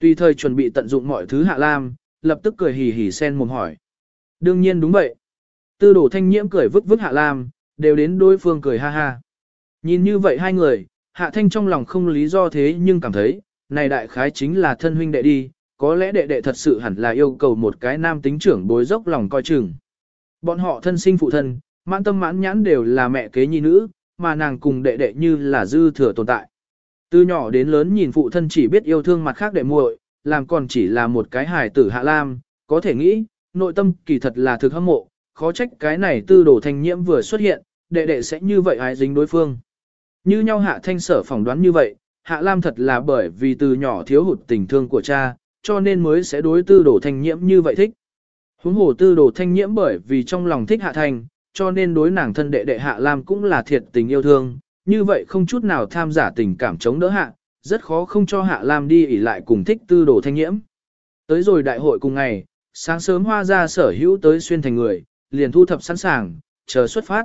Tùy thời chuẩn bị tận dụng mọi thứ hạ lam, lập tức cười hì hì sen mồm hỏi. Đương nhiên đúng vậy. Tư đổ thanh nhiễm cười vứt vứt hạ lam, đều đến đối phương cười ha ha. Nhìn như vậy hai người, hạ thanh trong lòng không lý do thế nhưng cảm thấy, này đại khái chính là thân huynh đệ đi, có lẽ đệ đệ thật sự hẳn là yêu cầu một cái nam tính trưởng bối dốc lòng coi chừng. Bọn họ thân sinh phụ thân, mãn tâm mãn nhãn đều là mẹ kế nhi nữ, mà nàng cùng đệ đệ như là dư thừa tồn tại. Từ nhỏ đến lớn nhìn phụ thân chỉ biết yêu thương mặt khác đệ muội, làm còn chỉ là một cái hài tử hạ lam, có thể nghĩ, nội tâm kỳ thật là thực hâm mộ, khó trách cái này tư đồ thanh nhiễm vừa xuất hiện, đệ đệ sẽ như vậy hái dính đối phương. Như nhau hạ thanh sở phỏng đoán như vậy, hạ lam thật là bởi vì từ nhỏ thiếu hụt tình thương của cha, cho nên mới sẽ đối tư đồ thanh nhiễm như vậy thích. Huống hồ tư đồ thanh nhiễm bởi vì trong lòng thích hạ thanh, cho nên đối nàng thân đệ đệ hạ lam cũng là thiệt tình yêu thương, như vậy không chút nào tham giả tình cảm chống đỡ hạ, rất khó không cho hạ lam đi ỉ lại cùng thích tư đồ thanh nhiễm. Tới rồi đại hội cùng ngày, sáng sớm hoa ra sở hữu tới xuyên thành người, liền thu thập sẵn sàng, chờ xuất phát.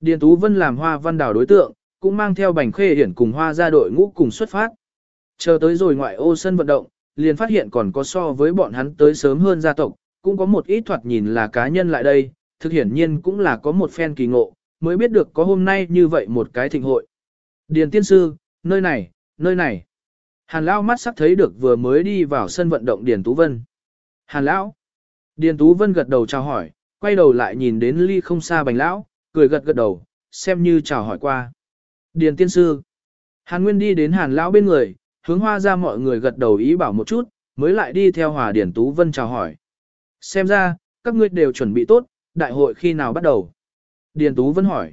Điền Tú Vân làm hoa văn đảo đối tượng, cũng mang theo bành khê hiển cùng hoa ra đội ngũ cùng xuất phát. Chờ tới rồi ngoại ô sân vận động, liền phát hiện còn có so với bọn hắn tới sớm hơn gia tộc, cũng có một ít thoạt nhìn là cá nhân lại đây, thực hiển nhiên cũng là có một phen kỳ ngộ, mới biết được có hôm nay như vậy một cái thịnh hội. Điền tiên sư, nơi này, nơi này. Hàn Lão mắt sắc thấy được vừa mới đi vào sân vận động Điền Tú Vân. Hàn Lão. Điền Tú Vân gật đầu chào hỏi, quay đầu lại nhìn đến ly không xa bành lão, cười gật gật đầu, xem như chào hỏi qua. Điền tiên sư. Hàn Nguyên đi đến Hàn Lão bên người, hướng hoa ra mọi người gật đầu ý bảo một chút, mới lại đi theo Hòa Điền Tú Vân chào hỏi. Xem ra, các ngươi đều chuẩn bị tốt, đại hội khi nào bắt đầu? Điền Tú vẫn hỏi.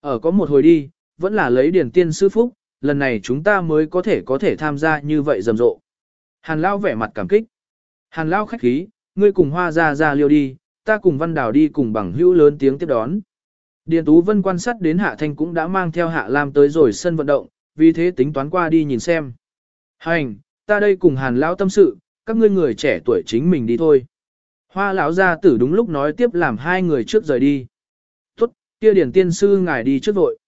Ở có một hồi đi, vẫn là lấy Điền Tiên Sư Phúc, lần này chúng ta mới có thể có thể tham gia như vậy rầm rộ. Hàn Lao vẻ mặt cảm kích. Hàn Lao khách khí, ngươi cùng hoa ra ra liêu đi, ta cùng Văn Đào đi cùng bằng hữu lớn tiếng tiếp đón. Điền Tú Vân quan sát đến Hạ Thanh cũng đã mang theo Hạ Lam tới rồi sân vận động, vì thế tính toán qua đi nhìn xem. Hành, ta đây cùng Hàn Lão tâm sự, các ngươi người trẻ tuổi chính mình đi thôi. Hoa lão gia tử đúng lúc nói tiếp làm hai người trước rời đi. Kia điển tiên sư ngài đi trước vội.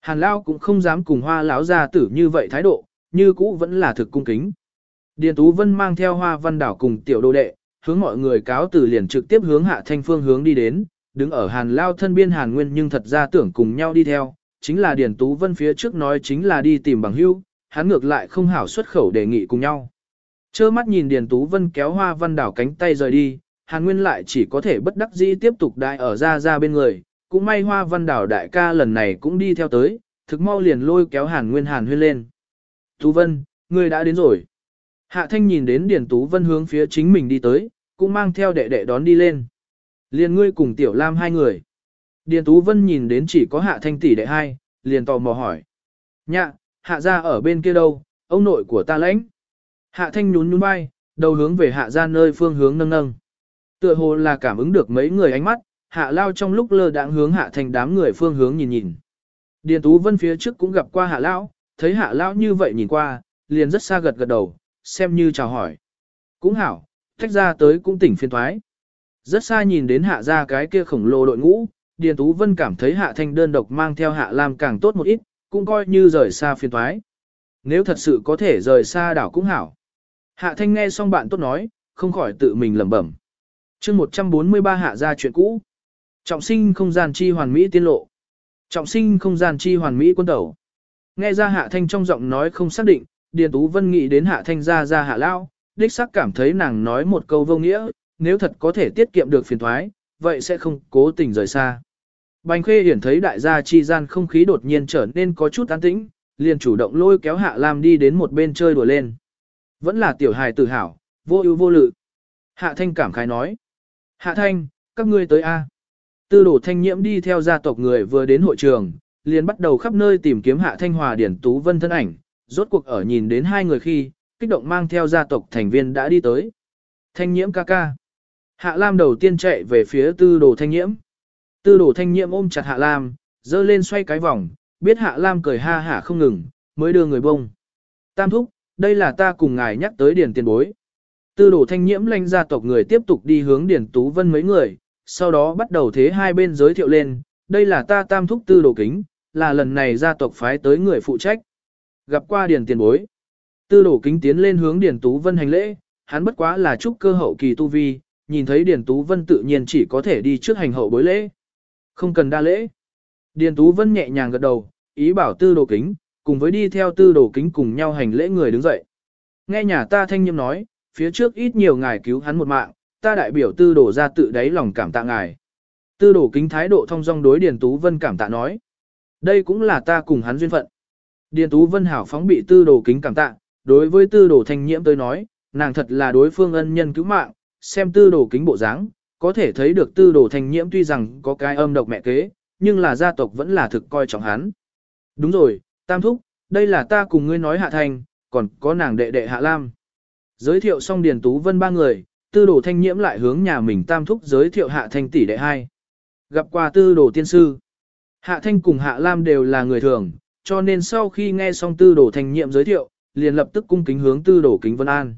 Hàn Lão cũng không dám cùng hoa lão gia tử như vậy thái độ, như cũ vẫn là thực cung kính. Điền Tú Vân mang theo hoa văn đảo cùng tiểu đô đệ, hướng mọi người cáo từ liền trực tiếp hướng hạ thanh phương hướng đi đến, đứng ở Hàn Lao thân biên Hàn Nguyên nhưng thật ra tưởng cùng nhau đi theo, chính là Điền Tú Vân phía trước nói chính là đi tìm bằng hưu, hắn ngược lại không hảo xuất khẩu đề nghị cùng nhau. Chơ mắt nhìn Điền Tú Vân kéo hoa văn đảo cánh tay rời đi, Hàn Nguyên lại chỉ có thể bất đắc dĩ tiếp tục đại ở ra ra bên người, cũng may hoa văn đảo đại ca lần này cũng đi theo tới, thực mau liền lôi kéo Hàn Nguyên Hàn Huyên lên. Tú Vân, ngươi đã đến rồi. Hạ Thanh nhìn đến Điền Tú Vân hướng phía chính mình đi tới, cũng mang theo đệ đệ đón đi lên. Liền ngươi cùng Tiểu Lam hai người. Điền Tú Vân nhìn đến chỉ có Hạ Thanh tỷ đệ hai, liền tò mò hỏi. Nhạ, Hạ ra ở bên kia đâu, ông nội của ta lãnh. Hạ Thanh nhún nhún bay, đầu hướng về Hạ ra nơi phương hướng nâng nâng. Tựa hồ là cảm ứng được mấy người ánh mắt, Hạ Lao trong lúc lơ đãng hướng Hạ Thanh đám người phương hướng nhìn nhìn. Điền Tú Vân phía trước cũng gặp qua Hạ Lão, thấy Hạ Lão như vậy nhìn qua, liền rất xa gật gật đầu, xem như chào hỏi. Cũng hảo, thách ra tới cũng tỉnh phiên thoái. Rất xa nhìn đến Hạ ra cái kia khổng lồ đội ngũ, Điền Tú Vân cảm thấy Hạ Thanh đơn độc mang theo Hạ Lam càng tốt một ít, cũng coi như rời xa phiên thoái. Nếu thật sự có thể rời xa đảo cũng hảo. Hạ Thanh nghe xong bạn tốt nói, không khỏi tự mình lẩm bẩm chương 143 hạ ra chuyện cũ. Trọng sinh không gian chi hoàn mỹ tiên lộ. Trọng sinh không gian chi hoàn mỹ quân tẩu. Nghe ra hạ thanh trong giọng nói không xác định, Điền Tú Vân nghĩ đến hạ thanh ra ra hạ lao, đích xác cảm thấy nàng nói một câu vô nghĩa, nếu thật có thể tiết kiệm được phiền thoái, vậy sẽ không cố tình rời xa. Bành khê hiển thấy đại gia chi gian không khí đột nhiên trở nên có chút an tĩnh, liền chủ động lôi kéo hạ lam đi đến một bên chơi đùa lên. Vẫn là tiểu hài tự hào, vô ưu vô lự. Hạ thanh cảm khái nói. Hạ thanh, các ngươi tới A. Tư Đồ thanh nhiễm đi theo gia tộc người vừa đến hội trường, liền bắt đầu khắp nơi tìm kiếm hạ thanh hòa điển tú vân thân ảnh, rốt cuộc ở nhìn đến hai người khi, kích động mang theo gia tộc thành viên đã đi tới. Thanh nhiễm ca ca. Hạ Lam đầu tiên chạy về phía tư đồ thanh nhiễm. Tư đồ thanh nhiễm ôm chặt Hạ Lam, dơ lên xoay cái vòng, biết Hạ Lam cười ha hả không ngừng, mới đưa người bông. Tam thúc, đây là ta cùng ngài nhắc tới điển tiền bối. Tư đồ thanh nhiễm lanh gia tộc người tiếp tục đi hướng Điền Tú Vân mấy người, sau đó bắt đầu thế hai bên giới thiệu lên, đây là ta tam thúc tư đồ kính, là lần này gia tộc phái tới người phụ trách. Gặp qua Điền tiền bối. Tư đồ kính tiến lên hướng Điền Tú Vân hành lễ, hắn bất quá là trúc cơ hậu kỳ tu vi, nhìn thấy Điền Tú Vân tự nhiên chỉ có thể đi trước hành hậu bối lễ. Không cần đa lễ. Điền Tú Vân nhẹ nhàng gật đầu, ý bảo tư đồ kính, cùng với đi theo tư đồ kính cùng nhau hành lễ người đứng dậy. Nghe nhà ta thanh nhâm nói, phía trước ít nhiều ngài cứu hắn một mạng, ta đại biểu tư đổ ra tự đáy lòng cảm tạ ngài. Tư đổ kính thái độ thông dong đối Điền Tú Vân cảm tạ nói. Đây cũng là ta cùng hắn duyên phận. Điền Tú Vân hảo phóng bị tư đồ kính cảm tạ, đối với tư đồ thanh nhiễm tôi nói, nàng thật là đối phương ân nhân cứu mạng, xem tư đồ kính bộ dáng, có thể thấy được tư đồ thanh nhiễm tuy rằng có cái âm độc mẹ kế, nhưng là gia tộc vẫn là thực coi trọng hắn. Đúng rồi, Tam Thúc, đây là ta cùng ngươi nói Hạ Thanh, còn có nàng đệ đệ Hạ Lam. Giới thiệu xong Điền Tú Vân ba người, tư đồ thanh nhiễm lại hướng nhà mình tam thúc giới thiệu hạ thanh tỷ đệ hai. Gặp qua tư đồ tiên sư. Hạ thanh cùng hạ lam đều là người thường, cho nên sau khi nghe xong tư đồ thanh nhiễm giới thiệu, liền lập tức cung kính hướng tư đồ kính vân an.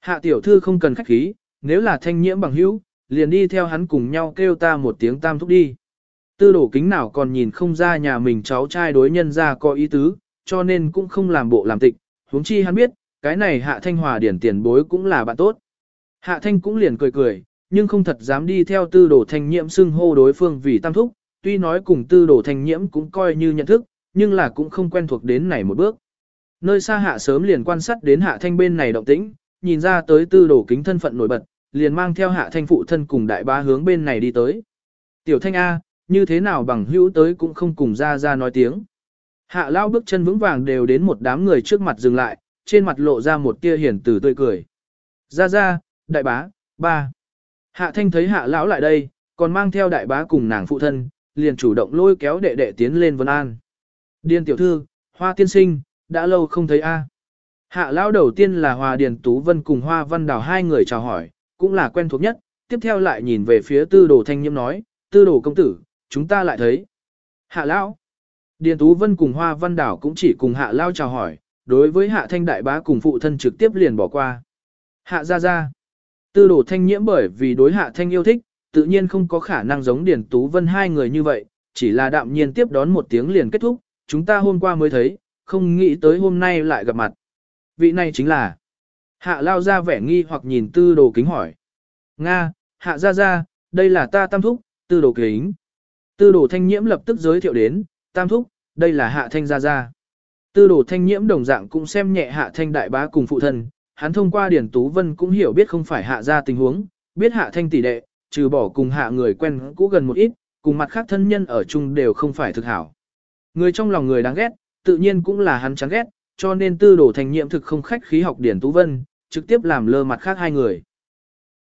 Hạ tiểu thư không cần khách khí, nếu là thanh nhiễm bằng hữu, liền đi theo hắn cùng nhau kêu ta một tiếng tam thúc đi. Tư đồ kính nào còn nhìn không ra nhà mình cháu trai đối nhân ra có ý tứ, cho nên cũng không làm bộ làm tịch, huống chi hắn biết, cái này hạ thanh hòa điển tiền bối cũng là bạn tốt. Hạ thanh cũng liền cười cười, nhưng không thật dám đi theo tư đồ thanh nhiễm xưng hô đối phương vì tam thúc, tuy nói cùng tư đồ thanh nhiễm cũng coi như nhận thức, nhưng là cũng không quen thuộc đến này một bước. Nơi xa hạ sớm liền quan sát đến hạ thanh bên này động tĩnh, nhìn ra tới tư đồ kính thân phận nổi bật, liền mang theo hạ thanh phụ thân cùng đại ba hướng bên này đi tới. Tiểu thanh A, như thế nào bằng hữu tới cũng không cùng ra ra nói tiếng. Hạ lao bước chân vững vàng đều đến một đám người trước mặt dừng lại, trên mặt lộ ra một tia hiền từ tươi cười. Ra ra, đại bá, ba. Hạ thanh thấy hạ lão lại đây, còn mang theo đại bá cùng nàng phụ thân, liền chủ động lôi kéo đệ đệ tiến lên vân an. Điên tiểu thư, hoa tiên sinh, đã lâu không thấy a. Hạ lão đầu tiên là Hoa Điền Tú Vân cùng Hoa Văn Đào hai người chào hỏi, cũng là quen thuộc nhất, tiếp theo lại nhìn về phía tư đồ thanh nhiễm nói, tư đồ công tử, chúng ta lại thấy. Hạ lão, Điền Tú Vân cùng Hoa Văn Đảo cũng chỉ cùng hạ lão chào hỏi, đối với hạ thanh đại bá cùng phụ thân trực tiếp liền bỏ qua. Hạ ra ra, tư đồ thanh nhiễm bởi vì đối hạ thanh yêu thích, tự nhiên không có khả năng giống Điền Tú Vân hai người như vậy, chỉ là đạm nhiên tiếp đón một tiếng liền kết thúc, chúng ta hôm qua mới thấy, không nghĩ tới hôm nay lại gặp mặt. Vị này chính là Hạ lao ra vẻ nghi hoặc nhìn tư đồ kính hỏi. Nga, hạ ra ra, đây là ta tam thúc, tư đồ kính. Tư đồ thanh nhiễm lập tức giới thiệu đến, tam thúc, đây là hạ thanh gia gia. Tư đồ thanh nhiễm đồng dạng cũng xem nhẹ hạ thanh đại bá cùng phụ thân, hắn thông qua điển tú vân cũng hiểu biết không phải hạ ra tình huống, biết hạ thanh tỷ đệ, trừ bỏ cùng hạ người quen cũ gần một ít, cùng mặt khác thân nhân ở chung đều không phải thực hảo. Người trong lòng người đáng ghét, tự nhiên cũng là hắn chán ghét, cho nên tư đồ thành nhiệm thực không khách khí học điển tú vân, trực tiếp làm lơ mặt khác hai người.